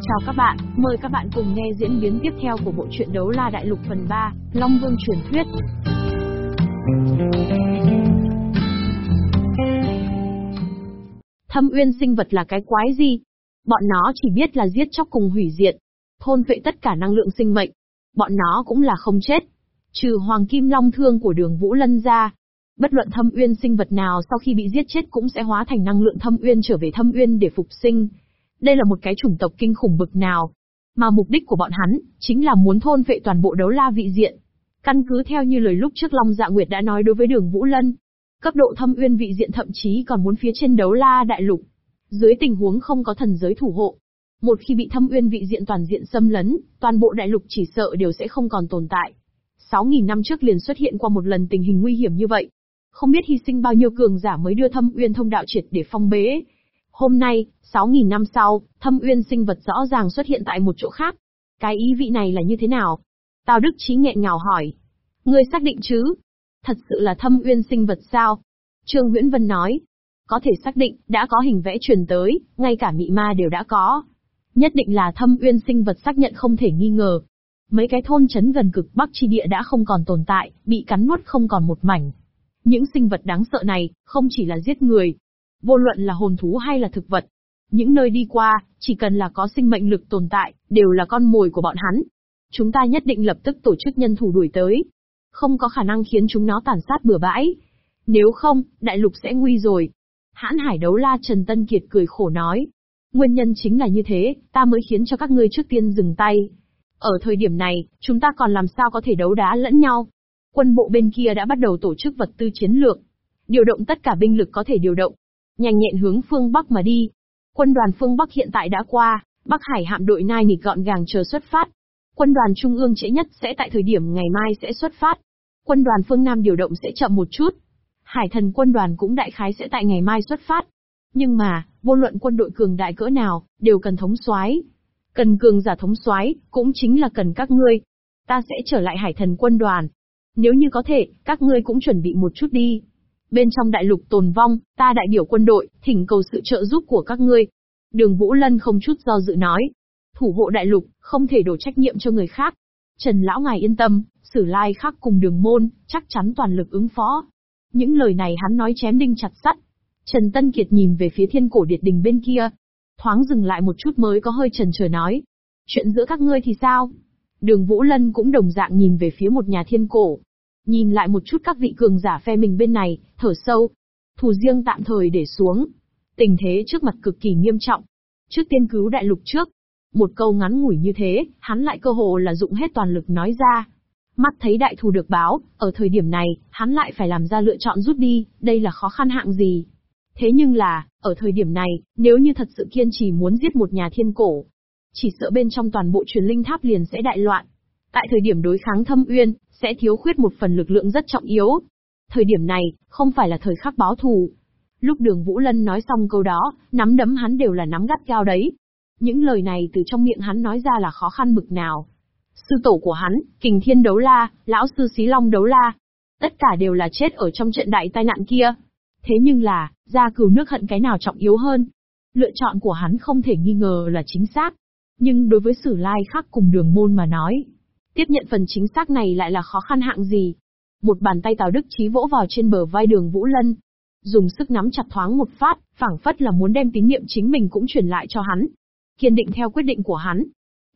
Chào các bạn, mời các bạn cùng nghe diễn biến tiếp theo của bộ truyện Đấu La Đại Lục phần 3, Long Vương truyền thuyết. Thâm uyên sinh vật là cái quái gì? Bọn nó chỉ biết là giết chóc cùng hủy diệt, thôn phệ tất cả năng lượng sinh mệnh. Bọn nó cũng là không chết. Trừ Hoàng Kim Long Thương của đường Vũ Lân ra, bất luận thâm uyên sinh vật nào sau khi bị giết chết cũng sẽ hóa thành năng lượng thâm uyên trở về thâm uyên để phục sinh. Đây là một cái chủng tộc kinh khủng bực nào. Mà mục đích của bọn hắn, chính là muốn thôn phệ toàn bộ đấu la vị diện. Căn cứ theo như lời lúc trước Long Dạ Nguyệt đã nói đối với đường Vũ Lân. Cấp độ thâm uyên vị diện thậm chí còn muốn phía trên đấu la đại lục. Dưới tình huống không có thần giới thủ hộ. Một khi bị thâm uyên vị diện toàn diện xâm lấn, toàn bộ đại lục chỉ sợ đều sẽ không còn tồn tại. 6.000 năm trước liền xuất hiện qua một lần tình hình nguy hiểm như vậy. Không biết hy sinh bao nhiêu cường giả mới đưa thâm uyên thông đạo triệt để phong bế, Hôm nay, 6.000 năm sau, thâm uyên sinh vật rõ ràng xuất hiện tại một chỗ khác. Cái ý vị này là như thế nào? Tào Đức Chí nghẹn ngào hỏi. Ngươi xác định chứ? Thật sự là thâm uyên sinh vật sao? Trương Nguyễn Vân nói. Có thể xác định, đã có hình vẽ truyền tới, ngay cả mị ma đều đã có. Nhất định là thâm uyên sinh vật xác nhận không thể nghi ngờ. Mấy cái thôn chấn gần cực Bắc chi địa đã không còn tồn tại, bị cắn nuốt không còn một mảnh. Những sinh vật đáng sợ này, không chỉ là giết người, Vô luận là hồn thú hay là thực vật, những nơi đi qua, chỉ cần là có sinh mệnh lực tồn tại, đều là con mồi của bọn hắn. Chúng ta nhất định lập tức tổ chức nhân thủ đuổi tới. Không có khả năng khiến chúng nó tàn sát bừa bãi. Nếu không, đại lục sẽ nguy rồi. Hãn hải đấu la Trần Tân Kiệt cười khổ nói. Nguyên nhân chính là như thế, ta mới khiến cho các ngươi trước tiên dừng tay. Ở thời điểm này, chúng ta còn làm sao có thể đấu đá lẫn nhau. Quân bộ bên kia đã bắt đầu tổ chức vật tư chiến lược. Điều động tất cả binh lực có thể điều động, nhanh nhẹn hướng phương Bắc mà đi. Quân đoàn phương Bắc hiện tại đã qua, Bắc Hải hạm đội Nai nịch gọn gàng chờ xuất phát. Quân đoàn Trung ương trễ nhất sẽ tại thời điểm ngày mai sẽ xuất phát. Quân đoàn phương Nam điều động sẽ chậm một chút. Hải thần quân đoàn cũng đại khái sẽ tại ngày mai xuất phát. Nhưng mà, vô luận quân đội cường đại cỡ nào, đều cần thống soái. Cần cường giả thống soái, cũng chính là cần các ngươi. Ta sẽ trở lại hải thần quân đoàn. Nếu như có thể, các ngươi cũng chuẩn bị một chút đi. Bên trong đại lục tồn vong, ta đại biểu quân đội, thỉnh cầu sự trợ giúp của các ngươi. Đường Vũ Lân không chút do dự nói. Thủ hộ đại lục, không thể đổ trách nhiệm cho người khác. Trần Lão ngài yên tâm, sử lai khác cùng đường môn, chắc chắn toàn lực ứng phó. Những lời này hắn nói chém đinh chặt sắt. Trần Tân Kiệt nhìn về phía thiên cổ điệt đình bên kia. Thoáng dừng lại một chút mới có hơi trần trời nói. Chuyện giữa các ngươi thì sao? Đường Vũ Lân cũng đồng dạng nhìn về phía một nhà thiên cổ, Nhìn lại một chút các vị cường giả phe mình bên này, thở sâu. Thù riêng tạm thời để xuống. Tình thế trước mặt cực kỳ nghiêm trọng. Trước tiên cứu đại lục trước. Một câu ngắn ngủi như thế, hắn lại cơ hồ là dụng hết toàn lực nói ra. Mắt thấy đại thù được báo, ở thời điểm này, hắn lại phải làm ra lựa chọn rút đi, đây là khó khăn hạng gì. Thế nhưng là, ở thời điểm này, nếu như thật sự kiên trì muốn giết một nhà thiên cổ, chỉ sợ bên trong toàn bộ truyền linh tháp liền sẽ đại loạn. Tại thời điểm đối kháng thâm uyên, sẽ thiếu khuyết một phần lực lượng rất trọng yếu. Thời điểm này, không phải là thời khắc báo thù. Lúc đường Vũ Lân nói xong câu đó, nắm đấm hắn đều là nắm gắt cao đấy. Những lời này từ trong miệng hắn nói ra là khó khăn bực nào. Sư tổ của hắn, kình thiên đấu la, lão sư xí long đấu la. Tất cả đều là chết ở trong trận đại tai nạn kia. Thế nhưng là, ra cừu nước hận cái nào trọng yếu hơn. Lựa chọn của hắn không thể nghi ngờ là chính xác. Nhưng đối với sử lai khác cùng đường môn mà nói, Tiếp nhận phần chính xác này lại là khó khăn hạng gì. Một bàn tay Tào Đức Chí vỗ vào trên bờ vai đường Vũ Lân. Dùng sức nắm chặt thoáng một phát, phảng phất là muốn đem tín niệm chính mình cũng truyền lại cho hắn. Kiên định theo quyết định của hắn.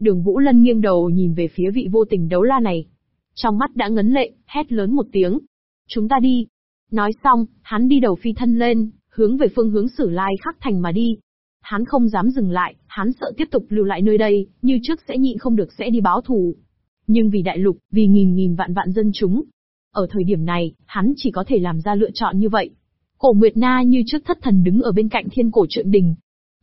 Đường Vũ Lân nghiêng đầu nhìn về phía vị vô tình đấu la này. Trong mắt đã ngấn lệ, hét lớn một tiếng. Chúng ta đi. Nói xong, hắn đi đầu phi thân lên, hướng về phương hướng sử lai khắc thành mà đi. Hắn không dám dừng lại, hắn sợ tiếp tục lưu lại nơi đây, như trước sẽ nhịn không được sẽ đi báo thù. Nhưng vì đại lục, vì nghìn nghìn vạn vạn dân chúng. Ở thời điểm này, hắn chỉ có thể làm ra lựa chọn như vậy. Cổ Nguyệt Na như trước thất thần đứng ở bên cạnh thiên cổ trượng đình.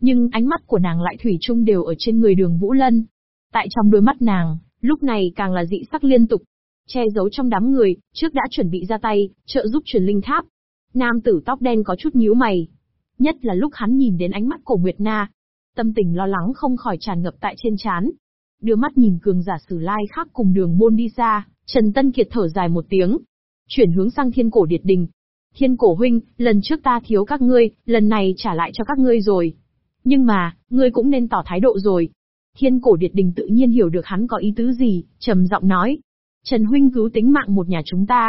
Nhưng ánh mắt của nàng lại thủy chung đều ở trên người đường Vũ Lân. Tại trong đôi mắt nàng, lúc này càng là dị sắc liên tục. Che giấu trong đám người, trước đã chuẩn bị ra tay, trợ giúp truyền linh tháp. Nam tử tóc đen có chút nhíu mày. Nhất là lúc hắn nhìn đến ánh mắt cổ Nguyệt Na. Tâm tình lo lắng không khỏi tràn ngập tại trên trán đưa mắt nhìn cường giả sử lai khác cùng đường môn đi xa, Trần Tân Kiệt thở dài một tiếng. Chuyển hướng sang thiên cổ điệt đình. Thiên cổ huynh, lần trước ta thiếu các ngươi, lần này trả lại cho các ngươi rồi. Nhưng mà, ngươi cũng nên tỏ thái độ rồi. Thiên cổ điệt đình tự nhiên hiểu được hắn có ý tứ gì, trầm giọng nói. Trần Huynh cứu tính mạng một nhà chúng ta.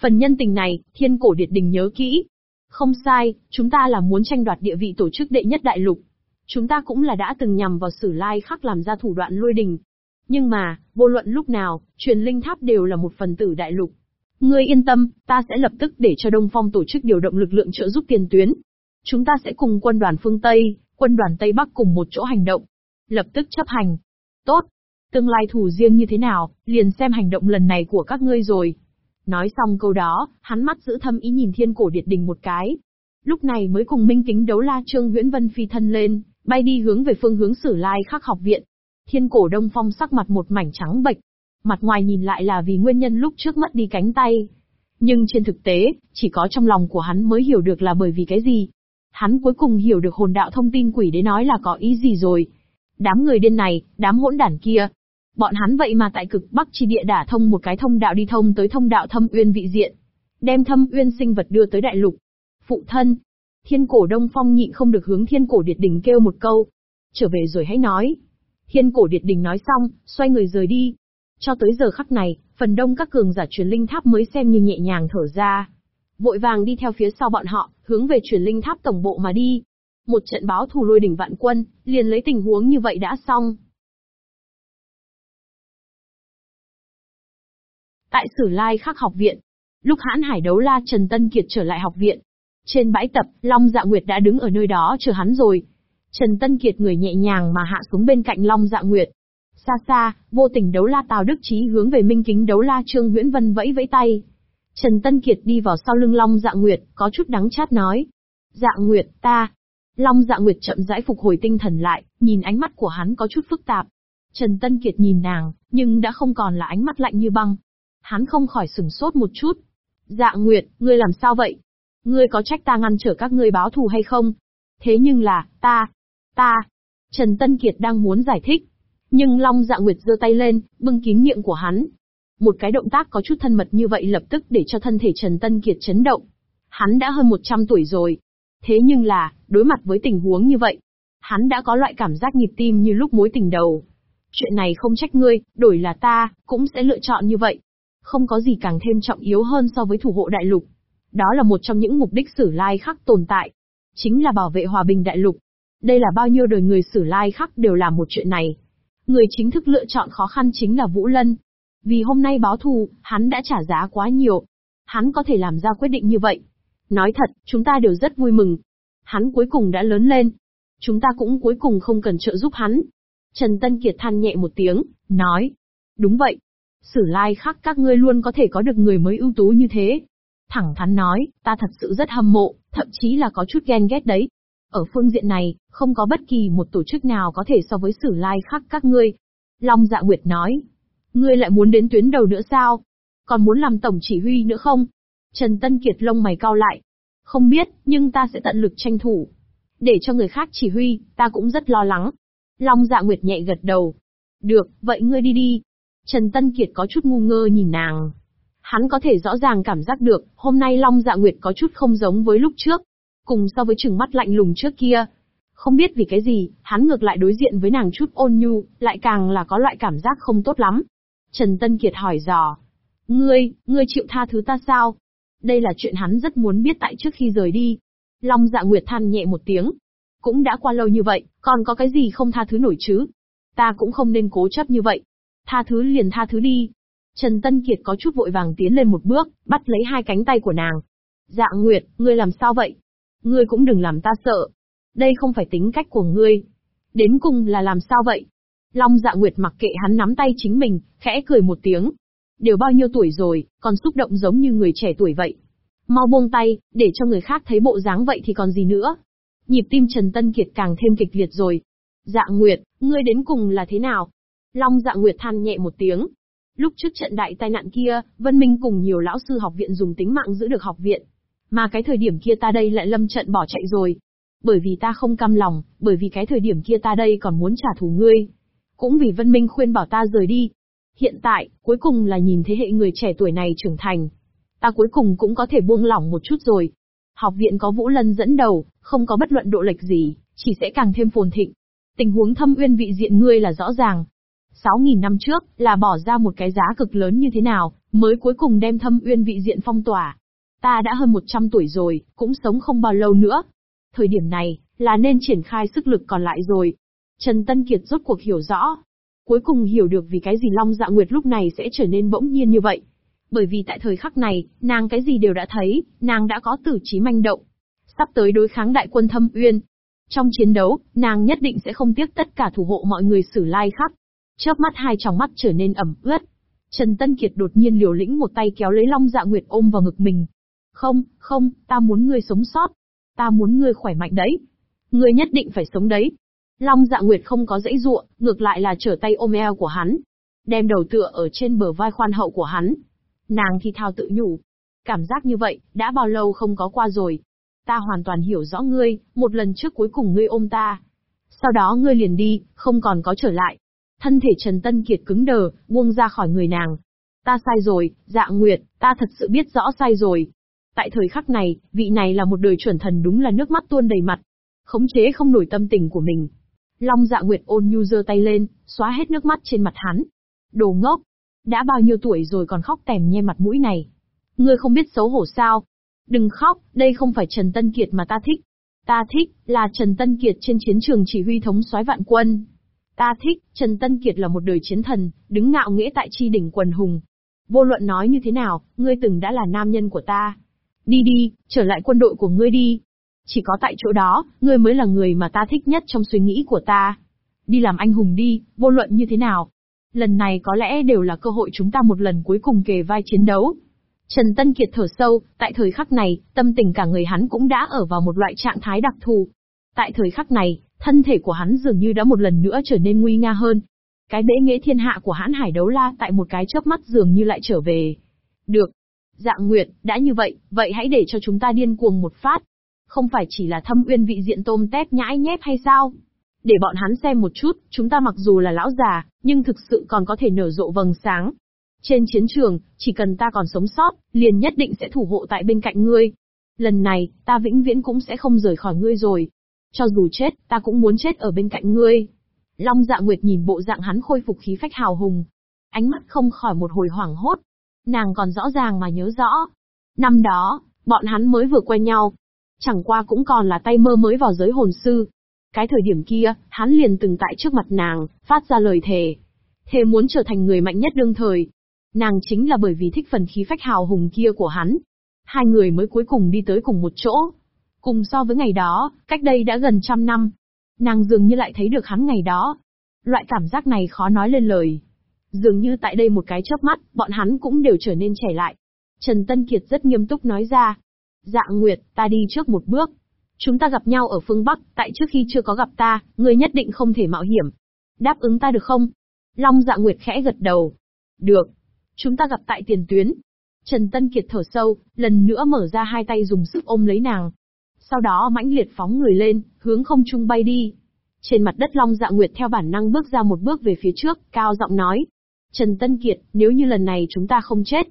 Phần nhân tình này, thiên cổ điệt đình nhớ kỹ. Không sai, chúng ta là muốn tranh đoạt địa vị tổ chức đệ nhất đại lục. Chúng ta cũng là đã từng nhằm vào sử lai khắc làm ra thủ đoạn lôi đình. Nhưng mà, vô luận lúc nào, truyền linh tháp đều là một phần tử đại lục. Ngươi yên tâm, ta sẽ lập tức để cho Đông Phong tổ chức điều động lực lượng trợ giúp tiền tuyến. Chúng ta sẽ cùng quân đoàn phương Tây, quân đoàn Tây Bắc cùng một chỗ hành động. Lập tức chấp hành. Tốt. Tương lai thủ riêng như thế nào, liền xem hành động lần này của các ngươi rồi. Nói xong câu đó, hắn mắt giữ thâm ý nhìn thiên cổ điệt đình một cái. Lúc này mới cùng minh kính đấu la Trương Nguyễn Vân phi thân lên, bay đi hướng về phương hướng sử lai khắc học viện. Thiên cổ đông phong sắc mặt một mảnh trắng bệch. Mặt ngoài nhìn lại là vì nguyên nhân lúc trước mất đi cánh tay. Nhưng trên thực tế, chỉ có trong lòng của hắn mới hiểu được là bởi vì cái gì. Hắn cuối cùng hiểu được hồn đạo thông tin quỷ đấy nói là có ý gì rồi. Đám người điên này, đám hỗn đản kia. Bọn hắn vậy mà tại cực bắc chi địa đả thông một cái thông đạo đi thông tới thông đạo thâm uyên vị diện. Đem thâm uyên sinh vật đưa tới đại lục. Phụ thân. Thiên cổ đông phong nhịn không được hướng thiên cổ điệt Đình kêu một câu. Trở về rồi hãy nói. Thiên cổ điệt Đình nói xong, xoay người rời đi. Cho tới giờ khắc này, phần đông các cường giả truyền linh tháp mới xem như nhẹ nhàng thở ra. Vội vàng đi theo phía sau bọn họ, hướng về truyền linh tháp tổng bộ mà đi. Một trận báo thù lôi đỉnh vạn quân, liền lấy tình huống như vậy đã xong. Tại Sử Lai Khắc học viện, lúc hãn hải đấu la Trần Tân Kiệt trở lại học viện. Trên bãi tập, Long Dạ Nguyệt đã đứng ở nơi đó chờ hắn rồi. Trần Tân Kiệt người nhẹ nhàng mà hạ xuống bên cạnh Long Dạ Nguyệt. Xa xa, vô tình đấu la Tào Đức Trí hướng về minh kính đấu la Trương Nguyễn Vân vẫy vẫy tay. Trần Tân Kiệt đi vào sau lưng Long Dạ Nguyệt, có chút đắng chát nói. Dạ Nguyệt, ta. Long Dạ Nguyệt chậm rãi phục hồi tinh thần lại, nhìn ánh mắt của hắn có chút phức tạp. Trần Tân Kiệt nhìn nàng, nhưng đã không còn là ánh mắt lạnh như băng. Hắn không khỏi sừng sốt một chút. Dạ Nguyệt, ngươi làm sao vậy? Ngươi có trách ta ngăn trở các ngươi báo thù hay không? Thế nhưng là, ta, ta. Trần Tân Kiệt đang muốn giải thích. Nhưng Long Dạ Nguyệt giơ tay lên, bưng kín miệng của hắn, một cái động tác có chút thân mật như vậy lập tức để cho thân thể Trần Tân Kiệt chấn động. Hắn đã hơn 100 tuổi rồi. Thế nhưng là, đối mặt với tình huống như vậy, hắn đã có loại cảm giác nhịp tim như lúc mối tình đầu. Chuyện này không trách ngươi, đổi là ta, cũng sẽ lựa chọn như vậy. Không có gì càng thêm trọng yếu hơn so với thủ hộ đại lục. Đó là một trong những mục đích sử lai khắc tồn tại. Chính là bảo vệ hòa bình đại lục. Đây là bao nhiêu đời người sử lai khắc đều làm một chuyện này. Người chính thức lựa chọn khó khăn chính là Vũ Lân. Vì hôm nay báo thù, hắn đã trả giá quá nhiều. Hắn có thể làm ra quyết định như vậy. Nói thật, chúng ta đều rất vui mừng. Hắn cuối cùng đã lớn lên. Chúng ta cũng cuối cùng không cần trợ giúp hắn. Trần Tân Kiệt than nhẹ một tiếng, nói. Đúng vậy. Sử lai khắc các ngươi luôn có thể có được người mới ưu tú như thế. Thẳng thắn nói, ta thật sự rất hâm mộ, thậm chí là có chút ghen ghét đấy. Ở phương diện này, không có bất kỳ một tổ chức nào có thể so với sử lai khắc các ngươi. Long Dạ Nguyệt nói, Ngươi lại muốn đến tuyến đầu nữa sao? Còn muốn làm tổng chỉ huy nữa không? Trần Tân Kiệt lông mày cao lại. Không biết, nhưng ta sẽ tận lực tranh thủ. Để cho người khác chỉ huy, ta cũng rất lo lắng. Long dạ nguyệt nhẹ gật đầu. Được, vậy ngươi đi đi. Trần Tân Kiệt có chút ngu ngơ nhìn nàng. Hắn có thể rõ ràng cảm giác được, hôm nay Long dạ nguyệt có chút không giống với lúc trước. Cùng so với trừng mắt lạnh lùng trước kia. Không biết vì cái gì, hắn ngược lại đối diện với nàng chút ôn nhu, lại càng là có loại cảm giác không tốt lắm. Trần Tân Kiệt hỏi dò. Ngươi, ngươi chịu tha thứ ta sao? Đây là chuyện hắn rất muốn biết tại trước khi rời đi. Long dạ nguyệt than nhẹ một tiếng. Cũng đã qua lâu như vậy, còn có cái gì không tha thứ nổi chứ? Ta cũng không nên cố chấp như vậy. Tha thứ liền tha thứ đi. Trần Tân Kiệt có chút vội vàng tiến lên một bước, bắt lấy hai cánh tay của nàng. Dạ Nguyệt, ngươi làm sao vậy? Ngươi cũng đừng làm ta sợ. Đây không phải tính cách của ngươi. Đến cùng là làm sao vậy? Long dạ nguyệt mặc kệ hắn nắm tay chính mình, khẽ cười một tiếng. Đều bao nhiêu tuổi rồi, còn xúc động giống như người trẻ tuổi vậy. Mau buông tay, để cho người khác thấy bộ dáng vậy thì còn gì nữa. Nhịp tim Trần Tân Kiệt càng thêm kịch liệt rồi. Dạ Nguyệt, ngươi đến cùng là thế nào? Long dạ Nguyệt than nhẹ một tiếng. Lúc trước trận đại tai nạn kia, Vân Minh cùng nhiều lão sư học viện dùng tính mạng giữ được học viện. Mà cái thời điểm kia ta đây lại lâm trận bỏ chạy rồi. Bởi vì ta không cam lòng, bởi vì cái thời điểm kia ta đây còn muốn trả thù ngươi. Cũng vì Vân Minh khuyên bảo ta rời đi. Hiện tại, cuối cùng là nhìn thế hệ người trẻ tuổi này trưởng thành. Ta cuối cùng cũng có thể buông lỏng một chút rồi. Học viện có Vũ Lân dẫn đầu, không có bất luận độ lệch gì, chỉ sẽ càng thêm phồn thịnh. Tình huống thâm uyên vị diện ngươi là rõ ràng. 6.000 năm trước, là bỏ ra một cái giá cực lớn như thế nào, mới cuối cùng đem thâm uyên vị diện phong tỏa. Ta đã hơn 100 tuổi rồi, cũng sống không bao lâu nữa. Thời điểm này, là nên triển khai sức lực còn lại rồi. Trần Tân Kiệt rốt cuộc hiểu rõ. Cuối cùng hiểu được vì cái gì Long Dạ Nguyệt lúc này sẽ trở nên bỗng nhiên như vậy. Bởi vì tại thời khắc này, nàng cái gì đều đã thấy, nàng đã có tử trí manh động. Sắp tới đối kháng đại quân thâm uyên. Trong chiến đấu, nàng nhất định sẽ không tiếc tất cả thủ hộ mọi người xử lai khắc. Chớp mắt hai tròng mắt trở nên ẩm ướt. Trần Tân Kiệt đột nhiên liều lĩnh một tay kéo lấy Long Dạ Nguyệt ôm vào ngực mình. Không, không, ta muốn ngươi sống sót. Ta muốn ngươi khỏe mạnh đấy. Ngươi nhất định phải sống đấy. Long Dạ Nguyệt không có dãy ruộng, ngược lại là trở tay ôm eo của hắn. Đem đầu tựa ở trên bờ vai khoan hậu của hắn. Nàng thì thào tự nhủ. Cảm giác như vậy, đã bao lâu không có qua rồi. Ta hoàn toàn hiểu rõ ngươi, một lần trước cuối cùng ngươi ôm ta. Sau đó ngươi liền đi, không còn có trở lại. Thân thể Trần Tân Kiệt cứng đờ, buông ra khỏi người nàng. Ta sai rồi, dạ nguyệt, ta thật sự biết rõ sai rồi. Tại thời khắc này, vị này là một đời chuẩn thần đúng là nước mắt tuôn đầy mặt. Khống chế không nổi tâm tình của mình. Long dạ nguyệt ôn nhu giơ tay lên, xóa hết nước mắt trên mặt hắn. Đồ ngốc, đã bao nhiêu tuổi rồi còn khóc tèm nhe mặt mũi này. Ngươi không biết xấu hổ sao? Đừng khóc, đây không phải Trần Tân Kiệt mà ta thích. Ta thích, là Trần Tân Kiệt trên chiến trường chỉ huy thống soái vạn quân. Ta thích, Trần Tân Kiệt là một đời chiến thần, đứng ngạo nghễ tại chi đỉnh quần hùng. Vô luận nói như thế nào, ngươi từng đã là nam nhân của ta. Đi đi, trở lại quân đội của ngươi đi. Chỉ có tại chỗ đó, ngươi mới là người mà ta thích nhất trong suy nghĩ của ta. Đi làm anh hùng đi, vô luận như thế nào, Lần này có lẽ đều là cơ hội chúng ta một lần cuối cùng kề vai chiến đấu. Trần Tân Kiệt thở sâu, tại thời khắc này, tâm tình cả người hắn cũng đã ở vào một loại trạng thái đặc thù. Tại thời khắc này, thân thể của hắn dường như đã một lần nữa trở nên nguy nga hơn. Cái bế nghệ thiên hạ của hãn hải đấu la tại một cái chớp mắt dường như lại trở về. Được. Dạng Nguyệt, đã như vậy, vậy hãy để cho chúng ta điên cuồng một phát. Không phải chỉ là thâm uyên vị diện tôm tép nhãi nhép hay sao? Để bọn hắn xem một chút, chúng ta mặc dù là lão già, nhưng thực sự còn có thể nở rộ vầng sáng. Trên chiến trường, chỉ cần ta còn sống sót, liền nhất định sẽ thủ hộ tại bên cạnh ngươi. Lần này, ta vĩnh viễn cũng sẽ không rời khỏi ngươi rồi. Cho dù chết, ta cũng muốn chết ở bên cạnh ngươi. Long dạ nguyệt nhìn bộ dạng hắn khôi phục khí phách hào hùng. Ánh mắt không khỏi một hồi hoảng hốt. Nàng còn rõ ràng mà nhớ rõ. Năm đó, bọn hắn mới vừa quen nhau. Chẳng qua cũng còn là tay mơ mới vào giới hồn sư, cái thời điểm kia, hắn liền từng tại trước mặt nàng, phát ra lời thề. Thề muốn trở thành người mạnh nhất đương thời. Nàng chính là bởi vì thích phần khí phách hào hùng kia của hắn. Hai người mới cuối cùng đi tới cùng một chỗ. Cùng so với ngày đó, cách đây đã gần trăm năm. Nàng dường như lại thấy được hắn ngày đó. Loại cảm giác này khó nói lên lời. Dường như tại đây một cái chớp mắt, bọn hắn cũng đều trở nên trẻ lại. Trần Tân Kiệt rất nghiêm túc nói ra. Dạ Nguyệt, ta đi trước một bước, Chúng ta gặp nhau ở phương Bắc, tại trước khi chưa có gặp ta, ngươi nhất định không thể mạo hiểm. Đáp ứng ta được không? Long dạ nguyệt khẽ gật đầu. Được. Chúng ta gặp tại tiền tuyến. Trần Tân Kiệt thở sâu, lần nữa mở ra hai tay dùng sức ôm lấy nàng. Sau đó mãnh liệt phóng người lên, hướng không trung bay đi. Trên mặt đất Long Dạ Nguyệt theo bản năng bước ra một bước về phía trước, cao giọng nói. Trần Tân Kiệt, nếu như lần này chúng ta không chết,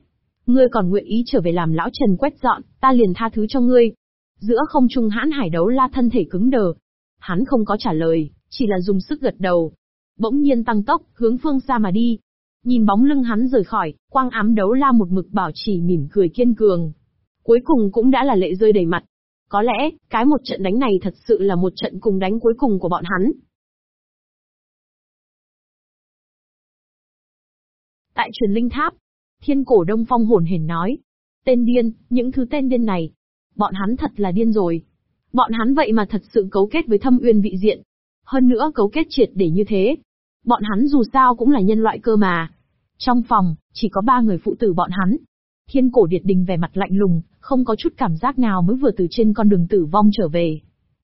ngươi còn nguyện ý trở về làm lão Trần quét dọn, ta liền tha thứ cho ngươi. Giữa không trung hãn hải đấu la thân thể cứng đờ. Hắn không có trả lời, chỉ là dùng sức gật đầu. Bỗng nhiên tăng tốc, hướng phương xa mà đi. Nhìn bóng lưng hắn rời khỏi, quang ám đấu la một mực bảo trì mỉm cười kiên cường. Cuối cùng cũng đã là lệ rơi đầy mặt. Có lẽ, cái một trận đánh này thật sự là một trận cùng đánh cuối cùng của bọn hắn. Tại truyền linh tháp, thiên cổ đông phong hồn hển nói. Tên điên, những thứ tên điên này, Bọn hắn thật là điên rồi. Bọn hắn vậy mà thật sự cấu kết với thâm uyên vị diện. Hơn nữa cấu kết triệt để như thế. Bọn hắn dù sao cũng là nhân loại cơ mà. Trong phòng, chỉ có ba người phụ tử bọn hắn. Thiên cổ điệt đình vẻ mặt lạnh lùng, không có chút cảm giác nào mới vừa từ trên con đường tử vong trở về.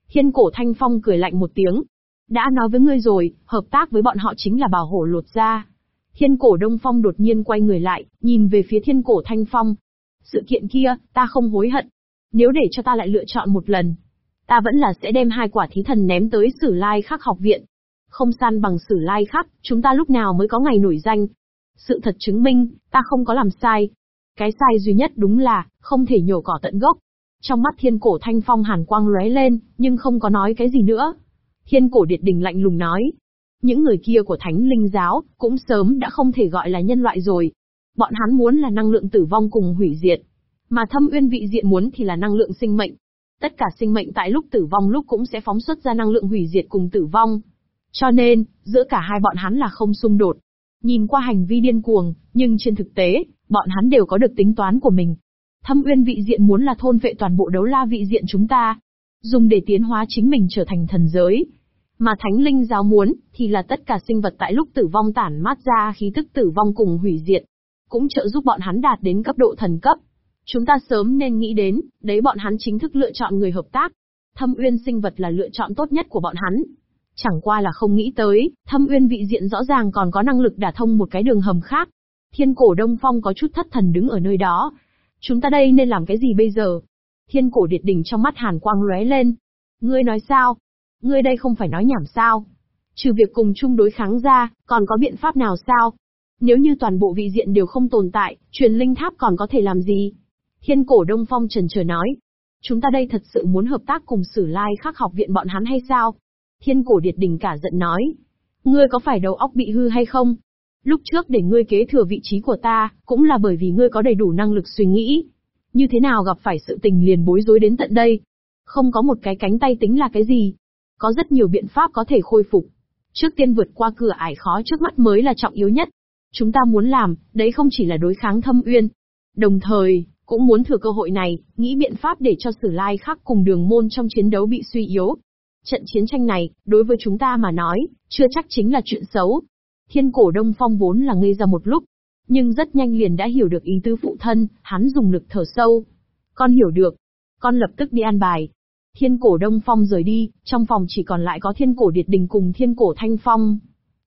Thiên cổ thanh phong cười lạnh một tiếng. Đã nói với ngươi rồi, hợp tác với bọn họ chính là bảo hộ lột ra. Thiên cổ đông phong đột nhiên quay người lại, nhìn về phía thiên cổ thanh phong. Sự kiện kia, ta không hối hận, nếu để cho ta lại lựa chọn một lần, ta vẫn là sẽ đem hai quả thí thần ném tới Sử Lai Khắc học viện. Không san bằng Sử Lai Khắc, chúng ta lúc nào mới có ngày nổi danh. Sự thật chứng minh, ta không có làm sai. Cái sai duy nhất đúng là, không thể nhổ cỏ tận gốc. Trong mắt thiên cổ thanh phong hàn quang lóe lên, nhưng không có nói cái gì nữa. Thiên cổ điệt đình lạnh lùng nói. Những người kia của thánh linh giáo, cũng sớm đã không thể gọi là nhân loại rồi. Bọn hắn muốn là năng lượng tử vong cùng hủy diệt. Mà thâm uyên vị diện muốn thì là năng lượng sinh mệnh. Tất cả sinh mệnh tại lúc tử vong lúc cũng sẽ phóng xuất ra năng lượng hủy diệt cùng tử vong. Cho nên, giữa cả hai bọn hắn là không xung đột. Nhìn qua hành vi điên cuồng, nhưng trên thực tế, bọn hắn đều có được tính toán của mình. Thâm uyên vị diện muốn là thôn vệ toàn bộ đấu la vị diện chúng ta, dùng để tiến hóa chính mình trở thành thần giới. Mà thánh linh giáo muốn, thì là tất cả sinh vật tại lúc tử vong tản mát ra khí tức tử vong cùng hủy diệt, cũng trợ giúp bọn hắn đạt đến cấp độ thần cấp. Chúng ta sớm nên nghĩ đến, đấy bọn hắn chính thức lựa chọn người hợp tác. Thâm uyên sinh vật là lựa chọn tốt nhất của bọn hắn. Chẳng qua là không nghĩ tới, thâm uyên vị diện rõ ràng còn có năng lực đả thông một cái đường hầm khác. Thiên cổ Đông Phong có chút thất thần đứng ở nơi đó. Chúng ta đây nên làm cái gì bây giờ? Thiên cổ điệt đỉnh trong mắt hàn quang lóe lên. Ngươi nói sao? Ngươi đây không phải nói nhảm sao? Trừ việc cùng chung đối kháng ra, còn có biện pháp nào sao? Nếu như toàn bộ vị diện đều không tồn tại, truyền linh tháp còn có thể làm gì? Thiên cổ Đông Phong trần chờ nói. Chúng ta đây thật sự muốn hợp tác cùng sử lai khắc học viện bọn hắn hay sao? Thiên cổ điệt Đình cả giận nói. Ngươi có phải đầu óc bị hư hay không? Lúc trước để ngươi kế thừa vị trí của ta, cũng là bởi vì ngươi có đầy đủ năng lực suy nghĩ. Như thế nào gặp phải sự tình liền bối rối đến tận đây? Không có một cái cánh tay tính là cái gì? Có rất nhiều biện pháp có thể khôi phục. Trước tiên vượt qua cửa ải khó trước mắt mới là trọng yếu nhất. Chúng ta muốn làm, đấy không chỉ là đối kháng thâm uyên. Đồng thời, cũng muốn thừa cơ hội này, nghĩ biện pháp để cho sử lai khắc cùng đường môn trong chiến đấu bị suy yếu. Trận chiến tranh này, đối với chúng ta mà nói, chưa chắc chính là chuyện xấu. Thiên cổ Đông Phong vốn là ngây ra một lúc, nhưng rất nhanh liền đã hiểu được ý tứ phụ thân, hắn dùng lực thở sâu. Con hiểu được. Con lập tức đi an bài. Thiên cổ Đông Phong rời đi, trong phòng chỉ còn lại có thiên cổ Điệt Đình cùng thiên cổ Thanh Phong.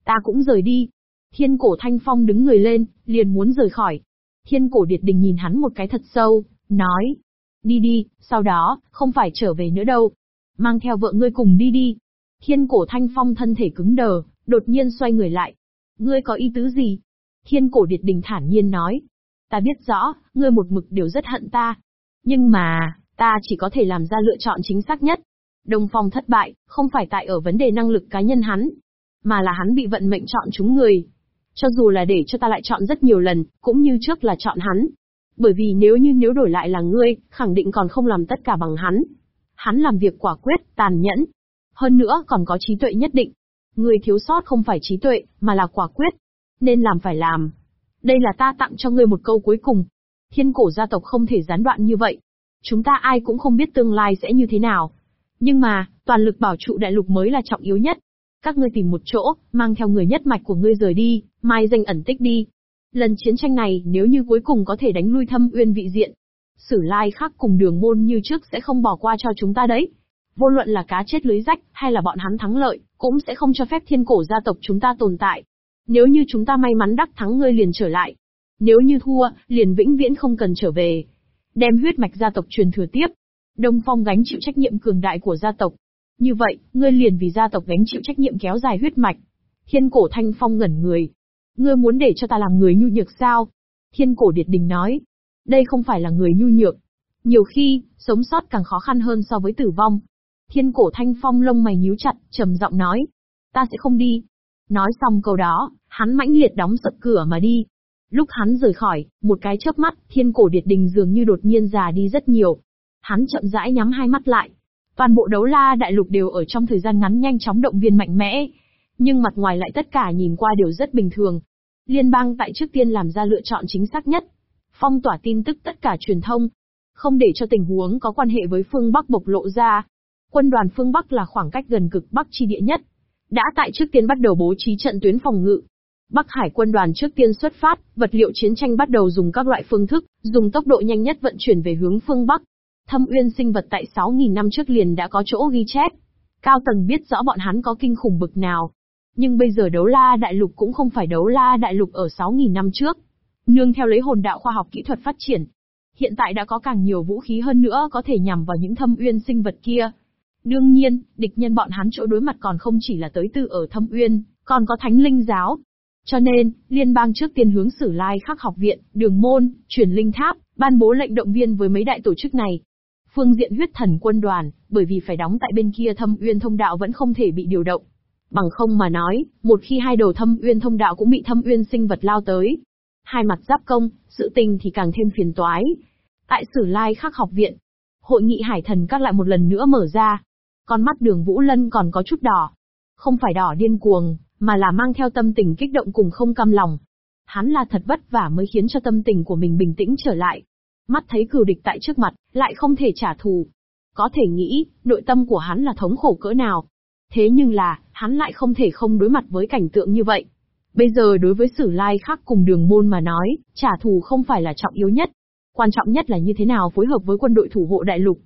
Ta cũng rời đi. Thiên cổ Thanh Phong đứng người lên, liền muốn rời khỏi. Thiên cổ Điệt Đình nhìn hắn một cái thật sâu, nói. Đi đi, sau đó, không phải trở về nữa đâu. Mang theo vợ ngươi cùng đi đi. Thiên cổ Thanh Phong thân thể cứng đờ, đột nhiên xoay người lại. Ngươi có ý tứ gì? Thiên cổ Điệt Đình thản nhiên nói. Ta biết rõ, ngươi một mực đều rất hận ta. Nhưng mà, ta chỉ có thể làm ra lựa chọn chính xác nhất. Đông Phong thất bại, không phải tại ở vấn đề năng lực cá nhân hắn, mà là hắn bị vận mệnh chọn chúng người. Cho dù là để cho ta lại chọn rất nhiều lần, cũng như trước là chọn hắn. Bởi vì nếu như nếu đổi lại là ngươi, khẳng định còn không làm tất cả bằng hắn. Hắn làm việc quả quyết, tàn nhẫn. Hơn nữa còn có trí tuệ nhất định. Người thiếu sót không phải trí tuệ, mà là quả quyết. Nên làm phải làm. Đây là ta tặng cho ngươi một câu cuối cùng. Thiên cổ gia tộc không thể gián đoạn như vậy. Chúng ta ai cũng không biết tương lai sẽ như thế nào. Nhưng mà, toàn lực bảo trụ đại lục mới là trọng yếu nhất. Các ngươi tìm một chỗ, mang theo người nhất mạch của ngươi rời đi, mai danh ẩn tích đi. Lần chiến tranh này, nếu như cuối cùng có thể đánh lui thâm uyên vị diện, sử lai khắc cùng đường môn như trước sẽ không bỏ qua cho chúng ta đấy. Vô luận là cá chết lưới rách, hay là bọn hắn thắng lợi, cũng sẽ không cho phép thiên cổ gia tộc chúng ta tồn tại. Nếu như chúng ta may mắn đắc thắng ngươi liền trở lại. Nếu như thua, liền vĩnh viễn không cần trở về. Đem huyết mạch gia tộc truyền thừa tiếp. Đông Phong gánh chịu trách nhiệm cường đại của gia tộc. Như vậy, ngươi liền vì gia tộc gánh chịu trách nhiệm kéo dài huyết mạch. Thiên cổ thanh phong ngẩn người. Ngươi muốn để cho ta làm người nhu nhược sao? Thiên cổ điệt đình nói. Đây không phải là người nhu nhược. Nhiều khi, sống sót càng khó khăn hơn so với tử vong. Thiên cổ thanh phong lông mày nhíu chặt, trầm giọng nói. Ta sẽ không đi. Nói xong câu đó, hắn mãnh liệt đóng sập cửa mà đi. Lúc hắn rời khỏi, một cái chớp mắt, thiên cổ điệt đình dường như đột nhiên già đi rất nhiều. Hắn chậm rãi nhắm hai mắt lại. Toàn bộ đấu la đại lục đều ở trong thời gian ngắn nhanh chóng động viên mạnh mẽ. Nhưng mặt ngoài lại tất cả nhìn qua đều rất bình thường. Liên bang tại trước tiên làm ra lựa chọn chính xác nhất. Phong tỏa tin tức tất cả truyền thông. Không để cho tình huống có quan hệ với phương Bắc bộc lộ ra. Quân đoàn phương Bắc là khoảng cách gần cực Bắc chi địa nhất. Đã tại trước tiên bắt đầu bố trí trận tuyến phòng ngự, Bắc Hải quân đoàn trước tiên xuất phát, vật liệu chiến tranh bắt đầu dùng các loại phương thức, dùng tốc độ nhanh nhất vận chuyển về hướng phương Bắc. Thâm uyên sinh vật tại 6.000 năm trước liền đã có chỗ ghi chép. Cao tầng biết rõ bọn hắn có kinh khủng bực nào. Nhưng bây giờ đấu la đại lục cũng không phải đấu la đại lục ở 6.000 năm trước. Nương theo lấy hồn đạo khoa học kỹ thuật phát triển. Hiện tại đã có càng nhiều vũ khí hơn nữa có thể nhằm vào những thâm uyên sinh vật kia. Đương nhiên, địch nhân bọn hắn chỗ đối mặt còn không chỉ là tới từ ở thâm uyên, còn có thánh linh giáo, cho nên, liên bang trước tiên hướng Sử Lai Khắc học viện, Đường môn, chuyển linh tháp, ban bố lệnh động viên với mấy đại tổ chức này. Phương diện huyết thần quân đoàn, bởi vì phải đóng tại bên kia thâm uyên thông đạo vẫn không thể bị điều động. Bằng không mà nói, một khi hai đầu thâm uyên thông đạo cũng bị thâm uyên sinh vật lao tới. Hai mặt giáp công, sự tình thì càng thêm phiền toái. Tại Sử Lai Khắc học viện, hội nghị hải thần các lại một lần nữa mở ra. Con mắt đường Vũ Lân còn có chút đỏ. Không phải đỏ điên cuồng, mà là mang theo tâm tình kích động cùng không cam lòng. Hắn là thật vất vả mới khiến cho tâm tình của mình bình tĩnh trở lại. Mắt thấy cừu địch tại trước mặt, lại không thể trả thù. Có thể nghĩ, nội tâm của hắn là thống khổ cỡ nào. Thế nhưng là, hắn lại không thể không đối mặt với cảnh tượng như vậy. Bây giờ đối với Sử Lai Khắc cùng đường môn mà nói, trả thù không phải là trọng yếu nhất. Quan trọng nhất là như thế nào phối hợp với quân đội thủ hộ đại lục.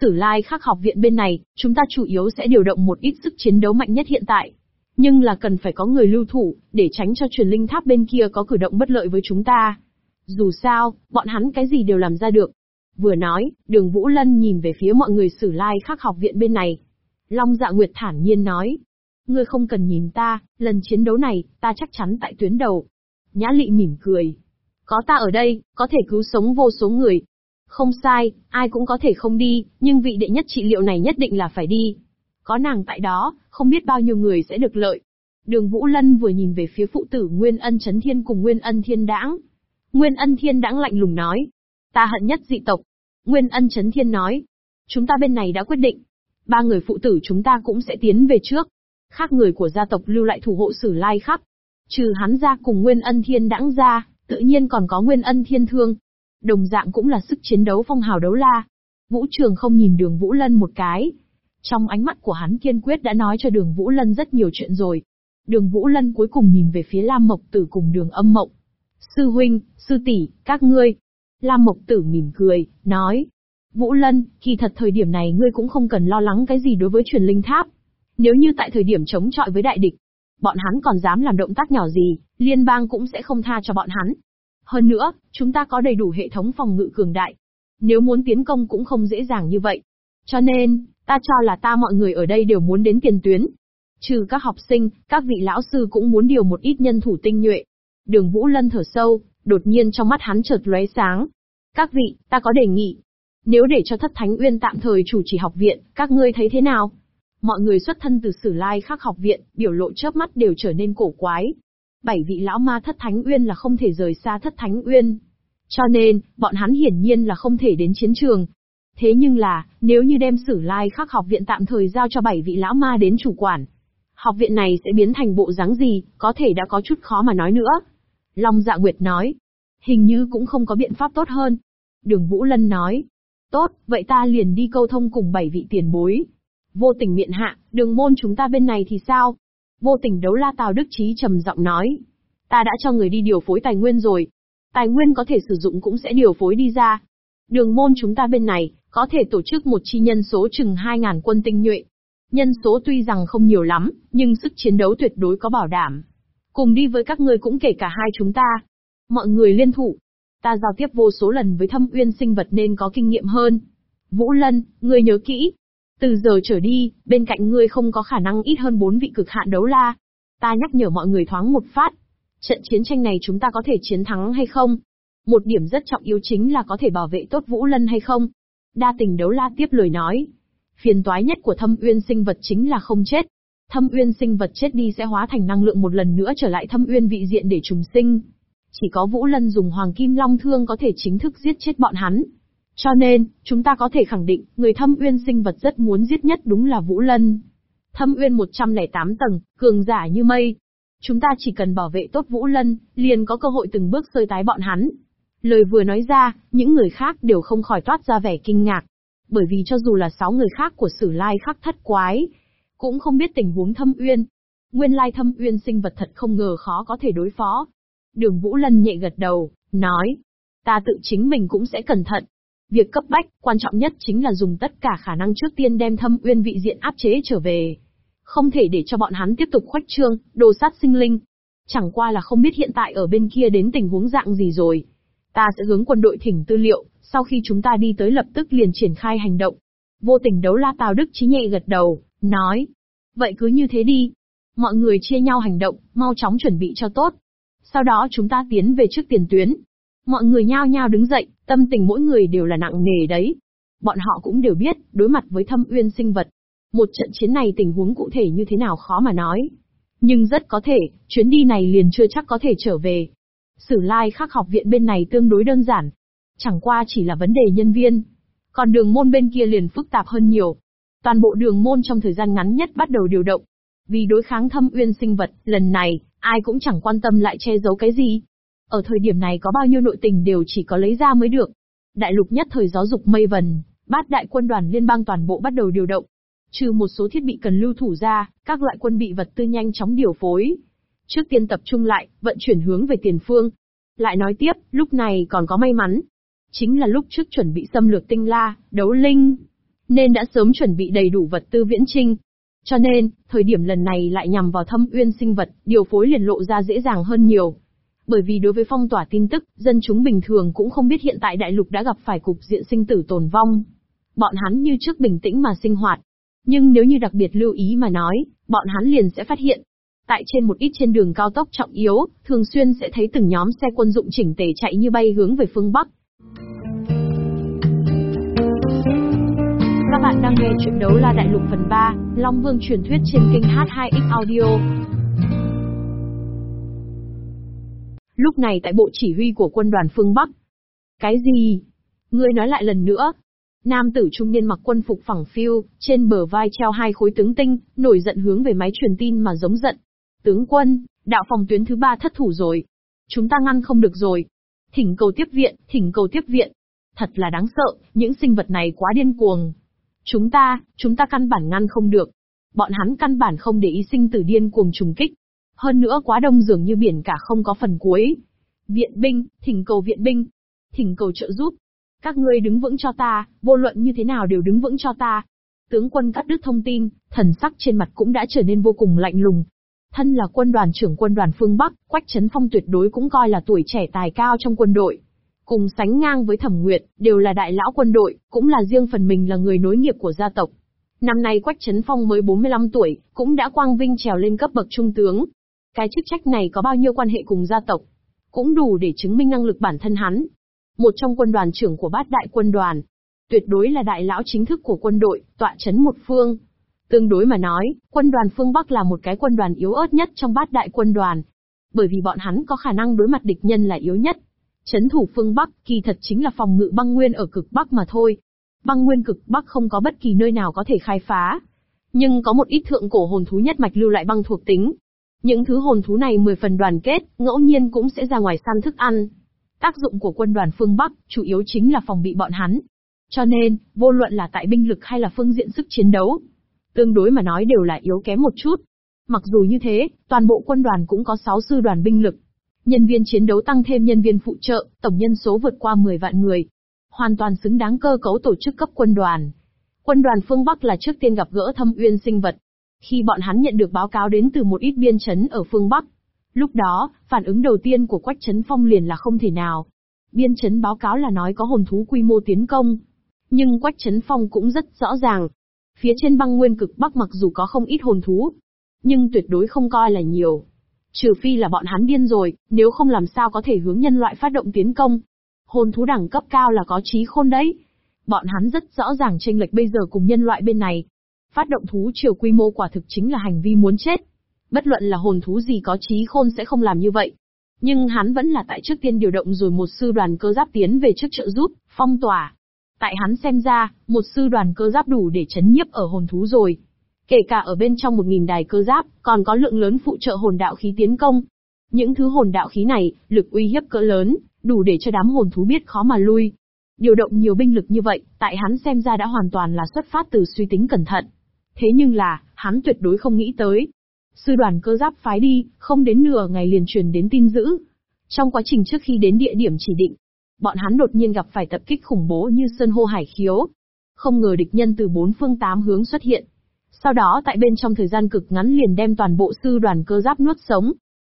Sử Lai Khắc học viện bên này, chúng ta chủ yếu sẽ điều động một ít sức chiến đấu mạnh nhất hiện tại. Nhưng là cần phải có người lưu thủ, để tránh cho truyền linh tháp bên kia có cử động bất lợi với chúng ta. Dù sao, bọn hắn cái gì đều làm ra được. Vừa nói, đường Vũ Lân nhìn về phía mọi người Sử Lai Khắc học viện bên này. Long Dạ Nguyệt thản nhiên nói. Ngươi không cần nhìn ta, lần chiến đấu này, ta chắc chắn tại tuyến đầu. Nhã lị mỉm cười. Có ta ở đây, có thể cứu sống vô số người. Không sai, ai cũng có thể không đi, nhưng vị đệ nhất trị liệu này nhất định là phải đi. Có nàng tại đó, không biết bao nhiêu người sẽ được lợi. Đường Vũ Lân vừa nhìn về phía phụ tử Nguyên Ân Chấn Thiên cùng Nguyên Ân Thiên Đãng. Nguyên Ân Thiên Đãng lạnh lùng nói. Ta hận nhất dị tộc. Nguyên Ân Chấn Thiên nói. Chúng ta bên này đã quyết định. Ba người phụ tử chúng ta cũng sẽ tiến về trước. Khác người của gia tộc lưu lại thủ hộ sử lai khắc. Trừ hắn ra cùng Nguyên Ân Thiên Đãng ra, tự nhiên còn có Nguyên Ân Thiên Thương. Đồng dạng cũng là sức chiến đấu phong hào đấu la. Vũ Trường không nhìn đường Vũ Lân một cái, trong ánh mắt của hắn kiên quyết đã nói cho đường Vũ Lân rất nhiều chuyện rồi. Đường Vũ Lân cuối cùng nhìn về phía Lam Mộc Tử cùng đường âm mộng. Sư huynh, sư tỷ, các ngươi. Lam Mộc Tử mỉm cười, nói. Vũ Lân, kỳ thật thời điểm này ngươi cũng không cần lo lắng cái gì đối với truyền linh tháp. Nếu như tại thời điểm chống chọi với đại địch, bọn hắn còn dám làm động tác nhỏ gì, liên bang cũng sẽ không tha cho bọn hắn. Hơn nữa, chúng ta có đầy đủ hệ thống phòng ngự cường đại. Nếu muốn tiến công cũng không dễ dàng như vậy. Cho nên, Ta cho là ta mọi người ở đây đều muốn đến tiền tuyến. Trừ các học sinh, các vị lão sư cũng muốn điều một ít nhân thủ tinh nhuệ. Đường Vũ Lân thở sâu, đột nhiên trong mắt hắn chợt lóe sáng. Các vị, ta có đề nghị. Nếu để cho thất thánh uyên tạm thời chủ trì học viện, các ngươi thấy thế nào? Mọi người xuất thân từ sử lai khắc học viện, biểu lộ chớp mắt đều trở nên cổ quái. Bảy vị lão ma thất thánh uyên là không thể rời xa thất thánh uyên. Cho nên, bọn hắn hiển nhiên là không thể đến chiến trường, Thế nhưng là, nếu như đem sử lai khắc học viện tạm thời giao cho bảy vị lão ma đến chủ quản, học viện này sẽ biến thành bộ dáng gì, có thể đã có chút khó mà nói nữa. Long Dạ Nguyệt nói, hình như cũng không có biện pháp tốt hơn. Đường Vũ Lân nói, tốt, vậy ta liền đi câu thông cùng bảy vị tiền bối. Vô tình miệng hạ, đường môn chúng ta bên này thì sao? Vô tình đấu la Tào Đức Trí trầm giọng nói, ta đã cho người đi điều phối tài nguyên rồi. Tài nguyên có thể sử dụng cũng sẽ điều phối đi ra. Đường môn chúng ta bên này, có thể tổ chức một chi nhân số chừng 2.000 quân tinh nhuệ. Nhân số tuy rằng không nhiều lắm, nhưng sức chiến đấu tuyệt đối có bảo đảm. Cùng đi với các ngươi cũng kể cả hai chúng ta. Mọi người liên thủ. Ta giao tiếp vô số lần với thâm uyên sinh vật nên có kinh nghiệm hơn. Vũ Lân, ngươi nhớ kỹ. Từ giờ trở đi, bên cạnh ngươi không có khả năng ít hơn bốn vị cực hạn đấu la. Ta nhắc nhở mọi người thoáng một phát. Trận chiến tranh này chúng ta có thể chiến thắng hay không? Một điểm rất trọng yếu chính là có thể bảo vệ tốt Vũ Lân hay không? Đa tình đấu la tiếp lời nói. Phiền toái nhất của thâm uyên sinh vật chính là không chết. Thâm uyên sinh vật chết đi sẽ hóa thành năng lượng một lần nữa trở lại thâm uyên vị diện để trùng sinh. Chỉ có Vũ Lân dùng Hoàng Kim Long Thương có thể chính thức giết chết bọn hắn. Cho nên, chúng ta có thể khẳng định, người thâm uyên sinh vật rất muốn giết nhất đúng là Vũ Lân. Thâm uyên 108 tầng, cường giả như mây. Chúng ta chỉ cần bảo vệ tốt Vũ Lân, liền có cơ hội từng bước sơi tái bọn hắn. Lời vừa nói ra, những người khác đều không khỏi toát ra vẻ kinh ngạc. Bởi vì cho dù là sáu người khác của sử lai khắc thất quái, cũng không biết tình huống thâm uyên. Nguyên lai thâm uyên sinh vật thật không ngờ khó có thể đối phó. Đường Vũ Lân nhẹ gật đầu, nói. Ta tự chính mình cũng sẽ cẩn thận. Việc cấp bách, quan trọng nhất chính là dùng tất cả khả năng trước tiên đem thâm uyên vị diện áp chế trở về. Không thể để cho bọn hắn tiếp tục khoách trương, đồ sát sinh linh. Chẳng qua là không biết hiện tại ở bên kia đến tình huống dạng gì rồi. Ta sẽ hướng quân đội thỉnh tư liệu, sau khi chúng ta đi tới lập tức liền triển khai hành động. Vô tình đấu la Tào Đức Chí nhẹ gật đầu, nói. Vậy cứ như thế đi. Mọi người chia nhau hành động, mau chóng chuẩn bị cho tốt. Sau đó chúng ta tiến về trước tiền tuyến. Mọi người nhao nhao đứng dậy, tâm tình mỗi người đều là nặng nề đấy. Bọn họ cũng đều biết, đối mặt với thâm uyên sinh vật. Một trận chiến này tình huống cụ thể như thế nào khó mà nói. Nhưng rất có thể, chuyến đi này liền chưa chắc có thể trở về. Sử lai khắc học viện bên này tương đối đơn giản. Chẳng qua chỉ là vấn đề nhân viên. Còn đường môn bên kia liền phức tạp hơn nhiều. Toàn bộ đường môn trong thời gian ngắn nhất bắt đầu điều động. Vì đối kháng thâm uyên sinh vật, lần này, ai cũng chẳng quan tâm lại che giấu cái gì. Ở thời điểm này có bao nhiêu nội tình đều chỉ có lấy ra mới được. Đại lục nhất thời giáo dục mây vần, bát đại quân đoàn liên bang toàn bộ bắt đầu điều động. Trừ một số thiết bị cần lưu thủ ra, các loại quân bị vật tư nhanh chóng điều phối. Trước tiên tập trung lại, vận chuyển hướng về tiền phương. Lại nói tiếp, lúc này còn có may mắn. Chính là lúc trước chuẩn bị xâm lược tinh la, đấu linh. Nên đã sớm chuẩn bị đầy đủ vật tư viễn trinh. Cho nên, thời điểm lần này lại nhằm vào thâm uyên sinh vật, điều phối liền lộ ra dễ dàng hơn nhiều. Bởi vì đối với phong tỏa tin tức, dân chúng bình thường cũng không biết hiện tại đại lục đã gặp phải cục diện sinh tử tồn vong. Bọn hắn như trước bình tĩnh mà sinh hoạt. Nhưng nếu như đặc biệt lưu ý mà nói, bọn hắn liền sẽ phát hiện. Tại trên một ít trên đường cao tốc trọng yếu, thường xuyên sẽ thấy từng nhóm xe quân dụng chỉnh tề chạy như bay hướng về phương Bắc. Các bạn đang nghe chuyện đấu la đại lục phần 3, Long Vương truyền thuyết trên kênh H2X Audio. Lúc này tại bộ chỉ huy của quân đoàn phương Bắc. Cái gì? Ngươi nói lại lần nữa. Nam tử trung niên mặc quân phục phẳng phiu, trên bờ vai treo hai khối tướng tinh, nổi giận hướng về máy truyền tin mà giống giận. Tướng quân, đạo phòng tuyến thứ ba thất thủ rồi. Chúng ta ngăn không được rồi. Thỉnh cầu tiếp viện, thỉnh cầu tiếp viện. Thật là đáng sợ, những sinh vật này quá điên cuồng. Chúng ta, chúng ta căn bản ngăn không được. Bọn hắn căn bản không để ý sinh tử điên cuồng trùng kích. Hơn nữa quá đông dường như biển cả không có phần cuối. Viện binh, thỉnh cầu viện binh. Thỉnh cầu trợ giúp. Các ngươi đứng vững cho ta, vô luận như thế nào đều đứng vững cho ta. Tướng quân cắt đứt thông tin, thần sắc trên mặt cũng đã trở nên vô cùng lạnh lùng. Thân là quân đoàn trưởng quân đoàn phương Bắc, Quách Trấn Phong tuyệt đối cũng coi là tuổi trẻ tài cao trong quân đội. Cùng sánh ngang với Thẩm Nguyệt, đều là đại lão quân đội, cũng là riêng phần mình là người nối nghiệp của gia tộc. Năm nay Quách Trấn Phong mới 45 tuổi, cũng đã quang vinh trèo lên cấp bậc trung tướng, cái chức trách này có bao nhiêu quan hệ cùng gia tộc, cũng đủ để chứng minh năng lực bản thân hắn. Một trong quân đoàn trưởng của bát đại quân đoàn, tuyệt đối là đại lão chính thức của quân đội, tọa chấn một phương. Tương đối mà nói, quân đoàn phương Bắc là một cái quân đoàn yếu ớt nhất trong bát đại quân đoàn. Bởi vì bọn hắn có khả năng đối mặt địch nhân là yếu nhất. Chấn thủ phương Bắc, kỳ thật chính là phòng ngự băng nguyên ở cực Bắc mà thôi. Băng nguyên cực Bắc không có bất kỳ nơi nào có thể khai phá. Nhưng có một ít thượng cổ hồn thú nhất mạch lưu lại băng thuộc tính, những thứ hồn thú này mười phần đoàn kết, ngẫu nhiên cũng sẽ ra ngoài săn thức ăn. Tác dụng của quân đoàn phương Bắc, chủ yếu chính là phòng bị bọn hắn. Cho nên, vô luận là tại binh lực hay là phương diện sức chiến đấu, tương đối mà nói đều là yếu kém một chút. Mặc dù như thế, toàn bộ quân đoàn cũng có 6 sư đoàn binh lực. Nhân viên chiến đấu tăng thêm nhân viên phụ trợ, tổng nhân số vượt qua 10 vạn người. Hoàn toàn xứng đáng cơ cấu tổ chức cấp quân đoàn. Quân đoàn phương Bắc là trước tiên gặp gỡ thâm uyên sinh vật, khi bọn hắn nhận được báo cáo đến từ một ít biên chấn ở phương Bắc, lúc đó, phản ứng đầu tiên của Quách Trấn Phong liền là không thể nào. Biên chấn báo cáo là nói có hồn thú quy mô tiến công. Nhưng Quách Trấn Phong cũng rất rõ ràng. Phía trên băng nguyên cực Bắc mặc dù có không ít hồn thú, nhưng tuyệt đối không coi là nhiều. Trừ phi là bọn hắn điên rồi, nếu không làm sao có thể hướng nhân loại phát động tiến công. Hồn thú đẳng cấp cao là có trí khôn đấy. Bọn hắn rất rõ ràng tranh lệch bây giờ cùng nhân loại bên này, Phát động thú triều quy mô quả thực chính là hành vi muốn chết. Bất luận là hồn thú gì có trí khôn sẽ không làm như vậy. Nhưng hắn vẫn là tại trước tiên điều động rồi một sư đoàn cơ giáp tiến về trước trợ giúp, phong tỏa. Tại hắn xem ra, một sư đoàn cơ giáp đủ để chấn nhiếp ở hồn thú rồi. Kể cả ở bên trong một nghìn đài cơ giáp, còn có lượng lớn phụ trợ hồn đạo khí tiến công. Những thứ hồn đạo khí này, lực uy hiếp cỡ lớn, đủ để cho đám hồn thú biết khó mà lui. Điều động nhiều binh lực như vậy, tại hắn xem ra đã hoàn toàn là xuất phát từ suy tính cẩn thận. Thế nhưng là, hắn tuyệt đối không nghĩ tới. Sư đoàn cơ giáp phái đi, không đến nửa ngày liền truyền đến tin dữ. Trong quá trình trước khi đến địa điểm chỉ định, bọn hắn đột nhiên gặp phải tập kích khủng bố như sơn hô hải khiếu. Không ngờ địch nhân từ bốn phương tám hướng xuất hiện. Sau đó tại bên trong thời gian cực ngắn liền đem toàn bộ sư đoàn cơ giáp nuốt sống.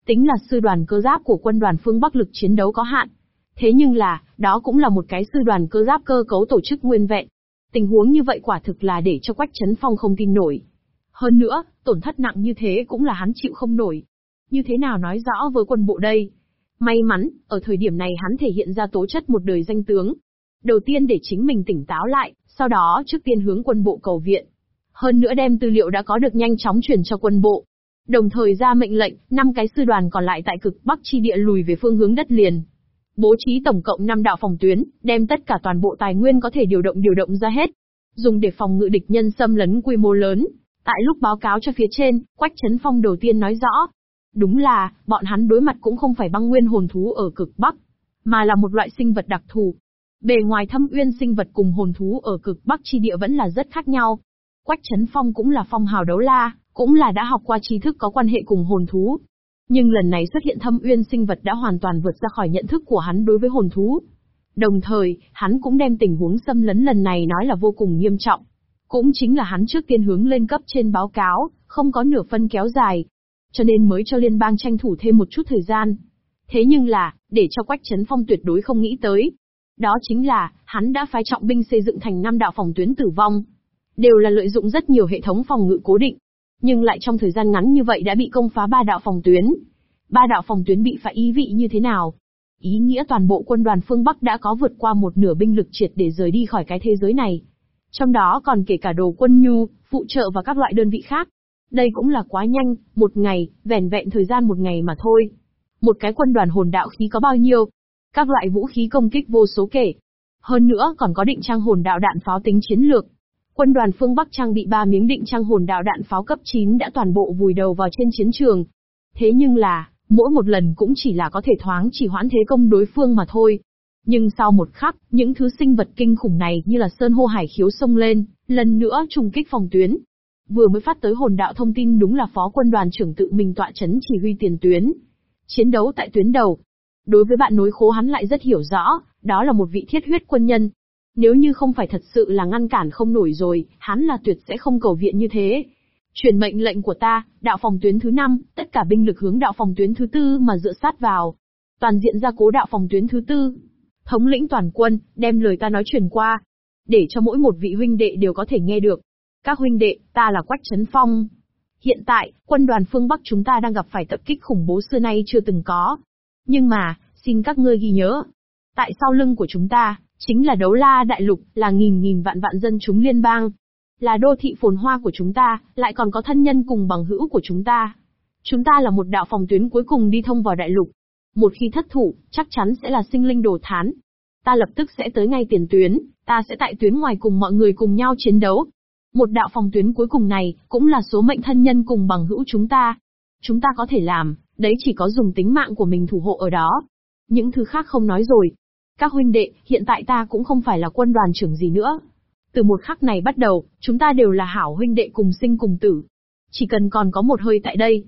Tính là sư đoàn cơ giáp của quân đoàn phương Bắc lực chiến đấu có hạn. Thế nhưng là, đó cũng là một cái sư đoàn cơ giáp cơ cấu tổ chức nguyên vẹn. Tình huống như vậy quả thực là để cho Quách Trấn Phong không tin nổi. Hơn nữa, tổn thất nặng như thế cũng là hắn chịu không nổi. Như thế nào nói rõ với quân bộ đây? May mắn, ở thời điểm này hắn thể hiện ra tố chất một đời danh tướng. Đầu tiên để chính mình tỉnh táo lại, sau đó trước tiên hướng quân bộ cầu viện. Hơn nữa đem tư liệu đã có được nhanh chóng chuyển cho quân bộ. Đồng thời ra mệnh lệnh, năm cái sư đoàn còn lại tại cực Bắc chi địa lùi về phương hướng đất liền. Bố trí tổng cộng 5 đạo phòng tuyến, đem tất cả toàn bộ tài nguyên có thể điều động điều động ra hết. Dùng để phòng ngự địch nhân xâm lấn quy mô lớn. Tại lúc báo cáo cho phía trên, Quách Trấn Phong đầu tiên nói rõ. Đúng là, bọn hắn đối mặt cũng không phải băng nguyên hồn thú ở cực Bắc, mà là một loại sinh vật đặc thù. Bề ngoài thâm uyên sinh vật cùng hồn thú ở cực Bắc chi địa vẫn là rất khác nhau. Quách Trấn Phong cũng là phong hào đấu la, cũng là đã học qua tri thức có quan hệ cùng hồn thú. Nhưng lần này xuất hiện thâm uyên sinh vật đã hoàn toàn vượt ra khỏi nhận thức của hắn đối với hồn thú. Đồng thời, hắn cũng đem tình huống xâm lấn lần này nói là vô cùng nghiêm trọng. Cũng chính là hắn trước tiên hướng lên cấp trên báo cáo, không có nửa phân kéo dài. Cho nên mới cho liên bang tranh thủ thêm một chút thời gian. Thế nhưng là, để cho Quách Trấn Phong tuyệt đối không nghĩ tới. Đó chính là, hắn đã phái trọng binh xây dựng thành năm đạo phòng tuyến tử vong. Đều là lợi dụng rất nhiều hệ thống phòng ngự cố định. Nhưng lại trong thời gian ngắn như vậy đã bị công phá ba đạo phòng tuyến. Ba đạo phòng tuyến bị phá ý vị như thế nào? Ý nghĩa toàn bộ quân đoàn phương Bắc đã có vượt qua một nửa binh lực triệt để rời đi khỏi cái thế giới này. Trong đó còn kể cả đồ quân nhu, phụ trợ và các loại đơn vị khác. Đây cũng là quá nhanh, một ngày, vẻn vẹn thời gian một ngày mà thôi. Một cái quân đoàn hồn đạo khí có bao nhiêu? Các loại vũ khí công kích vô số kể. Hơn nữa còn có định trang hồn đạo đạn pháo tính chiến lược. Quân đoàn phương Bắc trang bị ba miếng định trang hồn đạo đạn pháo cấp 9 đã toàn bộ vùi đầu vào trên chiến trường. Thế nhưng là, mỗi một lần cũng chỉ là có thể thoáng chỉ hoãn thế công đối phương mà thôi. Nhưng sau một khắc, những thứ sinh vật kinh khủng này như là sơn hô hải khiếu sông lên, lần nữa trùng kích phòng tuyến. Vừa mới phát tới hồn đạo thông tin đúng là phó quân đoàn trưởng tự mình tọa chấn chỉ huy tiền tuyến. Chiến đấu tại tuyến đầu. Đối với bạn nối khố hắn lại rất hiểu rõ, đó là một vị thiết huyết quân nhân. Nếu như không phải thật sự là ngăn cản không nổi rồi, hắn là tuyệt sẽ không cầu viện như thế. Truyền mệnh lệnh của ta, đạo phòng tuyến thứ 5, tất cả binh lực hướng đạo phòng tuyến thứ tư mà dựa sát vào. Toàn diện ra cố đạo phòng tuyến thứ tư. Thống lĩnh toàn quân, đem lời ta nói truyền qua. Để cho mỗi một vị huynh đệ đều có thể nghe được. Các huynh đệ, ta là Quách Trấn Phong. Hiện tại, quân đoàn phương Bắc chúng ta đang gặp phải tập kích khủng bố xưa nay chưa từng có. Nhưng mà, xin các ngươi ghi nhớ. Tại sau lưng của chúng ta, chính là đấu la đại lục, là nghìn nghìn vạn vạn dân chúng liên bang, là đô thị phồn hoa của chúng ta, lại còn có thân nhân cùng bằng hữu của chúng ta. Chúng ta là một đạo phòng tuyến cuối cùng đi thông vào đại lục. Một khi thất thủ, chắc chắn sẽ là sinh linh đồ thán. Ta lập tức sẽ tới ngay tiền tuyến, ta sẽ tại tuyến ngoài cùng mọi người cùng nhau chiến đấu. Một đạo phòng tuyến cuối cùng này, cũng là số mệnh thân nhân cùng bằng hữu chúng ta. Chúng ta có thể làm, đấy chỉ có dùng tính mạng của mình thủ hộ ở đó. Những thứ khác không nói rồi. Các huynh đệ, hiện tại ta cũng không phải là quân đoàn trưởng gì nữa. Từ một khắc này bắt đầu, chúng ta đều là hảo huynh đệ cùng sinh cùng tử. Chỉ cần còn có một hơi tại đây,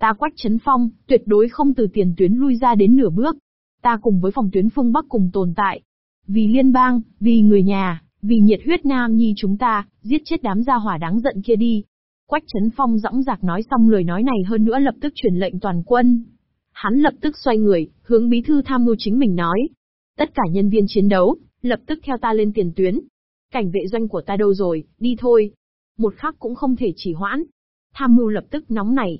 ta quách chấn phong, tuyệt đối không từ tiền tuyến lui ra đến nửa bước. Ta cùng với phòng tuyến phương Bắc cùng tồn tại. Vì liên bang, vì người nhà, vì nhiệt huyết nam nhi chúng ta, giết chết đám gia hỏa đáng giận kia đi. Quách Trấn Phong dõng dạc nói xong lời nói này hơn nữa lập tức truyền lệnh toàn quân. Hắn lập tức xoay người, hướng bí thư tham mưu chính mình nói. Tất cả nhân viên chiến đấu, lập tức theo ta lên tiền tuyến, Cảnh vệ doanh của ta đâu rồi, đi thôi. Một khắc cũng không thể chỉ hoãn. Tham mưu lập tức nóng nảy.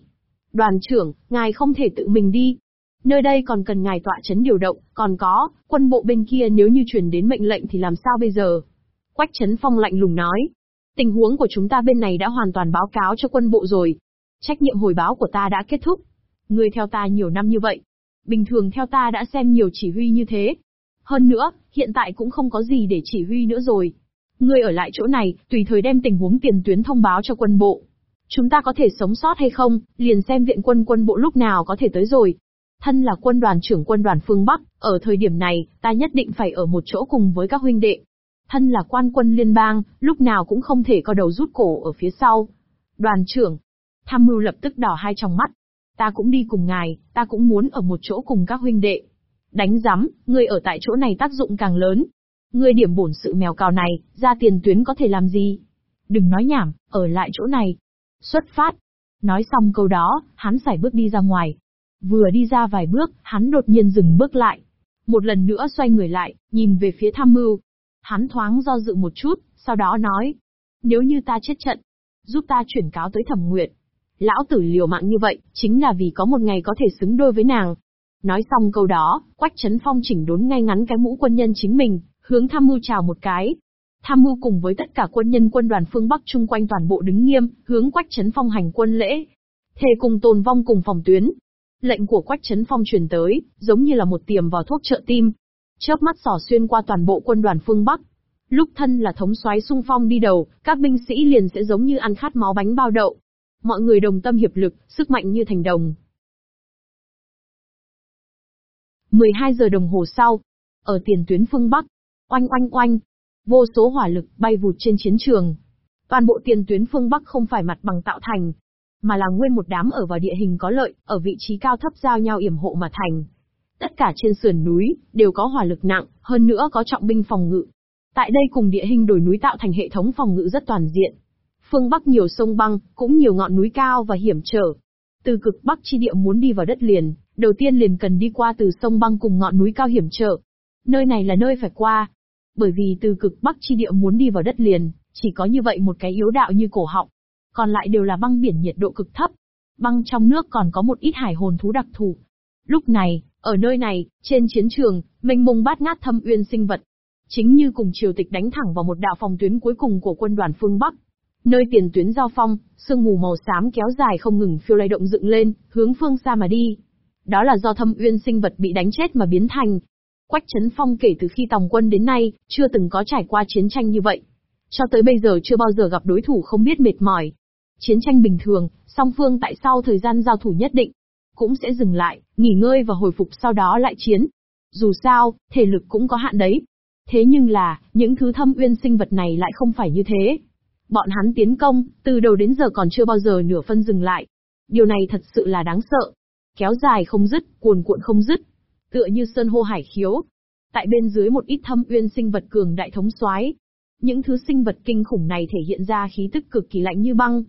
Đoàn trưởng, ngài không thể tự mình đi. Nơi đây còn cần ngài tọa chấn điều động, còn có, quân bộ bên kia nếu như truyền đến mệnh lệnh thì làm sao bây giờ? Quách Trấn Phong lạnh lùng nói. Tình huống của chúng ta bên này đã hoàn toàn báo cáo cho quân bộ rồi. Trách nhiệm hồi báo của ta đã kết thúc. Người theo ta nhiều năm như vậy. Bình thường theo ta đã xem nhiều chỉ huy như thế. Hơn nữa, hiện tại cũng không có gì để chỉ huy nữa rồi. Ngươi ở lại chỗ này, tùy thời đem tình huống tiền tuyến thông báo cho quân bộ. Chúng ta có thể sống sót hay không, liền xem viện quân quân bộ lúc nào có thể tới rồi. Thân là quân đoàn trưởng quân đoàn phương Bắc, ở thời điểm này, ta nhất định phải ở một chỗ cùng với các huynh đệ. Thân là quan quân liên bang, lúc nào cũng không thể có đầu rút cổ ở phía sau. Đoàn trưởng, tham mưu lập tức đỏ hai trong mắt. Ta cũng đi cùng ngài, ta cũng muốn ở một chỗ cùng các huynh đệ. Đánh giám, người ở tại chỗ này tác dụng càng lớn, Ngươi điểm bổn sự mèo cào này, ra tiền tuyến có thể làm gì? Đừng nói nhảm, ở lại chỗ này. Xuất phát. Nói xong câu đó, hắn sải bước đi ra ngoài. Vừa đi ra vài bước, hắn đột nhiên dừng bước lại. Một lần nữa xoay người lại, nhìn về phía tham mưu. Hắn thoáng do dự một chút, sau đó nói. Nếu như ta chết trận, giúp ta chuyển cáo tới thẩm nguyệt. Lão tử liều mạng như vậy, chính là vì có một ngày có thể xứng đôi với nàng. Nói xong câu đó, Quách Trấn Phong chỉnh đốn ngay ngắn cái mũ quân nhân chính mình, hướng tham mưu chào một cái. Tham mưu cùng với tất cả quân nhân quân đoàn phương Bắc chung quanh toàn bộ đứng nghiêm, hướng Quách Trấn Phong hành quân lễ. Thề cùng tồn vong cùng phòng tuyến. Lệnh của Quách Trấn Phong truyền tới, giống như là một tiềm vào thuốc trợ tim. Chớp mắt sỏ xuyên qua toàn bộ quân đoàn phương Bắc. Lúc thân là thống soái sung phong đi đầu, các binh sĩ liền sẽ giống như ăn khát máu bánh bao đậu. Mọi người đồng tâm hiệp lực, sức mạnh như thành đồng. 12 giờ đồng hồ sau, ở tiền tuyến phương Bắc, oanh oanh oanh, vô số hỏa lực bay vụt trên chiến trường. Toàn bộ tiền tuyến phương Bắc không phải mặt bằng tạo thành, mà là nguyên một đám ở vào địa hình có lợi, ở vị trí cao thấp giao nhau yểm hộ mà thành. Tất cả trên sườn núi, đều có hỏa lực nặng, hơn nữa có trọng binh phòng ngự. Tại đây cùng địa hình đồi núi tạo thành hệ thống phòng ngự rất toàn diện. Phương Bắc nhiều sông băng, cũng nhiều ngọn núi cao và hiểm trở. Từ cực Bắc chi địa muốn đi vào đất liền, đầu tiên liền cần đi qua từ sông băng cùng ngọn núi cao hiểm trở. Nơi này là nơi phải qua. Bởi vì từ cực Bắc chi địa muốn đi vào đất liền, chỉ có như vậy một cái yếu đạo như cổ họng. Còn lại đều là băng biển nhiệt độ cực thấp. Băng trong nước còn có một ít hải hồn thú đặc thù. Lúc này, ở nơi này, trên chiến trường, mênh mông bát ngát thâm uyên sinh vật. Chính như cùng triều tịch đánh thẳng vào một đạo phòng tuyến cuối cùng của quân đoàn phương Bắc. Nơi tiền tuyến giao phong, sương mù màu xám kéo dài không ngừng phiêu lay động dựng lên, hướng phương xa mà đi. Đó là do thâm uyên sinh vật bị đánh chết mà biến thành. Quách Trấn Phong kể từ khi tòng quân đến nay, chưa từng có trải qua chiến tranh như vậy. Cho tới bây giờ chưa bao giờ gặp đối thủ không biết mệt mỏi. Chiến tranh bình thường, song phương tại sau thời gian giao thủ nhất định, cũng sẽ dừng lại, nghỉ ngơi và hồi phục sau đó lại chiến. Dù sao, thể lực cũng có hạn đấy. Thế nhưng là, những thứ thâm uyên sinh vật này lại không phải như thế. Bọn hắn tiến công, từ đầu đến giờ còn chưa bao giờ nửa phân dừng lại. Điều này thật sự là đáng sợ. Kéo dài không dứt, cuồn cuộn không dứt. Tựa như sơn hô hải khiếu. Tại bên dưới một ít thâm uyên sinh vật cường đại thống soái Những thứ sinh vật kinh khủng này thể hiện ra khí tức cực kỳ lạnh như băng.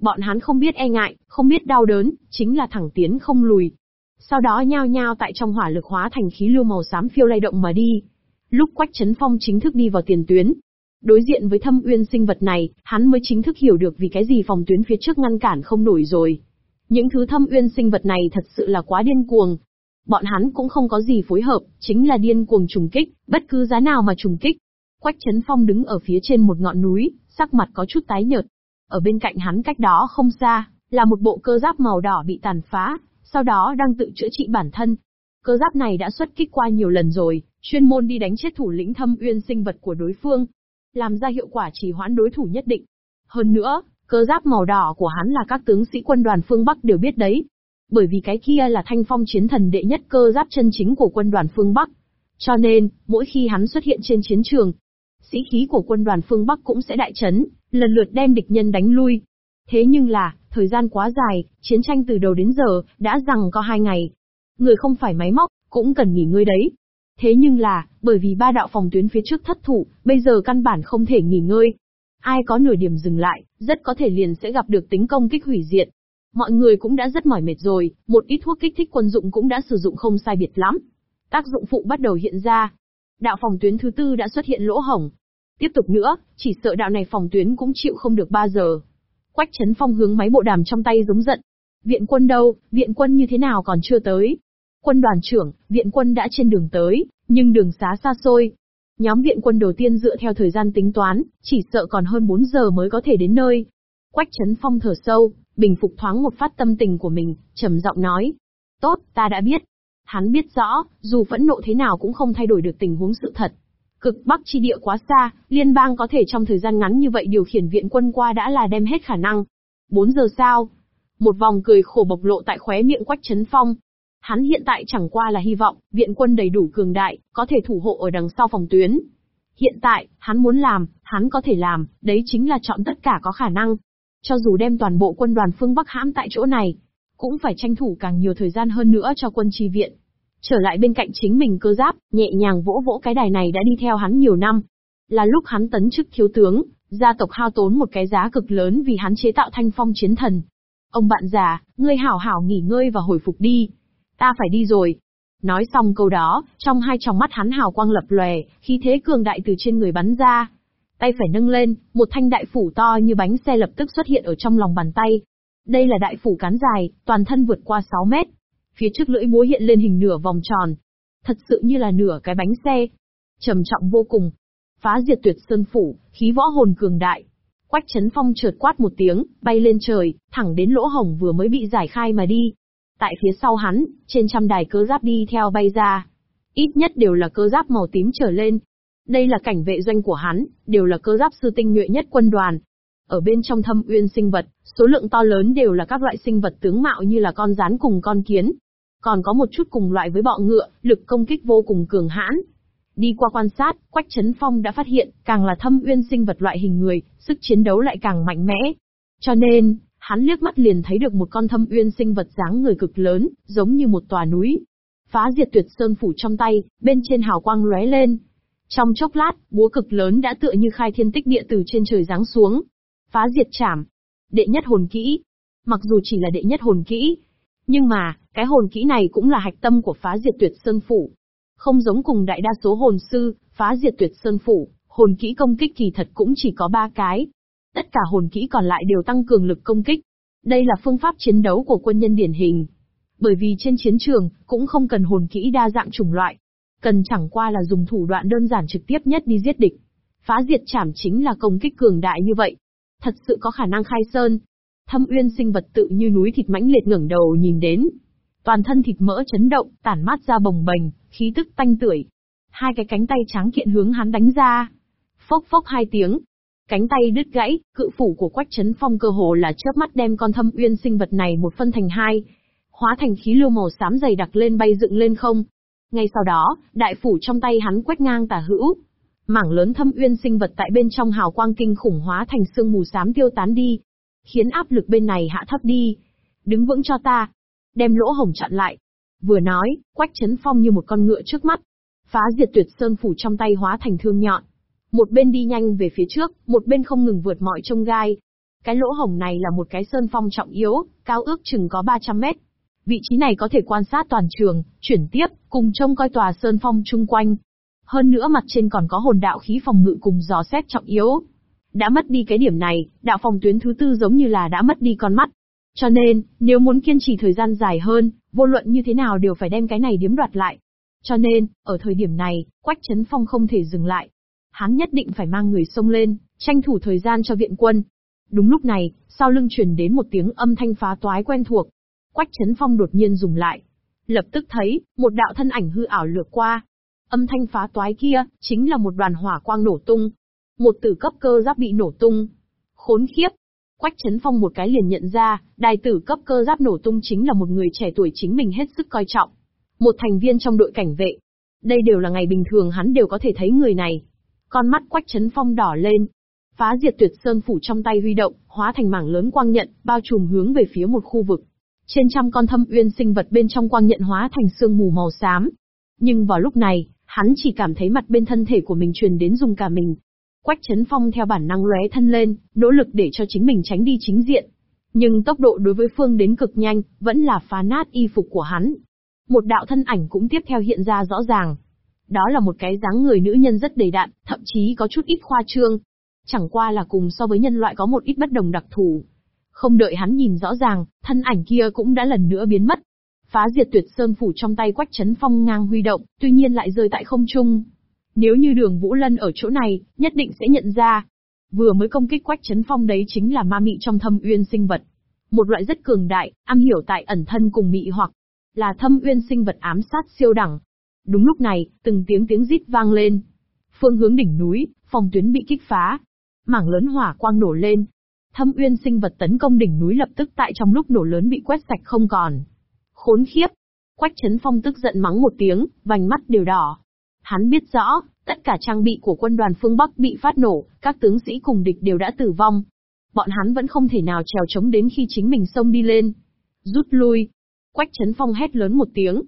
Bọn hắn không biết e ngại, không biết đau đớn, chính là thẳng tiến không lùi. Sau đó nhao nhao tại trong hỏa lực hóa thành khí lưu màu xám phiêu lay động mà đi. Lúc Quách Trấn Phong chính thức đi vào tiền tuyến, Đối diện với thâm uyên sinh vật này, hắn mới chính thức hiểu được vì cái gì phòng tuyến phía trước ngăn cản không nổi rồi. Những thứ thâm uyên sinh vật này thật sự là quá điên cuồng. Bọn hắn cũng không có gì phối hợp, chính là điên cuồng trùng kích, bất cứ giá nào mà trùng kích. Quách Trấn Phong đứng ở phía trên một ngọn núi, sắc mặt có chút tái nhợt. Ở bên cạnh hắn cách đó không xa, là một bộ cơ giáp màu đỏ bị tàn phá, sau đó đang tự chữa trị bản thân. Cơ giáp này đã xuất kích qua nhiều lần rồi, chuyên môn đi đánh chết thủ lĩnh thâm uyên sinh vật của đối phương, làm ra hiệu quả trì hoãn đối thủ nhất định. Hơn nữa, cơ giáp màu đỏ của hắn là các tướng sĩ quân đoàn phương Bắc đều biết đấy. Bởi vì cái kia là thanh phong chiến thần đệ nhất cơ giáp chân chính của quân đoàn phương Bắc. Cho nên, mỗi khi hắn xuất hiện trên chiến trường, sĩ khí của quân đoàn phương Bắc cũng sẽ đại chấn, lần lượt đem địch nhân đánh lui. Thế nhưng là, thời gian quá dài, chiến tranh từ đầu đến giờ, đã rằng có hai ngày. Người không phải máy móc, cũng cần nghỉ ngơi đấy. Thế nhưng là, bởi vì ba đạo phòng tuyến phía trước thất thủ, bây giờ căn bản không thể nghỉ ngơi. Ai có nửa điểm dừng lại, rất có thể liền sẽ gặp được tính công kích hủy diệt. Mọi người cũng đã rất mỏi mệt rồi, một ít thuốc kích thích quân dụng cũng đã sử dụng không sai biệt lắm. Tác dụng phụ bắt đầu hiện ra. Đạo phòng tuyến thứ tư đã xuất hiện lỗ hổng. Tiếp tục nữa, chỉ sợ đạo này phòng tuyến cũng chịu không được 3 giờ. Quách Trấn Phong hướng máy bộ đàm trong tay giống giận. Viện quân đâu, viện quân như thế nào còn chưa tới. Quân đoàn trưởng, viện quân đã trên đường tới, nhưng đường xá xa xôi. Nhóm viện quân đầu tiên dựa theo thời gian tính toán, chỉ sợ còn hơn 4 giờ mới có thể đến nơi. Quách Trấn Phong thở sâu, bình phục thoáng một phát tâm tình của mình, trầm giọng nói. Tốt, ta đã biết. Hắn biết rõ, dù phẫn nộ thế nào cũng không thay đổi được tình huống sự thật. Cực Bắc chi địa quá xa, liên bang có thể trong thời gian ngắn như vậy điều khiển viện quân qua đã là đem hết khả năng. 4 giờ sao? Một vòng cười khổ bộc lộ tại khóe miệng Quách Trấn Phong, Hắn hiện tại chẳng qua là hy vọng, viện quân đầy đủ cường đại, có thể thủ hộ ở đằng sau phòng tuyến. Hiện tại, hắn muốn làm, hắn có thể làm, đấy chính là chọn tất cả có khả năng. Cho dù đem toàn bộ quân đoàn phương Bắc hãm tại chỗ này, cũng phải tranh thủ càng nhiều thời gian hơn nữa cho quân tri viện. Trở lại bên cạnh chính mình cơ giáp, nhẹ nhàng vỗ vỗ cái đài này đã đi theo hắn nhiều năm. Là lúc hắn tấn chức thiếu tướng, gia tộc hao tốn một cái giá cực lớn vì hắn chế tạo thanh phong chiến thần. Ông bạn già, ngươi hảo hảo nghỉ ngơi và hồi phục đi, Ta phải đi rồi. Nói xong câu đó, trong hai tròng mắt hắn hào quang lập lòe, khí thế cường đại từ trên người bắn ra. Tay phải nâng lên, một thanh đại phủ to như bánh xe lập tức xuất hiện ở trong lòng bàn tay. Đây là đại phủ cán dài, toàn thân vượt qua 6 mét. Phía trước lưỡi búa hiện lên hình nửa vòng tròn. Thật sự như là nửa cái bánh xe. trầm trọng vô cùng. Phá diệt tuyệt sơn phủ, khí võ hồn cường đại. Quách Chấn Phong trượt quát một tiếng, bay lên trời, thẳng đến lỗ hồng vừa mới bị giải khai mà đi. Tại phía sau hắn, trên trăm đài cơ giáp đi theo bay ra. Ít nhất đều là cơ giáp màu tím trở lên. Đây là cảnh vệ doanh của hắn, đều là cơ giáp sư tinh nhuệ nhất quân đoàn. Ở bên trong thâm uyên sinh vật, số lượng to lớn đều là các loại sinh vật tướng mạo như là con rắn cùng con kiến. Còn có một chút cùng loại với bọ ngựa, lực công kích vô cùng cường hãn, Đi qua quan sát, Quách Trấn Phong đã phát hiện, càng là thâm uyên sinh vật loại hình người, sức chiến đấu lại càng mạnh mẽ. Cho nên, hắn liếc mắt liền thấy được một con thâm uyên sinh vật dáng người cực lớn, giống như một tòa núi. Phá diệt tuyệt sơn phủ trong tay, bên trên hào quang lóe lên. Trong chốc lát, búa cực lớn đã tựa như khai thiên tích địa từ trên trời giáng xuống. Phá diệt chảm. Đệ nhất hồn kỹ. Mặc dù chỉ là đệ nhất hồn kỹ, nhưng mà, cái hồn kỹ này cũng là hạch tâm của phá diệt tuyệt sơn phủ. Không giống cùng đại đa số hồn sư, phá diệt tuyệt sơn phủ, hồn kỹ công kích kỳ thật cũng chỉ có ba cái. Tất cả hồn kỹ còn lại đều tăng cường lực công kích. Đây là phương pháp chiến đấu của quân nhân điển hình. Bởi vì trên chiến trường, cũng không cần hồn kỹ đa dạng chủng loại. Cần chẳng qua là dùng thủ đoạn đơn giản trực tiếp nhất đi giết địch. Phá diệt chảm chính là công kích cường đại như vậy. Thật sự có khả năng khai sơn. Thâm uyên sinh vật tự như núi thịt mãnh liệt ngẩng đầu nhìn đến, Toàn thân thịt mỡ chấn động, tản mát ra bồng bềnh, khí tức tanh tưởi. Hai cái cánh tay trắng kiện hướng hắn đánh ra. Phốc phốc hai tiếng. Cánh tay đứt gãy, cự phủ của Quách Chấn Phong cơ hồ là chớp mắt đem con thâm uyên sinh vật này một phân thành hai. Hóa thành khí lưu màu xám dày đặc lên bay dựng lên không. Ngay sau đó, đại phủ trong tay hắn quét ngang tả hữu, mảng lớn thâm uyên sinh vật tại bên trong hào quang kinh khủng hóa thành sương mù xám tiêu tán đi, khiến áp lực bên này hạ thấp đi. Đứng vững cho ta, đem lỗ hổng chặn lại. Vừa nói, Quách Chấn Phong như một con ngựa trước mắt, phá diệt tuyệt sơn phủ trong tay hóa thành thương nhọn. Một bên đi nhanh về phía trước, một bên không ngừng vượt mọi trông gai. Cái lỗ hổng này là một cái sơn phong trọng yếu, cao ước chừng có 300 mét. Vị trí này có thể quan sát toàn trường, chuyển tiếp, cùng trông coi tòa sơn phong chung quanh. Hơn nữa mặt trên còn có hồn đạo khí phòng ngự cùng gió xét trọng yếu. Đã mất đi cái điểm này, đạo phòng tuyến thứ tư giống như là đã mất đi con mắt, cho nên, nếu muốn kiên trì thời gian dài hơn, vô luận như thế nào đều phải đem cái này điếm đoạt lại. Cho nên, ở thời điểm này, Quách Trấn Phong không thể dừng lại. Hắn nhất định phải mang người xông lên, tranh thủ thời gian cho viện quân. Đúng lúc này, sau lưng truyền đến một tiếng âm thanh phá toái quen thuộc. Quách Trấn Phong đột nhiên dùng lại. Lập tức thấy, một đạo thân ảnh hư ảo lược qua. Âm thanh phá toái kia, chính là một đoàn hỏa quang nổ tung. Một tử cấp cơ giáp bị nổ tung. Khốn khiếp, Quách Trấn Phong một cái liền nhận ra, đài tử cấp cơ giáp nổ tung chính là một người trẻ tuổi chính mình hết sức coi trọng. Một thành viên trong đội cảnh vệ. Đây đều là ngày bình thường hắn đều có thể thấy người này. Con mắt Quách Trấn Phong đỏ lên. Phá diệt tuyệt sơn phủ trong tay huy động, hóa thành mảng lớn quang nhận, bao trùm hướng về phía một khu vực. Trên trăm con thâm uyên sinh vật bên trong quang nhận hóa thành sương mù màu xám. Nhưng vào lúc này, hắn chỉ cảm thấy mặt bên thân thể của mình truyền đến dùng cả mình, Quách Trấn Phong theo bản năng lóe thân lên, nỗ lực để cho chính mình tránh đi chính diện. Nhưng tốc độ đối với phương đến cực nhanh, vẫn là phá nát y phục của hắn. Một đạo thân ảnh cũng tiếp theo hiện ra rõ ràng. Đó là một cái dáng người nữ nhân rất đầy đặn, thậm chí có chút ít khoa trương. Chẳng qua là cùng so với nhân loại có một ít bất đồng đặc thù. Không đợi hắn nhìn rõ ràng, thân ảnh kia cũng đã lần nữa biến mất. Phá diệt tuyệt sơn phủ trong tay quách chấn phong ngang huy động, tuy nhiên lại rơi tại không trung. Nếu như đường Vũ Lân ở chỗ này, nhất định sẽ nhận ra. Vừa mới công kích quách chấn phong đấy chính là ma mị trong thâm uyên sinh vật. Một loại rất cường đại, am hiểu tại ẩn thân cùng mị hoặc là thâm uyên sinh vật ám sát siêu đẳng. Đúng lúc này, từng tiếng tiếng rít vang lên. Phương hướng đỉnh núi, phòng tuyến bị kích phá. Mảng lớn hỏa quang nổ lên. Thâm uyên sinh vật tấn công đỉnh núi lập tức tại trong lúc nổ lớn bị quét sạch không còn. Khốn khiếp! Quách Trấn Phong tức giận mắng một tiếng, vành mắt đều đỏ. Hắn biết rõ, tất cả trang bị của quân đoàn phương Bắc bị phát nổ, các tướng sĩ cùng địch đều đã tử vong. Bọn hắn vẫn không thể nào trèo chống đến khi chính mình xông đi lên. Rút lui. Quách Trấn Phong hét lớn một tiếng.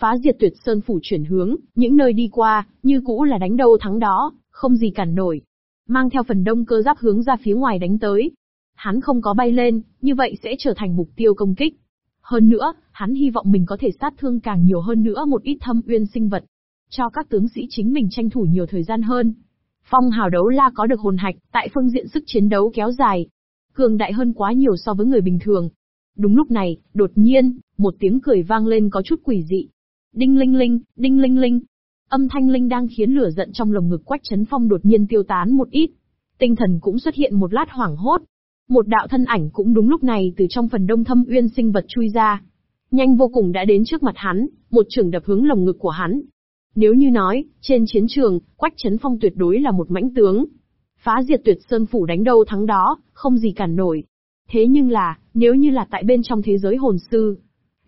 Phá diệt tuyệt sơn phủ chuyển hướng, những nơi đi qua, như cũ là đánh đâu thắng đó, không gì cản nổi. Mang theo phần đông cơ giáp hướng ra phía ngoài đánh tới. Hắn không có bay lên, như vậy sẽ trở thành mục tiêu công kích. Hơn nữa, hắn hy vọng mình có thể sát thương càng nhiều hơn nữa một ít thâm uyên sinh vật, cho các tướng sĩ chính mình tranh thủ nhiều thời gian hơn. Phong hào đấu la có được hồn hạch, tại phương diện sức chiến đấu kéo dài, cường đại hơn quá nhiều so với người bình thường. Đúng lúc này, đột nhiên, một tiếng cười vang lên có chút quỷ dị. Đinh linh linh, đinh linh linh. Âm thanh linh đang khiến lửa giận trong lồng ngực Quách Chấn Phong đột nhiên tiêu tán một ít. Tinh thần cũng xuất hiện một lát hoảng hốt. Một đạo thân ảnh cũng đúng lúc này từ trong phần đông thâm uyên sinh vật chui ra. Nhanh vô cùng đã đến trước mặt hắn, một trường đập hướng lồng ngực của hắn. Nếu như nói, trên chiến trường, Quách Chấn Phong tuyệt đối là một mãnh tướng. Phá diệt tuyệt sơn phủ đánh đâu thắng đó, không gì cản nổi. Thế nhưng là, nếu như là tại bên trong thế giới hồn sư,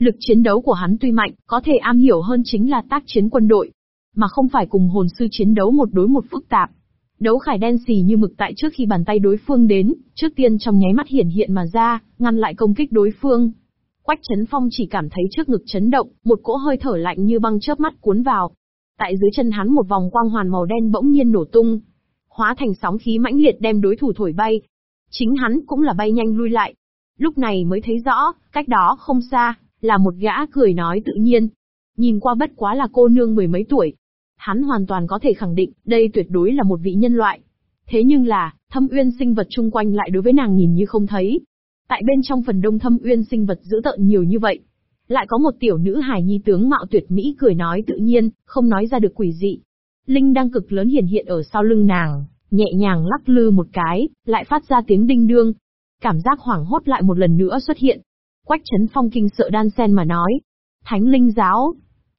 lực chiến đấu của hắn tuy mạnh, có thể am hiểu hơn chính là tác chiến quân đội, mà không phải cùng hồn sư chiến đấu một đối một phức tạp. Đấu khải đen xì như mực tại trước khi bàn tay đối phương đến, trước tiên trong nháy mắt hiển hiện mà ra, ngăn lại công kích đối phương. Quách Chấn Phong chỉ cảm thấy trước ngực chấn động, một cỗ hơi thở lạnh như băng chớp mắt cuốn vào. Tại dưới chân hắn một vòng quang hoàn màu đen bỗng nhiên nổ tung, hóa thành sóng khí mãnh liệt đem đối thủ thổi bay. Chính hắn cũng là bay nhanh lui lại. Lúc này mới thấy rõ, cách đó không xa, là một gã cười nói tự nhiên. Nhìn qua bất quá là cô nương mười mấy tuổi, hắn hoàn toàn có thể khẳng định, đây tuyệt đối là một vị nhân loại. Thế nhưng là, thâm uyên sinh vật chung quanh lại đối với nàng nhìn như không thấy. Tại bên trong phần đông thâm uyên sinh vật dữ tợn nhiều như vậy. Lại có một tiểu nữ hài nhi tướng mạo tuyệt mỹ cười nói tự nhiên, không nói ra được quỷ dị. Linh đang cực lớn hiển hiện ở sau lưng nàng, nhẹ nhàng lắc lư một cái, lại phát ra tiếng đinh đương. Cảm giác hoảng hốt lại một lần nữa xuất hiện. Quách chấn phong kinh sợ đan sen mà nói. Thánh linh giáo,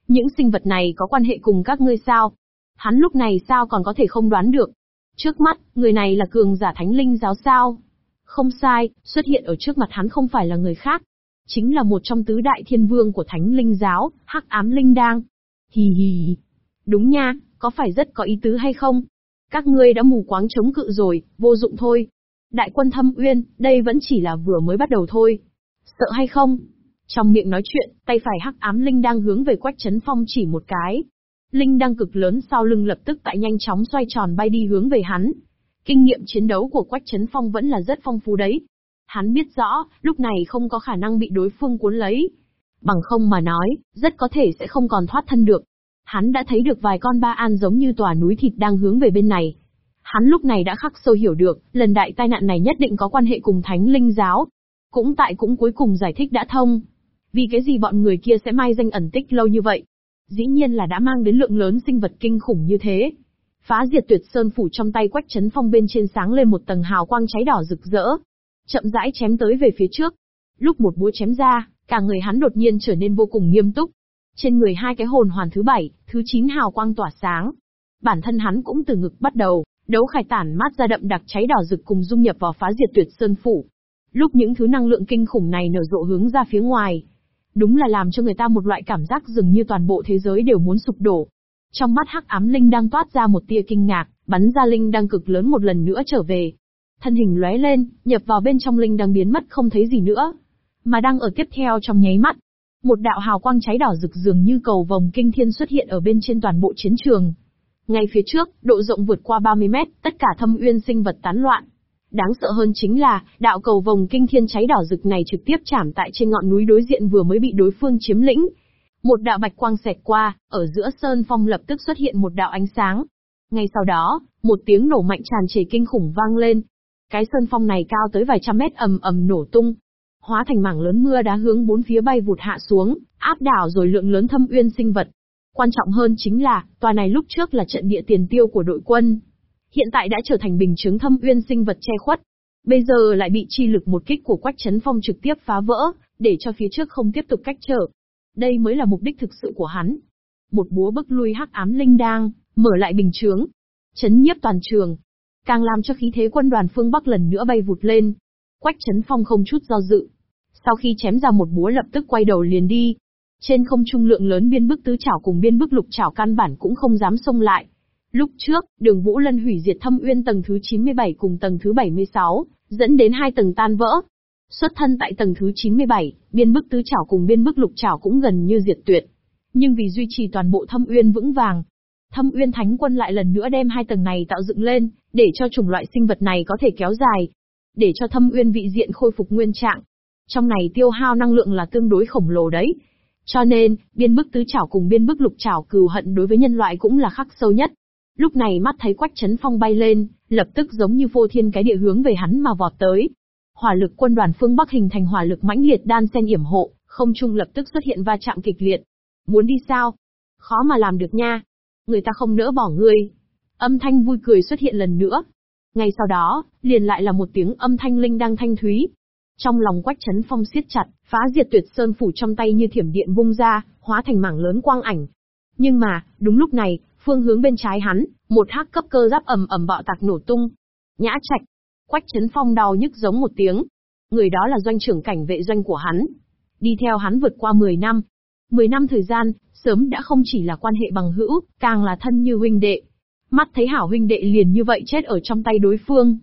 những sinh vật này có quan hệ cùng các ngươi sao? Hắn lúc này sao còn có thể không đoán được? Trước mắt, người này là cường giả thánh linh giáo sao? Không sai, xuất hiện ở trước mặt hắn không phải là người khác. Chính là một trong tứ đại thiên vương của thánh linh giáo, hắc ám linh đang. Hì hì hì. Đúng nha, có phải rất có ý tứ hay không? Các ngươi đã mù quáng chống cự rồi, vô dụng thôi. Đại quân thâm uyên, đây vẫn chỉ là vừa mới bắt đầu thôi. Sợ hay không? Trong miệng nói chuyện, tay phải hắc ám linh đang hướng về Quách Chấn Phong chỉ một cái. Linh đang cực lớn sau lưng lập tức tại nhanh chóng xoay tròn bay đi hướng về hắn. Kinh nghiệm chiến đấu của Quách Chấn Phong vẫn là rất phong phú đấy. Hắn biết rõ, lúc này không có khả năng bị đối phương cuốn lấy. Bằng không mà nói, rất có thể sẽ không còn thoát thân được. Hắn đã thấy được vài con ba an giống như tòa núi thịt đang hướng về bên này. Hắn lúc này đã khắc sâu hiểu được, lần đại tai nạn này nhất định có quan hệ cùng thánh linh giáo. Cũng tại cũng cuối cùng giải thích đã thông. Vì cái gì bọn người kia sẽ mai danh ẩn tích lâu như vậy? Dĩ nhiên là đã mang đến lượng lớn sinh vật kinh khủng như thế. Phá diệt tuyệt sơn phủ trong tay quách chấn phong bên trên sáng lên một tầng hào quang cháy đỏ rực rỡ. Chậm rãi chém tới về phía trước. Lúc một búa chém ra, cả người hắn đột nhiên trở nên vô cùng nghiêm túc. Trên người hai cái hồn hoàn thứ bảy, thứ chín hào quang tỏa sáng. Bản thân hắn cũng từ ngực bắt đầu, đấu khải tản mát ra đậm đặc cháy đỏ rực cùng dung nhập vào phá diệt tuyệt sơn phủ. Lúc những thứ năng lượng kinh khủng này nở rộ hướng ra phía ngoài, Đúng là làm cho người ta một loại cảm giác dường như toàn bộ thế giới đều muốn sụp đổ. Trong mắt hắc ám linh đang toát ra một tia kinh ngạc, bắn ra linh đang cực lớn một lần nữa trở về. Thân hình lóe lên, nhập vào bên trong linh đang biến mất không thấy gì nữa. Mà đang ở tiếp theo trong nháy mắt. Một đạo hào quang cháy đỏ rực dường như cầu vòng kinh thiên xuất hiện ở bên trên toàn bộ chiến trường. Ngay phía trước, độ rộng vượt qua 30 mét, tất cả thâm uyên sinh vật tán loạn. Đáng sợ hơn chính là, đạo cầu vòng kinh thiên cháy đỏ rực này trực tiếp chạm tại trên ngọn núi đối diện vừa mới bị đối phương chiếm lĩnh. Một đạo bạch quang xẹt qua, ở giữa sơn phong lập tức xuất hiện một đạo ánh sáng. Ngay sau đó, một tiếng nổ mạnh tràn trề kinh khủng vang lên. Cái sơn phong này cao tới vài trăm mét ầm ầm nổ tung, hóa thành mảng lớn mưa đá hướng bốn phía bay vụt hạ xuống, áp đảo rồi lượng lớn thâm uyên sinh vật. Quan trọng hơn chính là, tòa này lúc trước là trận địa tiền tiêu của đội quân, hiện tại đã trở thành bình chứng thâm uyên sinh vật che khuất. Bây giờ lại bị chi lực một kích của Quách Chấn Phong trực tiếp phá vỡ, để cho phía trước không tiếp tục cách trở. Đây mới là mục đích thực sự của hắn. Một búa bức lui hắc ám linh đang, mở lại bình chướng, chấn nhiếp toàn trường, càng làm cho khí thế quân đoàn phương Bắc lần nữa bay vụt lên. Quách Chấn Phong không chút do dự. Sau khi chém ra một búa lập tức quay đầu liền đi. Trên không trung lượng lớn biên bức tứ chảo cùng biên bức lục chảo căn bản cũng không dám xông lại. Lúc trước, đường Vũ Lân hủy diệt thâm uyên tầng thứ 97 cùng tầng thứ 76, dẫn đến hai tầng tan vỡ. Xuất thân tại tầng thứ 97, biên bức tứ chảo cùng biên bức lục chảo cũng gần như diệt tuyệt. Nhưng vì duy trì toàn bộ thâm uyên vững vàng, thâm uyên thánh quân lại lần nữa đem hai tầng này tạo dựng lên, để cho chủng loại sinh vật này có thể kéo dài. Để cho thâm uyên vị diện khôi phục nguyên trạng. Trong này tiêu hao năng lượng là tương đối khổng lồ đấy. Cho nên, biên bức tứ chảo cùng biên bức lục chảo cừu hận đối với nhân loại cũng là khắc sâu nhất. Lúc này mắt thấy Quách Chấn Phong bay lên, lập tức giống như vô thiên cái địa hướng về hắn mà vọt tới. Hỏa lực quân đoàn phương Bắc hình thành hỏa lực mãnh liệt đan xen yểm hộ, không trung lập tức xuất hiện va chạm kịch liệt. Muốn đi sao? Khó mà làm được nha. Người ta không nỡ bỏ ngươi. Âm thanh vui cười xuất hiện lần nữa. Ngay sau đó, liền lại là một tiếng âm thanh linh đang thanh thúy. Trong lòng quách chấn phong siết chặt, phá diệt tuyệt sơn phủ trong tay như thiểm điện vung ra, hóa thành mảng lớn quang ảnh. Nhưng mà, đúng lúc này, phương hướng bên trái hắn, một hắc cấp cơ giáp ầm ầm bạo tạc nổ tung. Nhã trạch, quách chấn phong đau nhức giống một tiếng. Người đó là doanh trưởng cảnh vệ doanh của hắn. Đi theo hắn vượt qua 10 năm. 10 năm thời gian, sớm đã không chỉ là quan hệ bằng hữu, càng là thân như huynh đệ. Mắt thấy hảo huynh đệ liền như vậy chết ở trong tay đối phương.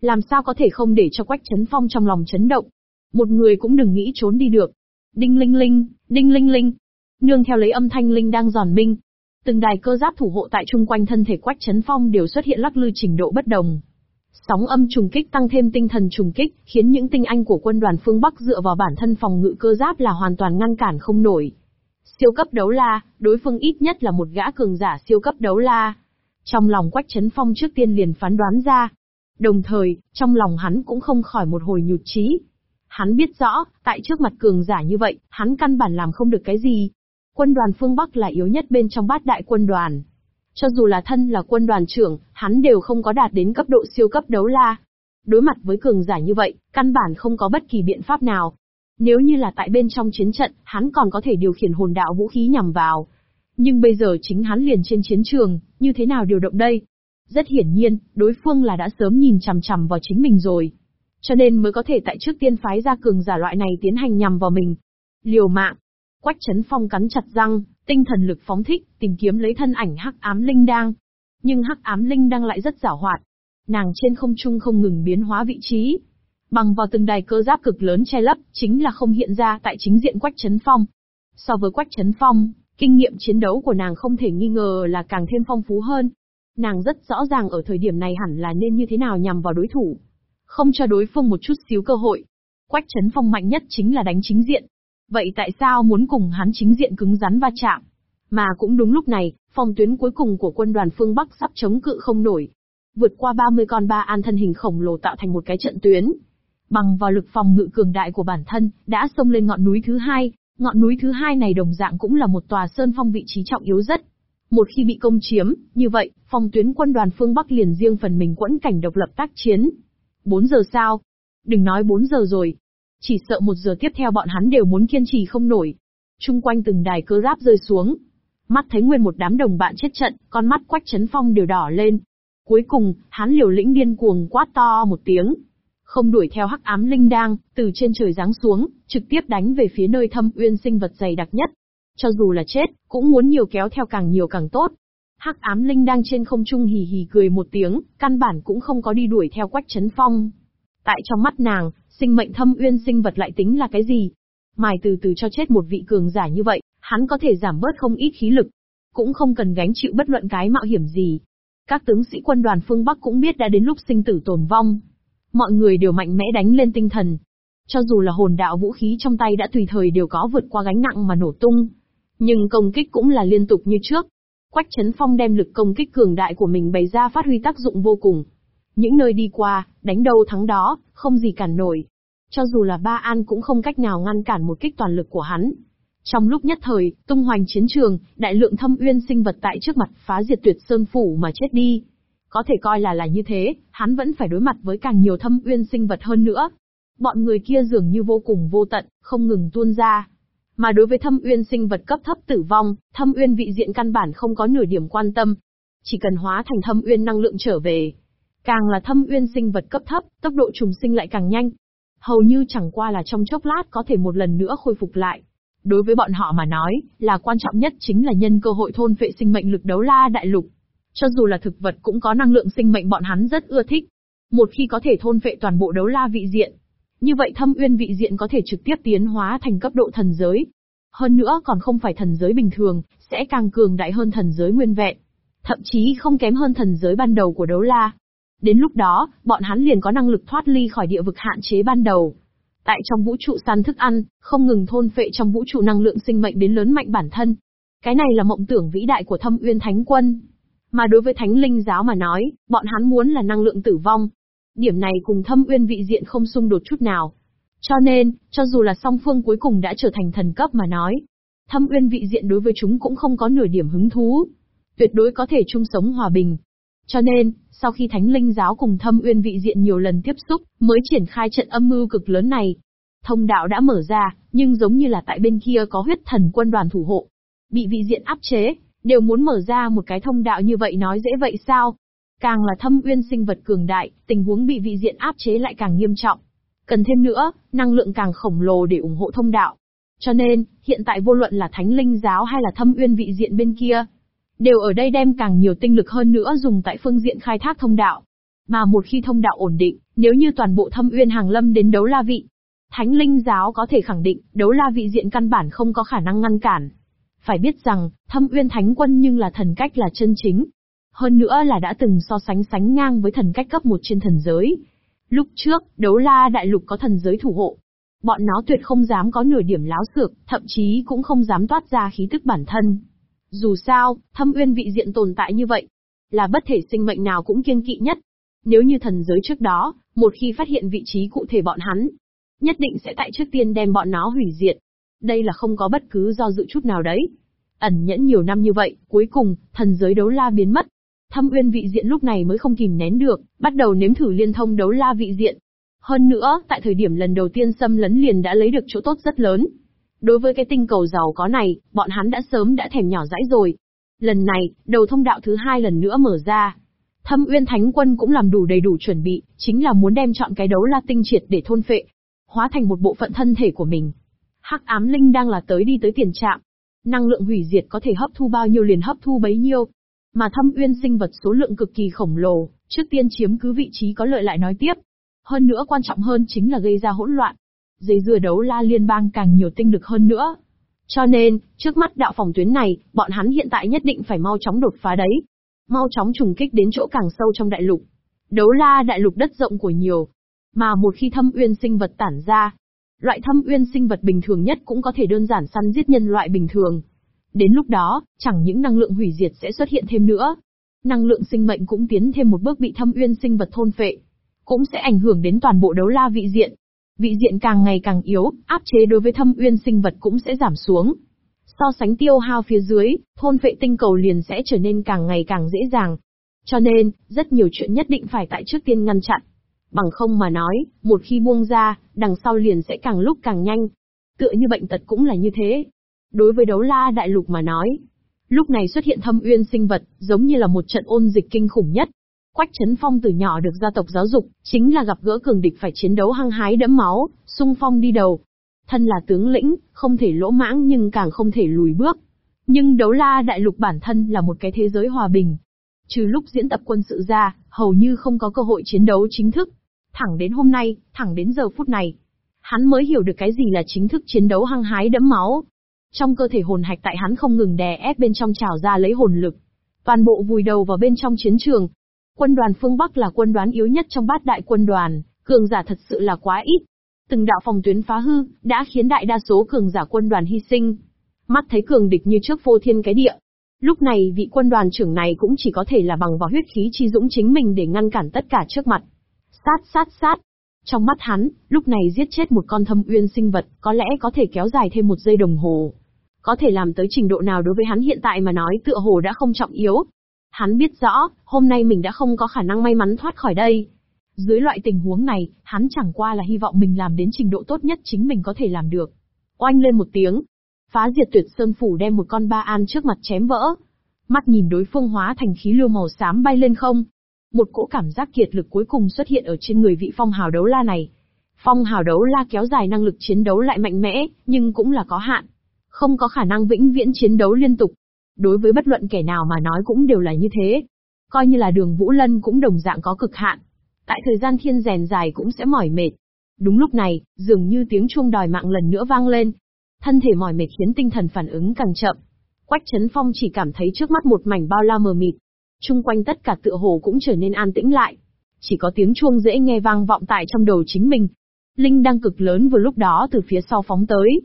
Làm sao có thể không để cho Quách Chấn Phong trong lòng chấn động. Một người cũng đừng nghĩ trốn đi được. Đinh linh linh, đinh linh linh. Nương theo lấy âm thanh linh đang giòn minh. Từng đài cơ giáp thủ hộ tại chung quanh thân thể Quách Chấn Phong đều xuất hiện lắc lư trình độ bất đồng. Sóng âm trùng kích tăng thêm tinh thần trùng kích, khiến những tinh anh của quân đoàn phương Bắc dựa vào bản thân phòng ngự cơ giáp là hoàn toàn ngăn cản không nổi. Siêu cấp đấu la, đối phương ít nhất là một gã cường giả siêu cấp đấu la. Trong lòng Quách Chấn Phong trước tiên liền phán đoán ra. Đồng thời, trong lòng hắn cũng không khỏi một hồi nhụt chí. Hắn biết rõ, tại trước mặt cường giả như vậy, hắn căn bản làm không được cái gì. Quân đoàn phương Bắc là yếu nhất bên trong bát đại quân đoàn. Cho dù là thân là quân đoàn trưởng, hắn đều không có đạt đến cấp độ siêu cấp đấu la. Đối mặt với cường giả như vậy, căn bản không có bất kỳ biện pháp nào. Nếu như là tại bên trong chiến trận, hắn còn có thể điều khiển hồn đạo vũ khí nhằm vào. Nhưng bây giờ chính hắn liền trên chiến trường, như thế nào điều động đây? Rất hiển nhiên, đối phương là đã sớm nhìn chằm chằm vào chính mình rồi. Cho nên mới có thể tại trước tiên phái ra cường giả loại này tiến hành nhằm vào mình. Liều mạng. Quách chấn phong cắn chặt răng, tinh thần lực phóng thích, tìm kiếm lấy thân ảnh hắc ám linh đang. Nhưng hắc ám linh đang lại rất giảo hoạt. Nàng trên không trung không ngừng biến hóa vị trí, bằng vào từng đài cơ giáp cực lớn che lấp, chính là không hiện ra tại chính diện Quách Chấn Phong. So với Quách Chấn Phong, kinh nghiệm chiến đấu của nàng không thể nghi ngờ là càng thêm phong phú hơn. Nàng rất rõ ràng ở thời điểm này hẳn là nên như thế nào nhằm vào đối thủ. Không cho đối phương một chút xíu cơ hội. Quách Chấn Phong mạnh nhất chính là đánh chính diện. Vậy tại sao muốn cùng hắn chính diện cứng rắn va chạm? Mà cũng đúng lúc này, phòng tuyến cuối cùng của quân đoàn phương Bắc sắp chống cự không nổi. Vượt qua 30 con ba an thân hình khổng lồ tạo thành một cái trận tuyến, bằng vào lực phòng ngự cường đại của bản thân, đã xông lên ngọn núi thứ hai. Ngọn núi thứ hai này đồng dạng cũng là một tòa sơn phong vị trí trọng yếu rất. Một khi bị công chiếm, như vậy, phòng tuyến quân đoàn phương Bắc liền riêng phần mình quẫn cảnh độc lập tác chiến. 4 giờ sao? Đừng nói 4 giờ rồi. Chỉ sợ một giờ tiếp theo bọn hắn đều muốn kiên trì không nổi. Trung quanh từng đài cơ giáp rơi xuống. Mắt thấy nguyên một đám đồng bạn chết trận, con mắt quách chấn phong đều đỏ lên. Cuối cùng, hắn liều lĩnh điên cuồng quát to một tiếng, không đuổi theo hắc ám linh đang, từ trên trời giáng xuống, trực tiếp đánh về phía nơi thâm uyên sinh vật dày đặc nhất. Cho dù là chết, cũng muốn nhiều kéo theo càng nhiều càng tốt. Hắc ám linh đang trên không trung hì hì cười một tiếng, căn bản cũng không có đi đuổi theo quách chấn phong. Tại trong mắt nàng, sinh mệnh thâm uyên sinh vật lại tính là cái gì? Mài từ từ cho chết một vị cường giả như vậy, hắn có thể giảm bớt không ít khí lực. Cũng không cần gánh chịu bất luận cái mạo hiểm gì. Các tướng sĩ quân đoàn phương Bắc cũng biết đã đến lúc sinh tử tồn vong, Mọi người đều mạnh mẽ đánh lên tinh thần. Cho dù là hồn đạo vũ khí trong tay đã tùy thời đều có vượt qua gánh nặng mà nổ tung. Nhưng công kích cũng là liên tục như trước. Quách Trấn Phong đem lực công kích cường đại của mình bày ra phát huy tác dụng vô cùng. Những nơi đi qua, đánh đâu thắng đó, không gì cản nổi. Cho dù là Ba An cũng không cách nào ngăn cản một kích toàn lực của hắn. Trong lúc nhất thời, tung hoành chiến trường, đại lượng thâm uyên sinh vật tại trước mặt phá diệt tuyệt sơn phủ mà chết đi. Có thể coi là là như thế, hắn vẫn phải đối mặt với càng nhiều thâm uyên sinh vật hơn nữa. Bọn người kia dường như vô cùng vô tận, không ngừng tuôn ra. Mà đối với thâm uyên sinh vật cấp thấp tử vong, thâm uyên vị diện căn bản không có nửa điểm quan tâm. Chỉ cần hóa thành thâm uyên năng lượng trở về. Càng là thâm uyên sinh vật cấp thấp, tốc độ trùng sinh lại càng nhanh. Hầu như chẳng qua là trong chốc lát có thể một lần nữa khôi phục lại. Đối với bọn họ mà nói, là quan trọng nhất chính là nhân cơ hội thôn phệ sinh mệnh lực đấu la đại lục. Cho dù là thực vật cũng có năng lượng sinh mệnh bọn hắn rất ưa thích. Một khi có thể thôn phệ toàn bộ đấu la vị diện, như vậy thâm uyên vị diện có thể trực tiếp tiến hóa thành cấp độ thần giới. Hơn nữa còn không phải thần giới bình thường, sẽ càng cường đại hơn thần giới nguyên vẹn. Thậm chí không kém hơn thần giới ban đầu của đấu la. Đến lúc đó, bọn hắn liền có năng lực thoát ly khỏi địa vực hạn chế ban đầu. Tại trong vũ trụ săn thức ăn, không ngừng thôn phệ trong vũ trụ năng lượng sinh mệnh đến lớn mạnh bản thân. Cái này là mộng tưởng vĩ đại của thâm uyên thánh quân. Mà đối với thánh linh giáo mà nói, bọn hắn muốn là năng lượng tử vong. Điểm này cùng thâm uyên vị diện không xung đột chút nào. Cho nên, cho dù là song phương cuối cùng đã trở thành thần cấp mà nói, thâm uyên vị diện đối với chúng cũng không có nửa điểm hứng thú. tuyệt đối có thể chung sống hòa bình. Cho nên, sau khi Thánh Linh giáo cùng Thâm Uyên vị diện nhiều lần tiếp xúc, mới triển khai trận âm mưu cực lớn này. Thông đạo đã mở ra, nhưng giống như là tại bên kia có huyết thần quân đoàn thủ hộ. Bị vị diện áp chế, đều muốn mở ra một cái thông đạo như vậy nói dễ vậy sao? Càng là thâm uyên sinh vật cường đại, tình huống bị vị diện áp chế lại càng nghiêm trọng. Cần thêm nữa, năng lượng càng khổng lồ để ủng hộ thông đạo. Cho nên, hiện tại vô luận là thánh linh giáo hay là thâm uyên vị diện bên kia, đều ở đây đem càng nhiều tinh lực hơn nữa dùng tại phương diện khai thác thông đạo. Mà một khi thông đạo ổn định, nếu như toàn bộ thâm uyên hàng lâm đến đấu la vị, thánh linh giáo có thể khẳng định, đấu la vị diện căn bản không có khả năng ngăn cản. Phải biết rằng, thâm uyên thánh quân nhưng là thần cách là chân chính. Hơn nữa là đã từng so sánh sánh ngang với thần cách cấp một trên thần giới. Lúc trước, đấu la đại lục có thần giới thủ hộ. Bọn nó tuyệt không dám có nửa điểm láo xược, thậm chí cũng không dám toát ra khí tức bản thân. Dù sao, thâm uyên vị diện tồn tại như vậy, là bất thể sinh mệnh nào cũng kiêng kỵ nhất. Nếu như thần giới trước đó, một khi phát hiện vị trí cụ thể bọn hắn, nhất định sẽ tại trước tiên đem bọn nó hủy diệt. Đây là không có bất cứ do dự chút nào đấy. Ẩn nhẫn nhiều năm như vậy, cuối cùng, thần giới đấu la biến mất. Thâm uyên vị diện lúc này mới không kìm nén được, bắt đầu nếm thử liên thông đấu la vị diện. Hơn nữa, tại thời điểm lần đầu tiên xâm lấn liền đã lấy được chỗ tốt rất lớn. Đối với cái tinh cầu giàu có này, bọn hắn đã sớm đã thèm nhỏ dãi rồi. Lần này, đầu thông đạo thứ hai lần nữa mở ra. Thâm Uyên Thánh Quân cũng làm đủ đầy đủ chuẩn bị, chính là muốn đem chọn cái đấu la tinh triệt để thôn phệ, hóa thành một bộ phận thân thể của mình. Hắc ám linh đang là tới đi tới tiền trạm. Năng lượng hủy diệt có thể hấp thu bao nhiêu liền hấp thu bấy nhiêu. Mà thâm uyên sinh vật số lượng cực kỳ khổng lồ, trước tiên chiếm cứ vị trí có lợi lại nói tiếp. Hơn nữa quan trọng hơn chính là gây ra hỗn loạn. Dây dưa đấu la liên bang càng nhiều tinh lực hơn nữa. Cho nên, trước mắt đạo phòng tuyến này, bọn hắn hiện tại nhất định phải mau chóng đột phá đấy. Mau chóng trùng kích đến chỗ càng sâu trong đại lục. Đấu la đại lục đất rộng của nhiều, mà một khi thâm uyên sinh vật tản ra, loại thâm uyên sinh vật bình thường nhất cũng có thể đơn giản săn giết nhân loại bình thường. Đến lúc đó, chẳng những năng lượng hủy diệt sẽ xuất hiện thêm nữa, năng lượng sinh mệnh cũng tiến thêm một bước bị thâm uyên sinh vật thôn phệ, cũng sẽ ảnh hưởng đến toàn bộ đấu la vị diện. Vị diện càng ngày càng yếu, áp chế đối với thâm uyên sinh vật cũng sẽ giảm xuống. So sánh tiêu hao phía dưới, thôn vệ tinh cầu liền sẽ trở nên càng ngày càng dễ dàng. Cho nên, rất nhiều chuyện nhất định phải tại trước tiên ngăn chặn. Bằng không mà nói, một khi buông ra, đằng sau liền sẽ càng lúc càng nhanh. Tựa như bệnh tật cũng là như thế. Đối với đấu la đại lục mà nói, lúc này xuất hiện thâm uyên sinh vật, giống như là một trận ôn dịch kinh khủng nhất. Quách Trấn Phong từ nhỏ được gia tộc giáo dục, chính là gặp gỡ cường địch phải chiến đấu hăng hái đẫm máu, sung phong đi đầu. Thân là tướng lĩnh, không thể lỗ mãng nhưng càng không thể lùi bước. Nhưng đấu la đại lục bản thân là một cái thế giới hòa bình. Trừ lúc diễn tập quân sự ra, hầu như không có cơ hội chiến đấu chính thức. Thẳng đến hôm nay, thẳng đến giờ phút này, hắn mới hiểu được cái gì là chính thức chiến đấu hăng hái đẫm máu. Trong cơ thể hồn hạch tại hắn không ngừng đè ép bên trong trào ra lấy hồn lực. Toàn bộ vùi đầu vào bên trong chiến trường. Quân đoàn phương Bắc là quân đoán yếu nhất trong bát đại quân đoàn, cường giả thật sự là quá ít. Từng đạo phòng tuyến phá hư, đã khiến đại đa số cường giả quân đoàn hy sinh. Mắt thấy cường địch như trước vô thiên cái địa. Lúc này vị quân đoàn trưởng này cũng chỉ có thể là bằng vào huyết khí chi dũng chính mình để ngăn cản tất cả trước mặt. Sát sát sát. Trong mắt hắn, lúc này giết chết một con thâm uyên sinh vật, có lẽ có thể kéo dài thêm một giây đồng hồ. Có thể làm tới trình độ nào đối với hắn hiện tại mà nói tựa hồ đã không trọng yếu. Hắn biết rõ, hôm nay mình đã không có khả năng may mắn thoát khỏi đây. Dưới loại tình huống này, hắn chẳng qua là hy vọng mình làm đến trình độ tốt nhất chính mình có thể làm được. Oanh lên một tiếng. Phá diệt tuyệt sơn phủ đem một con ba an trước mặt chém vỡ. Mắt nhìn đối phương hóa thành khí lưu màu xám bay lên không. Một cỗ cảm giác kiệt lực cuối cùng xuất hiện ở trên người vị phong hào đấu la này. Phong hào đấu la kéo dài năng lực chiến đấu lại mạnh mẽ, nhưng cũng là có hạn. Không có khả năng vĩnh viễn chiến đấu liên tục. Đối với bất luận kẻ nào mà nói cũng đều là như thế. Coi như là đường Vũ Lân cũng đồng dạng có cực hạn. Tại thời gian thiên rèn dài cũng sẽ mỏi mệt. Đúng lúc này, dường như tiếng chuông đòi mạng lần nữa vang lên. Thân thể mỏi mệt khiến tinh thần phản ứng càng chậm. Quách Trấn Phong chỉ cảm thấy trước mắt một mảnh bao la mờ mịt, Trung quanh tất cả tựa hồ cũng trở nên an tĩnh lại. Chỉ có tiếng chuông dễ nghe vang vọng tại trong đầu chính mình. Linh đang cực lớn vừa lúc đó từ phía sau phóng tới.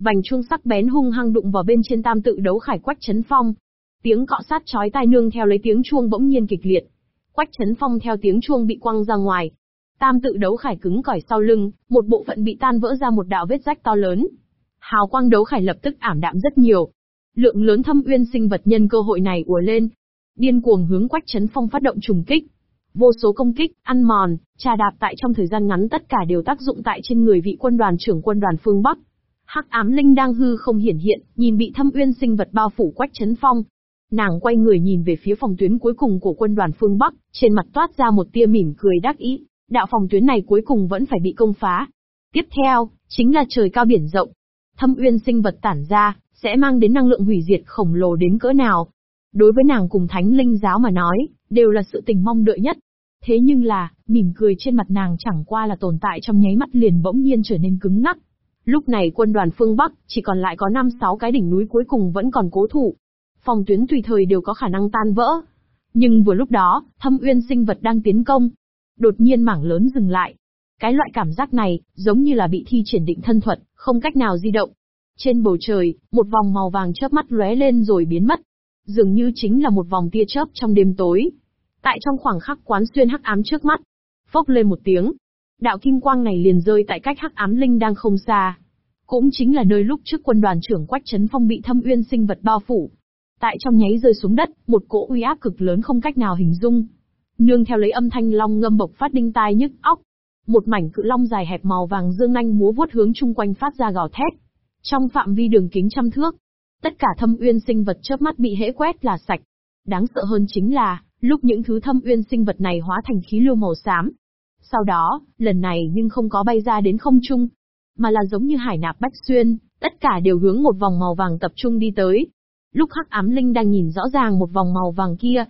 Vành chuông sắc bén hung hăng đụng vào bên trên tam tự đấu khải quách chấn phong. Tiếng cọ sát chói tai nương theo lấy tiếng chuông bỗng nhiên kịch liệt. Quách chấn phong theo tiếng chuông bị quăng ra ngoài. Tam tự đấu khải cứng cỏi sau lưng, một bộ phận bị tan vỡ ra một đạo vết rách to lớn. Hào quang đấu khải lập tức ảm đạm rất nhiều. Lượng lớn thâm uyên sinh vật nhân cơ hội này ùa lên, điên cuồng hướng Quách Chấn Phong phát động trùng kích. Vô số công kích, ăn mòn, trà đạp tại trong thời gian ngắn tất cả đều tác dụng tại trên người vị quân đoàn trưởng quân đoàn phương Bắc. Hắc ám linh đang hư không hiển hiện, nhìn bị thâm uyên sinh vật bao phủ Quách Chấn Phong. Nàng quay người nhìn về phía phòng tuyến cuối cùng của quân đoàn phương Bắc, trên mặt toát ra một tia mỉm cười đắc ý. Đạo phòng tuyến này cuối cùng vẫn phải bị công phá. Tiếp theo, chính là trời cao biển rộng. Thâm uyên sinh vật tản ra, sẽ mang đến năng lượng hủy diệt khổng lồ đến cỡ nào. Đối với nàng cùng thánh linh giáo mà nói, đều là sự tình mong đợi nhất. Thế nhưng là, mỉm cười trên mặt nàng chẳng qua là tồn tại trong nháy mắt liền bỗng nhiên trở nên cứng ngắc. Lúc này quân đoàn phương Bắc chỉ còn lại có 5-6 cái đỉnh núi cuối cùng vẫn còn cố thủ. Phòng tuyến tùy thời đều có khả năng tan vỡ. Nhưng vừa lúc đó, thâm uyên sinh vật đang tiến công. Đột nhiên mảng lớn dừng lại. Cái loại cảm giác này, giống như là bị thi triển định thân thuật, không cách nào di động. Trên bầu trời, một vòng màu vàng chớp mắt lóe lên rồi biến mất. Dường như chính là một vòng tia chớp trong đêm tối. Tại trong khoảng khắc quán xuyên hắc ám trước mắt. Phốc lên một tiếng. Đạo kim quang này liền rơi tại cách hắc ám linh đang không xa. Cũng chính là nơi lúc trước quân đoàn trưởng Quách Trấn Phong bị thâm uyên sinh vật bao phủ. Tại trong nháy rơi xuống đất, một cỗ uy áp cực lớn không cách nào hình dung. Nương theo lấy âm thanh long ngâm bộc phát đinh tai nhức óc. Một mảnh cự long dài hẹp màu vàng dương nhanh múa vuốt hướng chung quanh phát ra gào thét. Trong phạm vi đường kính trăm thước, tất cả thâm uyên sinh vật chớp mắt bị hễ quét là sạch. Đáng sợ hơn chính là, lúc những thứ thâm uyên sinh vật này hóa thành khí lưu màu xám. Sau đó, lần này nhưng không có bay ra đến không trung, mà là giống như hải nạp bách xuyên, tất cả đều hướng một vòng màu vàng tập trung đi tới. Lúc Hắc Ám Linh đang nhìn rõ ràng một vòng màu vàng kia,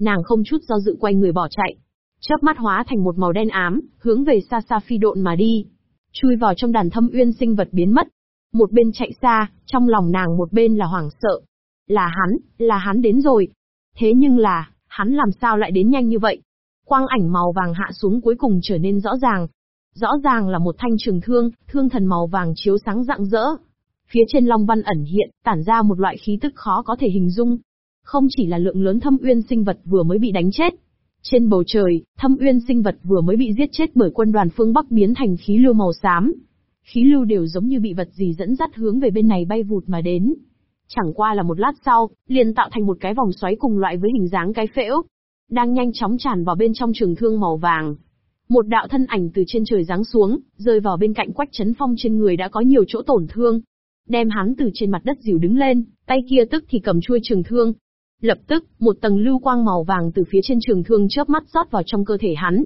nàng không chút do dự quay người bỏ chạy, chớp mắt hóa thành một màu đen ám, hướng về xa xa phi độn mà đi, chui vào trong đàn thâm uyên sinh vật biến mất. Một bên chạy xa, trong lòng nàng một bên là hoảng sợ. Là hắn, là hắn đến rồi. Thế nhưng là, hắn làm sao lại đến nhanh như vậy? Quang ảnh màu vàng hạ xuống cuối cùng trở nên rõ ràng. Rõ ràng là một thanh trường thương, thương thần màu vàng chiếu sáng rạng rỡ. Phía trên long văn ẩn hiện, tản ra một loại khí tức khó có thể hình dung. Không chỉ là lượng lớn thâm uyên sinh vật vừa mới bị đánh chết. Trên bầu trời, thâm uyên sinh vật vừa mới bị giết chết bởi quân đoàn phương Bắc biến thành khí lưu màu xám, khí lưu đều giống như bị vật gì dẫn dắt hướng về bên này bay vụt mà đến. Chẳng qua là một lát sau, liền tạo thành một cái vòng xoáy cùng loại với hình dáng cái phễu, đang nhanh chóng tràn vào bên trong trường thương màu vàng. Một đạo thân ảnh từ trên trời giáng xuống, rơi vào bên cạnh quách chấn phong trên người đã có nhiều chỗ tổn thương. Đem hắn từ trên mặt đất dìu đứng lên, tay kia tức thì cầm chuôi trường thương. Lập tức, một tầng lưu quang màu vàng từ phía trên trường thương chớp mắt rót vào trong cơ thể hắn.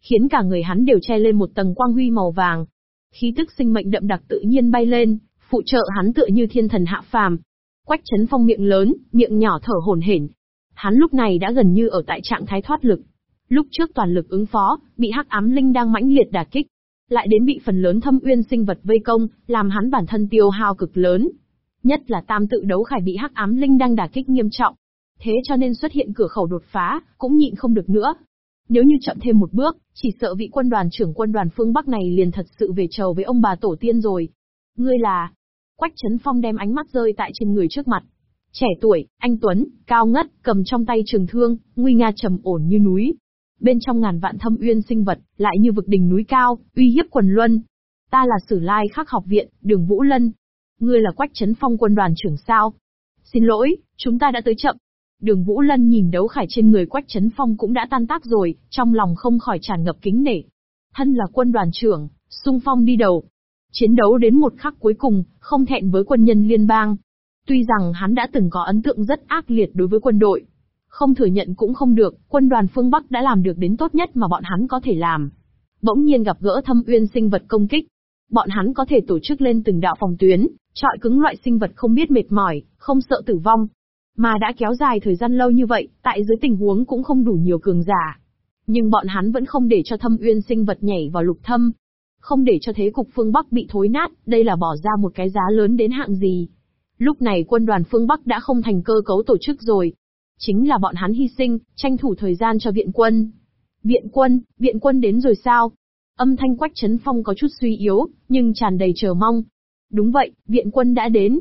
Khiến cả người hắn đều che lên một tầng quang huy màu vàng, khí tức sinh mệnh đậm đặc tự nhiên bay lên, phụ trợ hắn tựa như thiên thần hạ phàm. Quách Chấn Phong miệng lớn, miệng nhỏ thở hổn hển. Hắn lúc này đã gần như ở tại trạng thái thoát lực. Lúc trước toàn lực ứng phó, bị Hắc Ám Linh đang mãnh liệt đả kích, lại đến bị phần lớn thâm uyên sinh vật vây công, làm hắn bản thân tiêu hao cực lớn. Nhất là tam tự đấu khải bị Hắc Ám Linh đang đả kích nghiêm trọng. Thế cho nên xuất hiện cửa khẩu đột phá, cũng nhịn không được nữa, nếu như chậm thêm một bước, chỉ sợ vị quân đoàn trưởng quân đoàn phương Bắc này liền thật sự về trầu với ông bà tổ tiên rồi. Ngươi là... Quách Trấn Phong đem ánh mắt rơi tại trên người trước mặt. Trẻ tuổi, anh Tuấn, cao ngất, cầm trong tay trường thương, nguy nga trầm ổn như núi. Bên trong ngàn vạn thâm uyên sinh vật, lại như vực đỉnh núi cao, uy hiếp quần luân. Ta là Sử Lai Khắc học viện, đường Vũ Lân. Ngươi là Quách Trấn Phong quân đoàn trưởng sao? Xin lỗi, chúng ta đã tới chậm, Đường Vũ Lân nhìn đấu khải trên người Quách Trấn Phong cũng đã tan tác rồi, trong lòng không khỏi tràn ngập kính nể. Thân là quân đoàn trưởng, sung phong đi đầu. Chiến đấu đến một khắc cuối cùng, không thẹn với quân nhân liên bang. Tuy rằng hắn đã từng có ấn tượng rất ác liệt đối với quân đội. Không thừa nhận cũng không được, quân đoàn phương Bắc đã làm được đến tốt nhất mà bọn hắn có thể làm. Bỗng nhiên gặp gỡ thâm uyên sinh vật công kích. Bọn hắn có thể tổ chức lên từng đạo phòng tuyến, trọi cứng loại sinh vật không biết mệt mỏi, không sợ tử vong, mà đã kéo dài thời gian lâu như vậy, tại dưới tình huống cũng không đủ nhiều cường giả. Nhưng bọn hắn vẫn không để cho thâm uyên sinh vật nhảy vào lục thâm. Không để cho thế cục phương Bắc bị thối nát, đây là bỏ ra một cái giá lớn đến hạng gì. Lúc này quân đoàn phương Bắc đã không thành cơ cấu tổ chức rồi. Chính là bọn hắn hy sinh, tranh thủ thời gian cho viện quân. Viện quân, viện quân đến rồi sao? Âm thanh quách chấn phong có chút suy yếu, nhưng tràn đầy chờ mong. Đúng vậy, viện quân đã đến.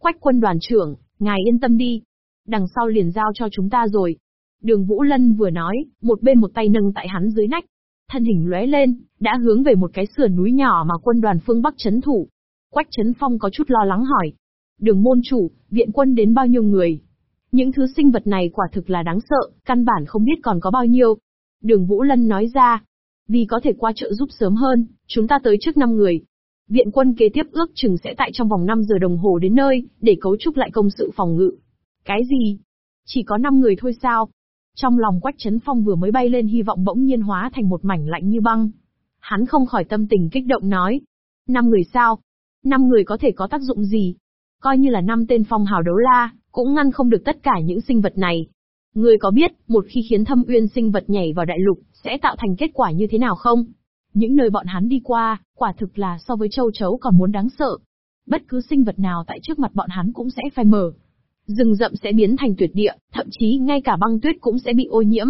Quách quân đoàn trưởng, ngài yên tâm đi, đằng sau liền giao cho chúng ta rồi. Đường Vũ Lân vừa nói, một bên một tay nâng tại hắn dưới nách. Thân hình lóe lên, đã hướng về một cái sườn núi nhỏ mà quân đoàn phương Bắc chấn thủ. Quách chấn phong có chút lo lắng hỏi. Đường môn chủ, viện quân đến bao nhiêu người? Những thứ sinh vật này quả thực là đáng sợ, căn bản không biết còn có bao nhiêu. Đường Vũ Lân nói ra, vì có thể qua trợ giúp sớm hơn, chúng ta tới trước 5 người. Viện quân kế tiếp ước chừng sẽ tại trong vòng 5 giờ đồng hồ đến nơi, để cấu trúc lại công sự phòng ngự. Cái gì? Chỉ có 5 người thôi sao? Trong lòng Quách Trấn Phong vừa mới bay lên hy vọng bỗng nhiên hóa thành một mảnh lạnh như băng. Hắn không khỏi tâm tình kích động nói. Năm người sao? Năm người có thể có tác dụng gì? Coi như là năm tên phong hào đấu la, cũng ngăn không được tất cả những sinh vật này. Ngươi có biết, một khi khiến thâm uyên sinh vật nhảy vào đại lục, sẽ tạo thành kết quả như thế nào không? Những nơi bọn hắn đi qua, quả thực là so với châu chấu còn muốn đáng sợ. Bất cứ sinh vật nào tại trước mặt bọn hắn cũng sẽ phai mờ. Rừng rậm sẽ biến thành tuyệt địa, thậm chí ngay cả băng tuyết cũng sẽ bị ô nhiễm.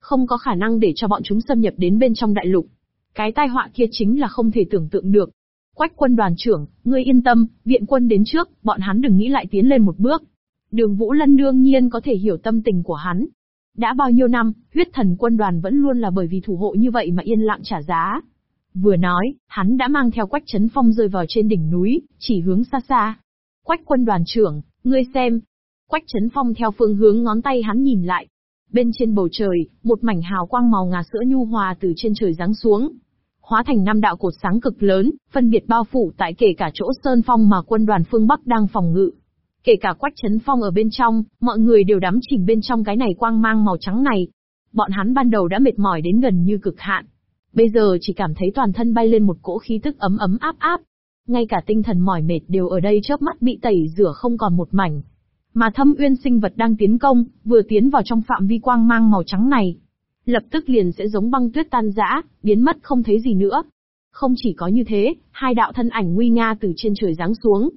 Không có khả năng để cho bọn chúng xâm nhập đến bên trong đại lục. Cái tai họa kia chính là không thể tưởng tượng được. Quách quân đoàn trưởng, ngươi yên tâm, viện quân đến trước, bọn hắn đừng nghĩ lại tiến lên một bước. Đường Vũ Lân đương nhiên có thể hiểu tâm tình của hắn. Đã bao nhiêu năm, huyết thần quân đoàn vẫn luôn là bởi vì thủ hộ như vậy mà yên lặng trả giá. Vừa nói, hắn đã mang theo quách chấn phong rơi vào trên đỉnh núi, chỉ hướng xa xa. Quách quân đoàn trưởng, ngươi xem. Quách chấn phong theo phương hướng ngón tay hắn nhìn lại. Bên trên bầu trời, một mảnh hào quang màu ngà sữa nhu hòa từ trên trời giáng xuống. Hóa thành năm đạo cột sáng cực lớn, phân biệt bao phủ tại kể cả chỗ sơn phong mà quân đoàn phương Bắc đang phòng ngự. Kể cả quách chấn phong ở bên trong, mọi người đều đắm chìm bên trong cái này quang mang màu trắng này. Bọn hắn ban đầu đã mệt mỏi đến gần như cực hạn. Bây giờ chỉ cảm thấy toàn thân bay lên một cỗ khí tức ấm ấm áp áp. Ngay cả tinh thần mỏi mệt đều ở đây chớp mắt bị tẩy rửa không còn một mảnh. Mà thâm uyên sinh vật đang tiến công, vừa tiến vào trong phạm vi quang mang màu trắng này. Lập tức liền sẽ giống băng tuyết tan rã, biến mất không thấy gì nữa. Không chỉ có như thế, hai đạo thân ảnh nguy nga từ trên trời giáng xuống,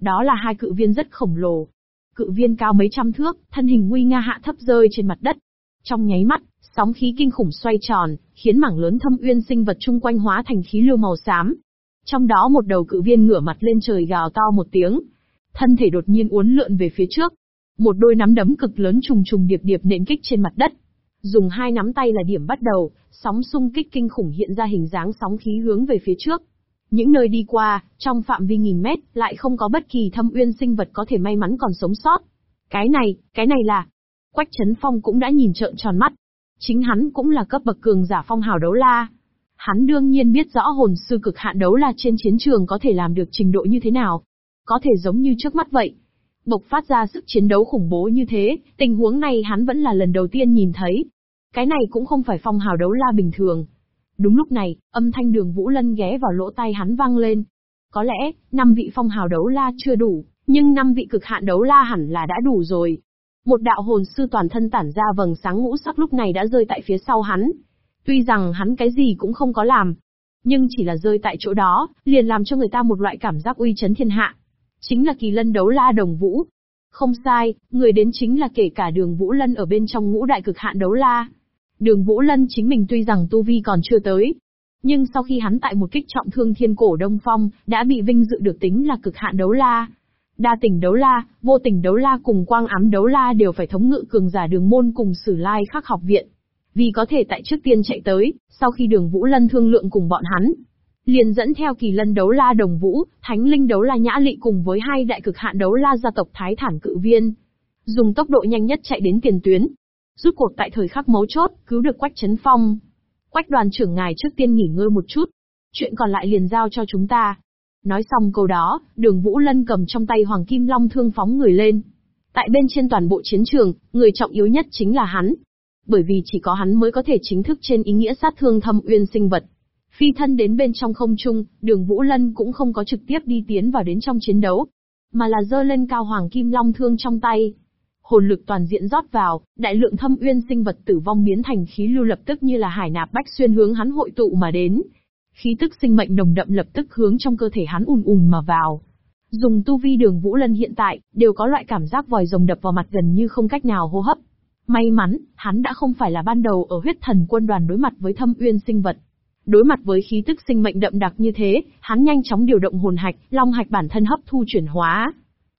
đó là hai cự viên rất khổng lồ. Cự viên cao mấy trăm thước, thân hình nguy nga hạ thấp rơi trên mặt đất. Trong nháy mắt, sóng khí kinh khủng xoay tròn, khiến mảng lớn thâm uyên sinh vật chung quanh hóa thành khí lưu màu xám. Trong đó một đầu cự viên ngửa mặt lên trời gào to một tiếng. Thân thể đột nhiên uốn lượn về phía trước. Một đôi nắm đấm cực lớn trùng trùng điệp điệp nện kích trên mặt đất. Dùng hai nắm tay là điểm bắt đầu, sóng xung kích kinh khủng hiện ra hình dáng sóng khí hướng về phía trước. Những nơi đi qua, trong phạm vi nghìn mét, lại không có bất kỳ thâm uyên sinh vật có thể may mắn còn sống sót. Cái này, cái này là... Quách Trấn Phong cũng đã nhìn trợn tròn mắt. Chính hắn cũng là cấp bậc cường giả phong hào đấu la. Hắn đương nhiên biết rõ hồn sư cực hạn đấu la trên chiến trường có thể làm được trình độ như thế nào. Có thể giống như trước mắt vậy. Bộc phát ra sức chiến đấu khủng bố như thế, tình huống này hắn vẫn là lần đầu tiên nhìn thấy. Cái này cũng không phải phong hào đấu la bình thường, Đúng lúc này, âm thanh đường Vũ Lân ghé vào lỗ tai hắn vang lên. Có lẽ, năm vị phong hào đấu la chưa đủ, nhưng năm vị cực hạn đấu la hẳn là đã đủ rồi. Một đạo hồn sư toàn thân tản ra vầng sáng ngũ sắc lúc này đã rơi tại phía sau hắn. Tuy rằng hắn cái gì cũng không có làm, nhưng chỉ là rơi tại chỗ đó, liền làm cho người ta một loại cảm giác uy chấn thiên hạ. Chính là kỳ lân đấu la đồng vũ. Không sai, người đến chính là kể cả đường Vũ Lân ở bên trong ngũ đại cực hạn đấu la. Đường Vũ Lân chính mình tuy rằng tu vi còn chưa tới, nhưng sau khi hắn tại một kích trọng thương thiên cổ Đông Phong, đã bị vinh dự được tính là cực hạn đấu la. Đa tình đấu la, vô tình đấu la cùng quang ám đấu la đều phải thống ngự cường giả đường môn cùng sử lai khắc học viện. Vì có thể tại trước tiên chạy tới, sau khi đường Vũ Lân thương lượng cùng bọn hắn, liền dẫn theo kỳ lân đấu la đồng vũ, thánh linh đấu la nhã lị cùng với hai đại cực hạn đấu la gia tộc Thái Thản Cự Viên. Dùng tốc độ nhanh nhất chạy đến tiền tuyến, rút cuộc tại thời khắc mấu chốt, cứu được Quách chấn Phong. Quách đoàn trưởng ngài trước tiên nghỉ ngơi một chút, chuyện còn lại liền giao cho chúng ta. Nói xong câu đó, đường Vũ Lân cầm trong tay Hoàng Kim Long thương phóng người lên. Tại bên trên toàn bộ chiến trường, người trọng yếu nhất chính là hắn. Bởi vì chỉ có hắn mới có thể chính thức trên ý nghĩa sát thương thâm uyên sinh vật. Phi thân đến bên trong không trung, đường Vũ Lân cũng không có trực tiếp đi tiến vào đến trong chiến đấu, mà là dơ lên cao Hoàng Kim Long thương trong tay, hồn lực toàn diện rót vào, đại lượng thâm uyên sinh vật tử vong biến thành khí lưu lập tức như là hải nạp bách xuyên hướng hắn hội tụ mà đến. Khí tức sinh mệnh nồng đậm lập tức hướng trong cơ thể hắn ùn ùn mà vào. Dùng tu vi đường Vũ Lân hiện tại, đều có loại cảm giác vòi rồng đập vào mặt gần như không cách nào hô hấp. May mắn, hắn đã không phải là ban đầu ở huyết thần quân đoàn đối mặt với thâm uyên sinh vật. Đối mặt với khí tức sinh mệnh đậm đặc như thế, hắn nhanh chóng điều động hồn hạch, long hạch bản thân hấp thu chuyển hóa,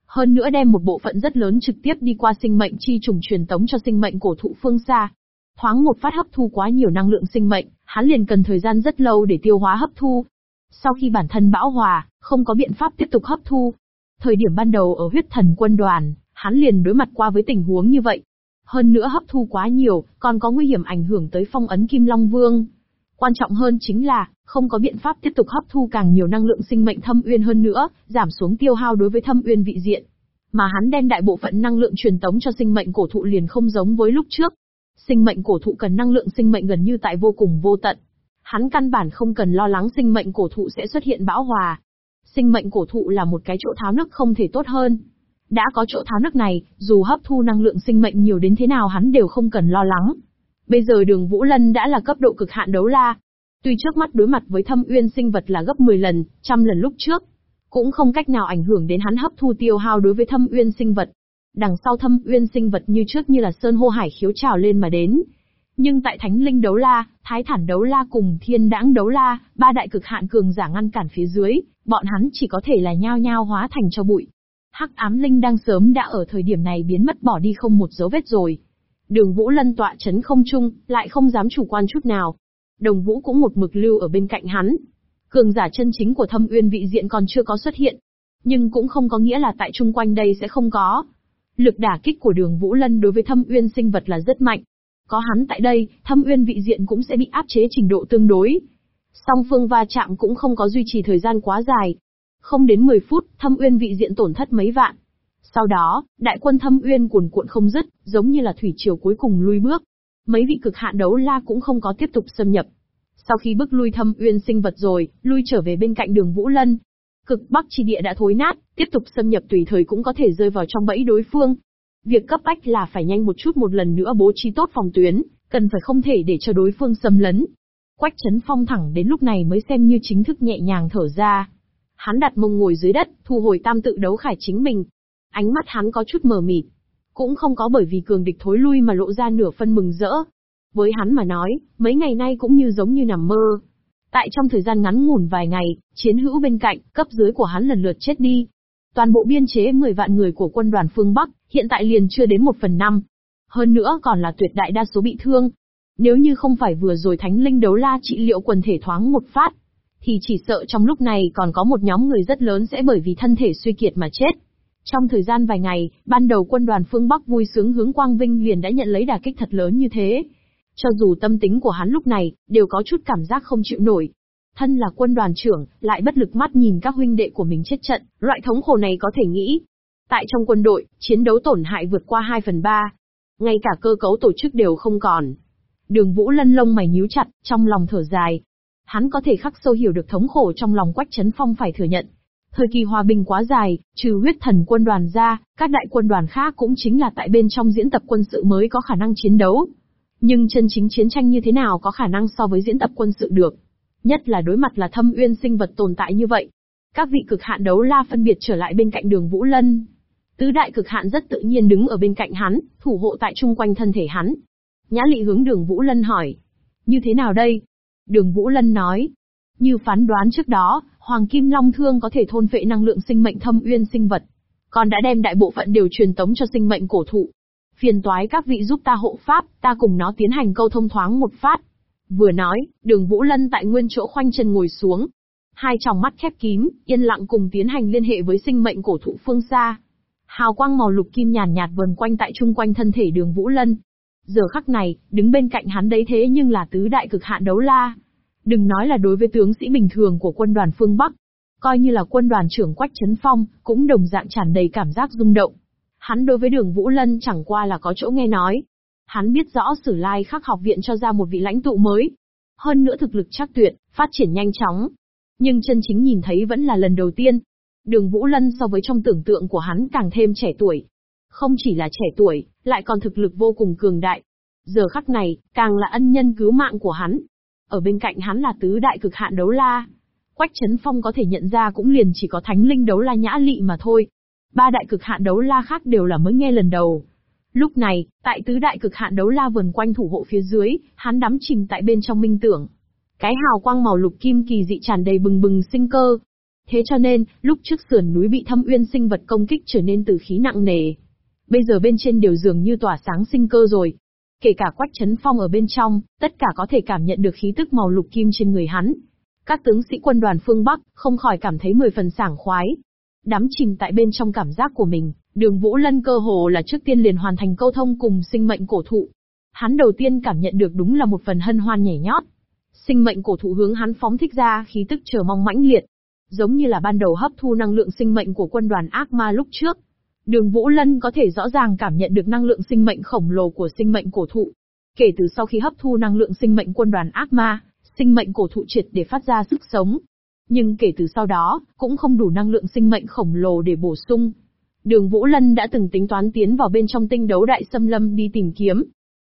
hơn nữa đem một bộ phận rất lớn trực tiếp đi qua sinh mệnh chi trùng truyền tống cho sinh mệnh cổ thụ phương xa. Thoáng một phát hấp thu quá nhiều năng lượng sinh mệnh, hắn liền cần thời gian rất lâu để tiêu hóa hấp thu. Sau khi bản thân bão hòa, không có biện pháp tiếp tục hấp thu. Thời điểm ban đầu ở huyết thần quân đoàn, hắn liền đối mặt qua với tình huống như vậy. Hơn nữa hấp thu quá nhiều, còn có nguy hiểm ảnh hưởng tới phong ấn Kim Long Vương. Quan trọng hơn chính là, không có biện pháp tiếp tục hấp thu càng nhiều năng lượng sinh mệnh thâm uyên hơn nữa, giảm xuống tiêu hao đối với thâm uyên vị diện. Mà hắn đem đại bộ phận năng lượng truyền tống cho sinh mệnh cổ thụ liền không giống với lúc trước. Sinh mệnh cổ thụ cần năng lượng sinh mệnh gần như tại vô cùng vô tận. Hắn căn bản không cần lo lắng sinh mệnh cổ thụ sẽ xuất hiện bão hòa. Sinh mệnh cổ thụ là một cái chỗ tháo nước không thể tốt hơn. Đã có chỗ tháo nước này, dù hấp thu năng lượng sinh mệnh nhiều đến thế nào hắn đều không cần lo lắng. Bây giờ đường Vũ Lân đã là cấp độ cực hạn đấu la. Tuy trước mắt đối mặt với thâm uyên sinh vật là gấp 10 lần, trăm lần lúc trước, cũng không cách nào ảnh hưởng đến hắn hấp thu tiêu hao đối với thâm uyên sinh vật. Đằng sau thâm uyên sinh vật như trước như là sơn hô hải khiếu trào lên mà đến. Nhưng tại Thánh Linh đấu la, Thái Thản đấu la cùng Thiên Đãng đấu la, ba đại cực hạn cường giả ngăn cản phía dưới, bọn hắn chỉ có thể là nhao nhao hóa thành cho bụi. Hắc ám linh đang sớm đã ở thời điểm này biến mất bỏ đi không một dấu vết rồi. Đường Vũ Lân tọa chấn không trung, lại không dám chủ quan chút nào. Đồng Vũ cũng một mực lưu ở bên cạnh hắn. Cường giả chân chính của thâm uyên vị diện còn chưa có xuất hiện. Nhưng cũng không có nghĩa là tại chung quanh đây sẽ không có. Lực đả kích của đường Vũ Lân đối với thâm uyên sinh vật là rất mạnh. Có hắn tại đây, thâm uyên vị diện cũng sẽ bị áp chế trình độ tương đối. Song phương va chạm cũng không có duy trì thời gian quá dài. Không đến 10 phút, thâm uyên vị diện tổn thất mấy vạn. Sau đó, đại quân thâm uyên cuồn cuộn không dứt, giống như là thủy triều cuối cùng lui bước. Mấy vị cực hạn đấu la cũng không có tiếp tục xâm nhập. Sau khi bước lui thâm uyên sinh vật rồi, lui trở về bên cạnh đường Vũ Lân. Cực bắc chi địa đã thối nát, tiếp tục xâm nhập tùy thời cũng có thể rơi vào trong bẫy đối phương. Việc cấp bách là phải nhanh một chút một lần nữa bố trí tốt phòng tuyến, cần phải không thể để cho đối phương xâm lấn. Quách chấn phong thẳng đến lúc này mới xem như chính thức nhẹ nhàng thở ra. Hắn đặt mông ngồi dưới đất, thu hồi tam tự đấu khải chính mình, Ánh mắt hắn có chút mờ mịt. Cũng không có bởi vì cường địch thối lui mà lộ ra nửa phân mừng rỡ. Với hắn mà nói, mấy ngày nay cũng như giống như nằm mơ. Tại trong thời gian ngắn ngủn vài ngày, chiến hữu bên cạnh, cấp dưới của hắn lần lượt chết đi. Toàn bộ biên chế 10 vạn người của quân đoàn phương Bắc, hiện tại liền chưa đến một phần năm. Hơn nữa còn là tuyệt đại đa số bị thương. Nếu như không phải vừa rồi thánh linh đấu la trị liệu quần thể thoáng một phát, thì chỉ sợ trong lúc này còn có một nhóm người rất lớn sẽ bởi vì thân thể suy kiệt mà chết. Trong thời gian vài ngày, ban đầu quân đoàn phương Bắc vui sướng hướng Quang Vinh liền đã nhận lấy đả kích thật lớn như thế. Cho dù tâm tính của hắn lúc này, đều có chút cảm giác không chịu nổi. Thân là quân đoàn trưởng, lại bất lực mắt nhìn các huynh đệ của mình chết trận, loại thống khổ này có thể nghĩ. Tại trong quân đội, chiến đấu tổn hại vượt qua 2 phần 3. Ngay cả cơ cấu tổ chức đều không còn. Đường Vũ lân lông mày nhíu chặt, trong lòng thở dài. Hắn có thể khắc sâu hiểu được thống khổ trong lòng Quách Trấn Phong phải thừa nhận, Thời kỳ hòa bình quá dài, trừ huyết thần quân đoàn ra, các đại quân đoàn khác cũng chính là tại bên trong diễn tập quân sự mới có khả năng chiến đấu. Nhưng chân chính chiến tranh như thế nào có khả năng so với diễn tập quân sự được? Nhất là đối mặt là thâm uyên sinh vật tồn tại như vậy. Các vị cực hạn đấu la phân biệt trở lại bên cạnh đường Vũ Lân. Tứ đại cực hạn rất tự nhiên đứng ở bên cạnh hắn, thủ hộ tại chung quanh thân thể hắn. Nhã lị hướng đường Vũ Lân hỏi. Như thế nào đây? Đường Vũ Lân nói. Như phán đoán trước đó, Hoàng Kim Long Thương có thể thôn phệ năng lượng sinh mệnh thâm uyên sinh vật, còn đã đem đại bộ phận đều truyền tống cho sinh mệnh cổ thụ. Phiền toái các vị giúp ta hộ pháp, ta cùng nó tiến hành câu thông thoáng một phát. Vừa nói, đường Vũ Lân tại nguyên chỗ khoanh chân ngồi xuống. Hai tròng mắt khép kín, yên lặng cùng tiến hành liên hệ với sinh mệnh cổ thụ phương xa. Hào quang màu lục kim nhàn nhạt vần quanh tại chung quanh thân thể đường Vũ Lân. Giờ khắc này, đứng bên cạnh hắn đấy thế nhưng là tứ đại cực hạn đấu la. Đừng nói là đối với tướng sĩ bình thường của quân đoàn phương Bắc, coi như là quân đoàn trưởng Quách Trấn Phong, cũng đồng dạng tràn đầy cảm giác rung động. Hắn đối với đường Vũ Lân chẳng qua là có chỗ nghe nói. Hắn biết rõ Sử Lai khắc học viện cho ra một vị lãnh tụ mới. Hơn nữa thực lực chắc tuyệt, phát triển nhanh chóng. Nhưng chân chính nhìn thấy vẫn là lần đầu tiên. Đường Vũ Lân so với trong tưởng tượng của hắn càng thêm trẻ tuổi. Không chỉ là trẻ tuổi, lại còn thực lực vô cùng cường đại. Giờ khắc này, càng là ân nhân cứu mạng của hắn, ở bên cạnh hắn là tứ đại cực hạn đấu la. Quách Trấn Phong có thể nhận ra cũng liền chỉ có thánh linh đấu la nhã lị mà thôi. Ba đại cực hạn đấu la khác đều là mới nghe lần đầu. Lúc này, tại tứ đại cực hạn đấu la vần quanh thủ hộ phía dưới, hắn đắm chìm tại bên trong minh tưởng. Cái hào quang màu lục kim kỳ dị tràn đầy bừng bừng sinh cơ. Thế cho nên, lúc trước sườn núi bị thâm uyên sinh vật công kích trở nên tử khí nặng nề. Bây giờ bên trên đều dường như tỏa sáng sinh cơ rồi, Kể cả Quách Chấn Phong ở bên trong, tất cả có thể cảm nhận được khí tức màu lục kim trên người hắn. Các tướng sĩ quân đoàn phương Bắc không khỏi cảm thấy mười phần sảng khoái. Đắm chìm tại bên trong cảm giác của mình, đường Vũ Lân cơ hồ là trước tiên liền hoàn thành câu thông cùng sinh mệnh cổ thụ. Hắn đầu tiên cảm nhận được đúng là một phần hân hoan nhảy nhót. Sinh mệnh cổ thụ hướng hắn phóng thích ra khí tức chờ mong mãnh liệt. Giống như là ban đầu hấp thu năng lượng sinh mệnh của quân đoàn ác ma lúc trước. Đường Vũ Lân có thể rõ ràng cảm nhận được năng lượng sinh mệnh khổng lồ của sinh mệnh cổ thụ. Kể từ sau khi hấp thu năng lượng sinh mệnh quân đoàn ác ma, sinh mệnh cổ thụ triệt để phát ra sức sống. Nhưng kể từ sau đó, cũng không đủ năng lượng sinh mệnh khổng lồ để bổ sung. Đường Vũ Lân đã từng tính toán tiến vào bên trong tinh đấu đại xâm lâm đi tìm kiếm.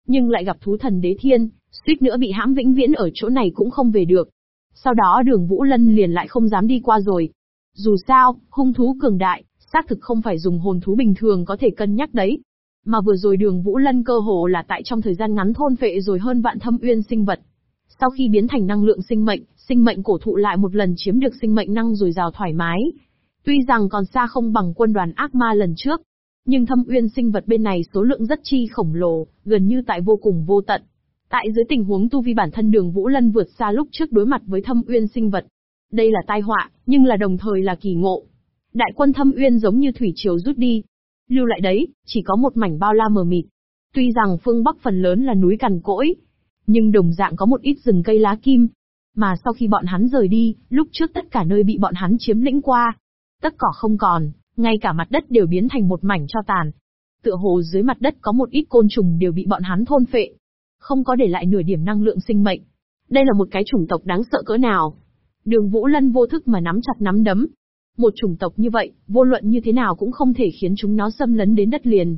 Nhưng lại gặp thú thần đế thiên, suýt nữa bị hãm vĩnh viễn ở chỗ này cũng không về được. Sau đó đường Vũ Lân liền lại không dám đi qua rồi. Dù sao, hung thú cường đại, xác thực không phải dùng hồn thú bình thường có thể cân nhắc đấy. Mà vừa rồi đường Vũ Lân cơ hồ là tại trong thời gian ngắn thôn phệ rồi hơn vạn thâm uyên sinh vật. Sau khi biến thành năng lượng sinh mệnh, sinh mệnh cổ thụ lại một lần chiếm được sinh mệnh năng rồi rào thoải mái. Tuy rằng còn xa không bằng quân đoàn ác ma lần trước, nhưng thâm uyên sinh vật bên này số lượng rất chi khổng lồ, gần như tại vô cùng vô tận. Tại dưới tình huống tu vi bản thân đường Vũ Lân vượt xa lúc trước đối mặt với thâm uyên sinh vật. Đây là tai họa, nhưng là đồng thời là kỳ ngộ. Đại quân thâm uyên giống như thủy triều rút đi. Lưu lại đấy, chỉ có một mảnh bao la mờ mịt. Tuy rằng phương Bắc phần lớn là núi cằn cỗi, nhưng đồng dạng có một ít rừng cây lá kim. Mà sau khi bọn hắn rời đi, lúc trước tất cả nơi bị bọn hắn chiếm lĩnh qua. Tất cỏ không còn, ngay cả mặt đất đều biến thành một mảnh cho tàn. Tựa hồ dưới mặt đất có một ít côn trùng đều bị bọn hắn thôn phệ. Không có để lại nửa điểm năng lượng sinh mệnh. Đây là một cái chủng tộc đáng sợ cỡ nào. Đường Vũ Lân vô thức mà nắm chặt nắm đấm. Một chủng tộc như vậy, vô luận như thế nào cũng không thể khiến chúng nó xâm lấn đến đất liền.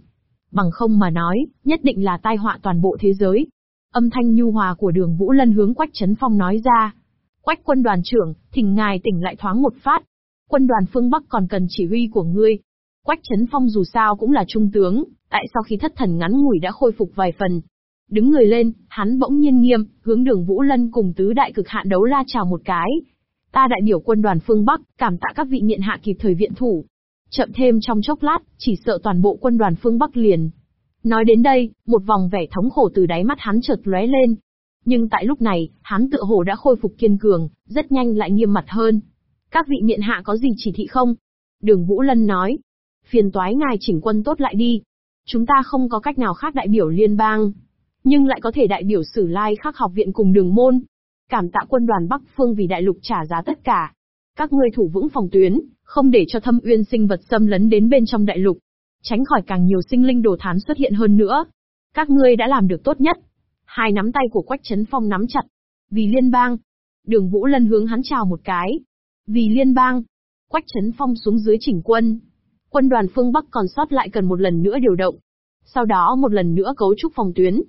Bằng không mà nói, nhất định là tai họa toàn bộ thế giới. Âm thanh nhu hòa của đường Vũ Lân hướng Quách Trấn Phong nói ra. Quách quân đoàn trưởng, thỉnh ngài tỉnh lại thoáng một phát. Quân đoàn phương Bắc còn cần chỉ huy của ngươi. Quách Trấn Phong dù sao cũng là trung tướng, tại sau khi thất thần ngắn ngủi đã khôi phục vài phần. Đứng người lên, hắn bỗng nhiên nghiêm, hướng đường Vũ Lân cùng tứ đại cực hạn đấu la chào một cái. Ta đại biểu quân đoàn phương Bắc, cảm tạ các vị miện hạ kịp thời viện thủ. Chậm thêm trong chốc lát, chỉ sợ toàn bộ quân đoàn phương Bắc liền, Nói đến đây, một vòng vẻ thống khổ từ đáy mắt hắn chợt lóe lên. Nhưng tại lúc này, hắn tựa hồ đã khôi phục kiên cường, rất nhanh lại nghiêm mặt hơn. Các vị miện hạ có gì chỉ thị không? Đường Vũ Lân nói. Phiền toái ngài chỉnh quân tốt lại đi. Chúng ta không có cách nào khác đại biểu liên bang. Nhưng lại có thể đại biểu sử lai khắc học viện cùng đường môn. Cảm tạ quân đoàn Bắc Phương vì đại lục trả giá tất cả. Các ngươi thủ vững phòng tuyến, không để cho thâm uyên sinh vật xâm lấn đến bên trong đại lục tránh khỏi càng nhiều sinh linh đồ thán xuất hiện hơn nữa. Các ngươi đã làm được tốt nhất. Hai nắm tay của Quách Trấn Phong nắm chặt. Vì liên bang. Đường Vũ Lân hướng hắn chào một cái. Vì liên bang. Quách Trấn Phong xuống dưới chỉnh quân. Quân đoàn phương Bắc còn sót lại cần một lần nữa điều động. Sau đó một lần nữa cấu trúc phòng tuyến.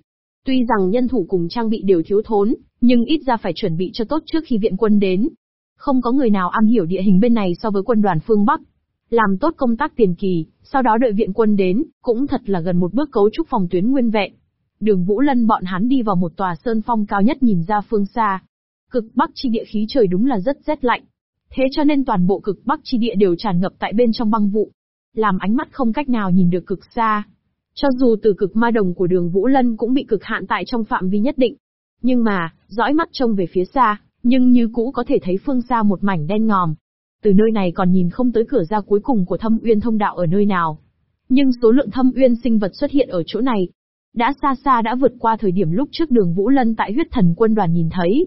Tuy rằng nhân thủ cùng trang bị đều thiếu thốn, nhưng ít ra phải chuẩn bị cho tốt trước khi viện quân đến. Không có người nào am hiểu địa hình bên này so với quân đoàn phương Bắc. Làm tốt công tác tiền kỳ, sau đó đợi viện quân đến, cũng thật là gần một bước cấu trúc phòng tuyến nguyên vẹn. Đường Vũ Lân bọn hắn đi vào một tòa sơn phong cao nhất nhìn ra phương xa. Cực bắc chi địa khí trời đúng là rất rét lạnh. Thế cho nên toàn bộ cực bắc chi địa đều tràn ngập tại bên trong băng vụ. Làm ánh mắt không cách nào nhìn được cực xa. Cho dù từ cực ma đồng của đường Vũ Lân cũng bị cực hạn tại trong phạm vi nhất định. Nhưng mà, dõi mắt trông về phía xa, nhưng như cũ có thể thấy phương xa một mảnh đen ngòm, từ nơi này còn nhìn không tới cửa ra cuối cùng của thâm uyên thông đạo ở nơi nào. Nhưng số lượng thâm uyên sinh vật xuất hiện ở chỗ này, đã xa xa đã vượt qua thời điểm lúc trước đường Vũ Lân tại huyết thần quân đoàn nhìn thấy.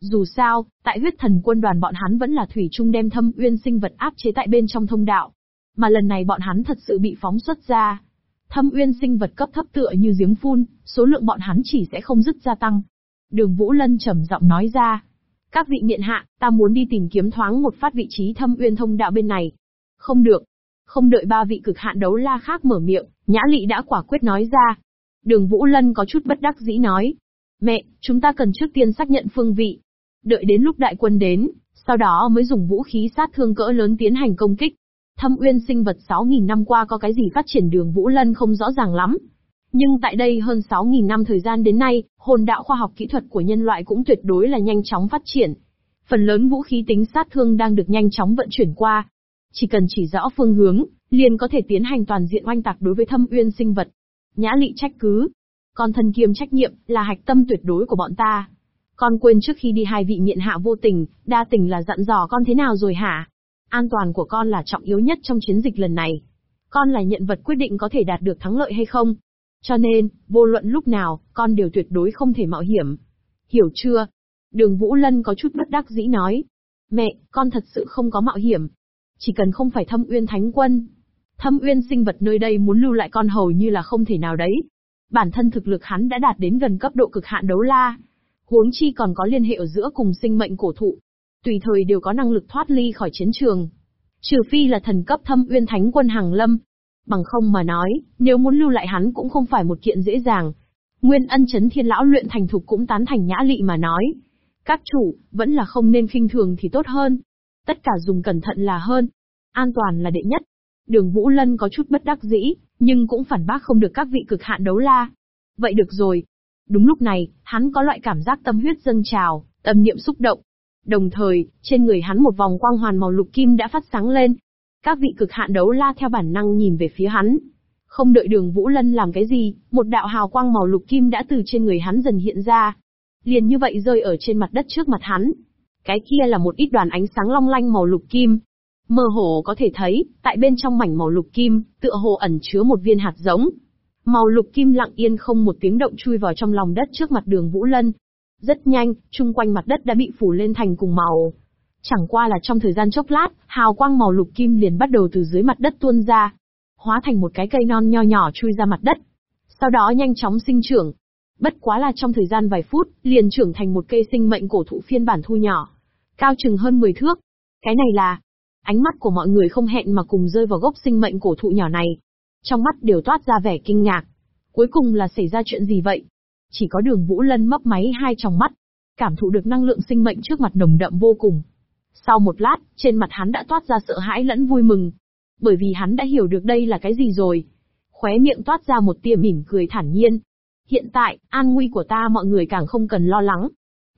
Dù sao, tại huyết thần quân đoàn bọn hắn vẫn là thủy trung đem thâm uyên sinh vật áp chế tại bên trong thông đạo. Mà lần này bọn hắn thật sự bị phóng xuất ra. Thâm uyên sinh vật cấp thấp tựa như giếng phun, số lượng bọn hắn chỉ sẽ không dứt gia tăng. Đường Vũ Lân trầm giọng nói ra. Các vị miện hạ, ta muốn đi tìm kiếm thoáng một phát vị trí thâm uyên thông đạo bên này. Không được. Không đợi ba vị cực hạn đấu la khác mở miệng, nhã lị đã quả quyết nói ra. Đường Vũ Lân có chút bất đắc dĩ nói. Mẹ, chúng ta cần trước tiên xác nhận phương vị. Đợi đến lúc đại quân đến, sau đó mới dùng vũ khí sát thương cỡ lớn tiến hành công kích. Thâm uyên sinh vật 6.000 năm qua có cái gì phát triển đường Vũ Lân không rõ ràng lắm. Nhưng tại đây hơn 6.000 năm thời gian đến nay, hồn đạo khoa học kỹ thuật của nhân loại cũng tuyệt đối là nhanh chóng phát triển. Phần lớn vũ khí tính sát thương đang được nhanh chóng vận chuyển qua. Chỉ cần chỉ rõ phương hướng, liền có thể tiến hành toàn diện oanh tạc đối với thâm uyên sinh vật. Nhã lị trách cứ. Còn thần kiêm trách nhiệm là hạch tâm tuyệt đối của bọn ta. Con quên trước khi đi hai vị miện hạ vô tình, đa tình là dặn dò con thế nào rồi hả? An toàn của con là trọng yếu nhất trong chiến dịch lần này. Con là nhận vật quyết định có thể đạt được thắng lợi hay không. Cho nên, vô luận lúc nào, con đều tuyệt đối không thể mạo hiểm. Hiểu chưa? Đường Vũ Lân có chút bất đắc dĩ nói. Mẹ, con thật sự không có mạo hiểm. Chỉ cần không phải thâm uyên thánh quân. Thâm uyên sinh vật nơi đây muốn lưu lại con hầu như là không thể nào đấy. Bản thân thực lực hắn đã đạt đến gần cấp độ cực hạn đấu la. Huống chi còn có liên hệ ở giữa cùng sinh mệnh cổ thụ. Tùy thời đều có năng lực thoát ly khỏi chiến trường. Trừ phi là thần cấp thâm uyên thánh quân hàng lâm. Bằng không mà nói, nếu muốn lưu lại hắn cũng không phải một kiện dễ dàng. Nguyên ân chấn thiên lão luyện thành thục cũng tán thành nhã lị mà nói. Các chủ, vẫn là không nên khinh thường thì tốt hơn. Tất cả dùng cẩn thận là hơn. An toàn là đệ nhất. Đường Vũ Lân có chút bất đắc dĩ, nhưng cũng phản bác không được các vị cực hạn đấu la. Vậy được rồi. Đúng lúc này, hắn có loại cảm giác tâm huyết dâng trào, tâm niệm xúc động. Đồng thời, trên người hắn một vòng quang hoàn màu lục kim đã phát sáng lên. Các vị cực hạn đấu la theo bản năng nhìn về phía hắn. Không đợi đường Vũ Lân làm cái gì, một đạo hào quang màu lục kim đã từ trên người hắn dần hiện ra. Liền như vậy rơi ở trên mặt đất trước mặt hắn. Cái kia là một ít đoàn ánh sáng long lanh màu lục kim, Mơ hồ có thể thấy, tại bên trong mảnh màu lục kim, tựa hồ ẩn chứa một viên hạt giống. Màu lục kim lặng yên không một tiếng động chui vào trong lòng đất trước mặt đường Vũ Lân. Rất nhanh, chung quanh mặt đất đã bị phủ lên thành cùng màu. Chẳng qua là trong thời gian chốc lát, hào quang màu lục kim liền bắt đầu từ dưới mặt đất tuôn ra. Hóa thành một cái cây non nho nhỏ chui ra mặt đất. Sau đó nhanh chóng sinh trưởng. Bất quá là trong thời gian vài phút, liền trưởng thành một cây sinh mệnh cổ thụ phiên bản thu nhỏ. Cao chừng hơn 10 thước. Cái này là, Ánh mắt của mọi người không hẹn mà cùng rơi vào gốc sinh mệnh cổ thụ nhỏ này. Trong mắt đều toát ra vẻ kinh ngạc. Cuối cùng là xảy ra chuyện gì vậy? Chỉ có đường Vũ Lân mấp máy hai trong mắt. Cảm thụ được năng lượng sinh mệnh trước mặt nồng đậm vô cùng. Sau một lát, trên mặt hắn đã toát ra sợ hãi lẫn vui mừng. Bởi vì hắn đã hiểu được đây là cái gì rồi. Khóe miệng toát ra một tia mỉm cười thản nhiên. Hiện tại, an nguy của ta mọi người càng không cần lo lắng.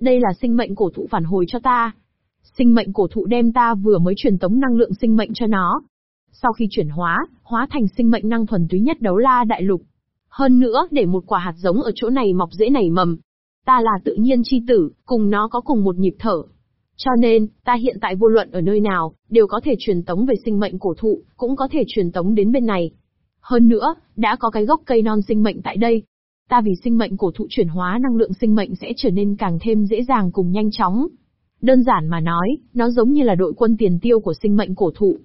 Đây là sinh mệnh cổ thụ phản hồi cho ta, Sinh mệnh cổ thụ đem ta vừa mới truyền tống năng lượng sinh mệnh cho nó. Sau khi chuyển hóa, hóa thành sinh mệnh năng thuần túy nhất đấu la đại lục. Hơn nữa, để một quả hạt giống ở chỗ này mọc dễ nảy mầm. Ta là tự nhiên chi tử, cùng nó có cùng một nhịp thở. Cho nên, ta hiện tại vô luận ở nơi nào, đều có thể truyền tống về sinh mệnh cổ thụ, cũng có thể truyền tống đến bên này. Hơn nữa, đã có cái gốc cây non sinh mệnh tại đây. Ta vì sinh mệnh cổ thụ chuyển hóa năng lượng sinh mệnh sẽ trở nên càng thêm dễ dàng cùng nhanh chóng. Đơn giản mà nói, nó giống như là đội quân tiền tiêu của sinh mệnh cổ thụ.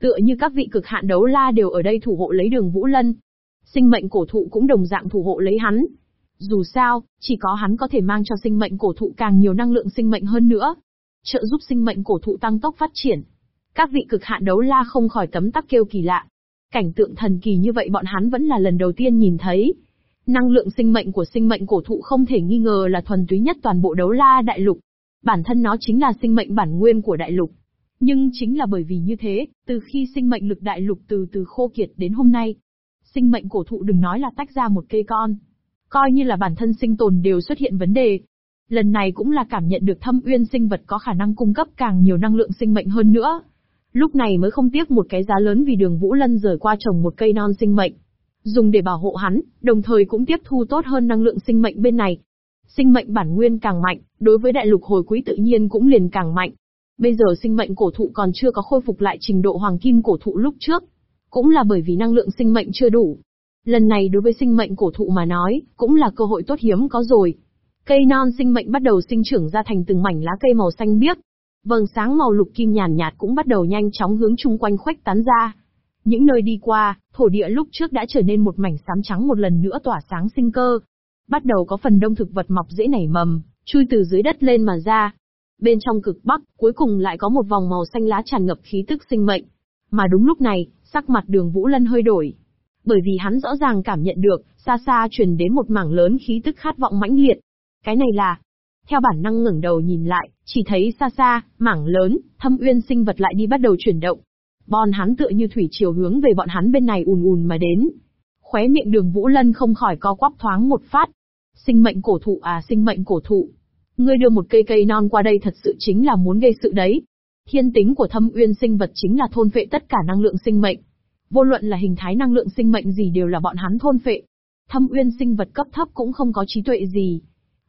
Tựa như các vị cực hạn đấu la đều ở đây thủ hộ lấy đường Vũ Lân. Sinh mệnh cổ thụ cũng đồng dạng thủ hộ lấy hắn. Dù sao, chỉ có hắn có thể mang cho sinh mệnh cổ thụ càng nhiều năng lượng sinh mệnh hơn nữa. Trợ giúp sinh mệnh cổ thụ tăng tốc phát triển. Các vị cực hạn đấu la không khỏi tấm tắc kêu kỳ lạ. Cảnh tượng thần kỳ như vậy bọn hắn vẫn là lần đầu tiên nhìn thấy. Năng lượng sinh mệnh của sinh mệnh cổ thụ không thể nghi ngờ là thuần túy nhất toàn bộ đấu la đại lục. Bản thân nó chính là sinh mệnh bản nguyên của đại lục. Nhưng chính là bởi vì như thế, từ khi sinh mệnh lực đại lục từ từ khô kiệt đến hôm nay, sinh mệnh cổ thụ đừng nói là tách ra một cây con. Coi như là bản thân sinh tồn đều xuất hiện vấn đề. Lần này cũng là cảm nhận được thâm uyên sinh vật có khả năng cung cấp càng nhiều năng lượng sinh mệnh hơn nữa. Lúc này mới không tiếc một cái giá lớn vì đường Vũ Lân rời qua trồng một cây non sinh mệnh. Dùng để bảo hộ hắn, đồng thời cũng tiếp thu tốt hơn năng lượng sinh mệnh bên này. Sinh mệnh bản nguyên càng mạnh, đối với đại lục hồi quý tự nhiên cũng liền càng mạnh. Bây giờ sinh mệnh cổ thụ còn chưa có khôi phục lại trình độ hoàng kim cổ thụ lúc trước. Cũng là bởi vì năng lượng sinh mệnh chưa đủ. Lần này đối với sinh mệnh cổ thụ mà nói, cũng là cơ hội tốt hiếm có rồi. Cây non sinh mệnh bắt đầu sinh trưởng ra thành từng mảnh lá cây màu xanh biếc. Vầng sáng màu lục kim nhàn nhạt cũng bắt đầu nhanh chóng hướng chung quanh khuếch tán ra. Những nơi đi qua, thổ địa lúc trước đã trở nên một mảnh xám trắng một lần nữa tỏa sáng sinh cơ, Bắt đầu có phần đông thực vật mọc dễ nảy mầm, chui từ dưới đất lên mà ra. Bên trong cực bắc, cuối cùng lại có một vòng màu xanh lá tràn ngập khí tức sinh mệnh. Mà đúng lúc này, sắc mặt đường Vũ Lân hơi đổi. Bởi vì hắn rõ ràng cảm nhận được, xa xa truyền đến một mảng lớn khí tức khát vọng mãnh liệt. Cái này là... Theo bản năng ngẩng đầu nhìn lại, chỉ thấy xa xa, mảng lớn, thâm uyên sinh vật lại đi bắt đầu chuyển động. Bọn hắn tựa như thủy chiều hướng về bọn hắn bên này ùn ùn mà đến. Khóe miệng đường Vũ Lân không khỏi co quắp thoáng một phát, Sinh mệnh cổ thụ à sinh mệnh cổ thụ. Ngươi đưa một cây cây non qua đây thật sự chính là muốn gây sự đấy. Thiên tính của thâm uyên sinh vật chính là thôn phệ tất cả năng lượng sinh mệnh. Vô luận là hình thái năng lượng sinh mệnh gì đều là bọn hắn thôn phệ. Thâm uyên sinh vật cấp thấp cũng không có trí tuệ gì.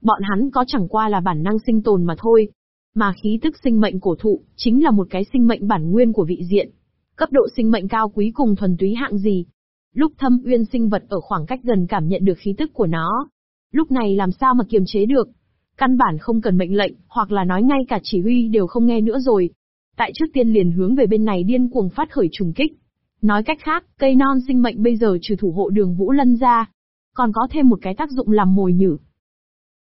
Bọn hắn có chẳng qua là bản năng sinh tồn mà thôi. Mà khí tức sinh mệnh cổ thụ, chính là một cái sinh mệnh bản nguyên của vị diện. Cấp độ sinh mệnh cao quý cùng thuần túy hạng gì? Lúc thâm uyên sinh vật ở khoảng cách gần cảm nhận được khí tức của nó. Lúc này làm sao mà kiềm chế được? Căn bản không cần mệnh lệnh, hoặc là nói ngay cả chỉ huy đều không nghe nữa rồi. Tại trước tiên liền hướng về bên này điên cuồng phát khởi trùng kích. Nói cách khác, cây non sinh mệnh bây giờ trừ thủ hộ đường Vũ Lân ra, còn có thêm một cái tác dụng làm mồi nhử,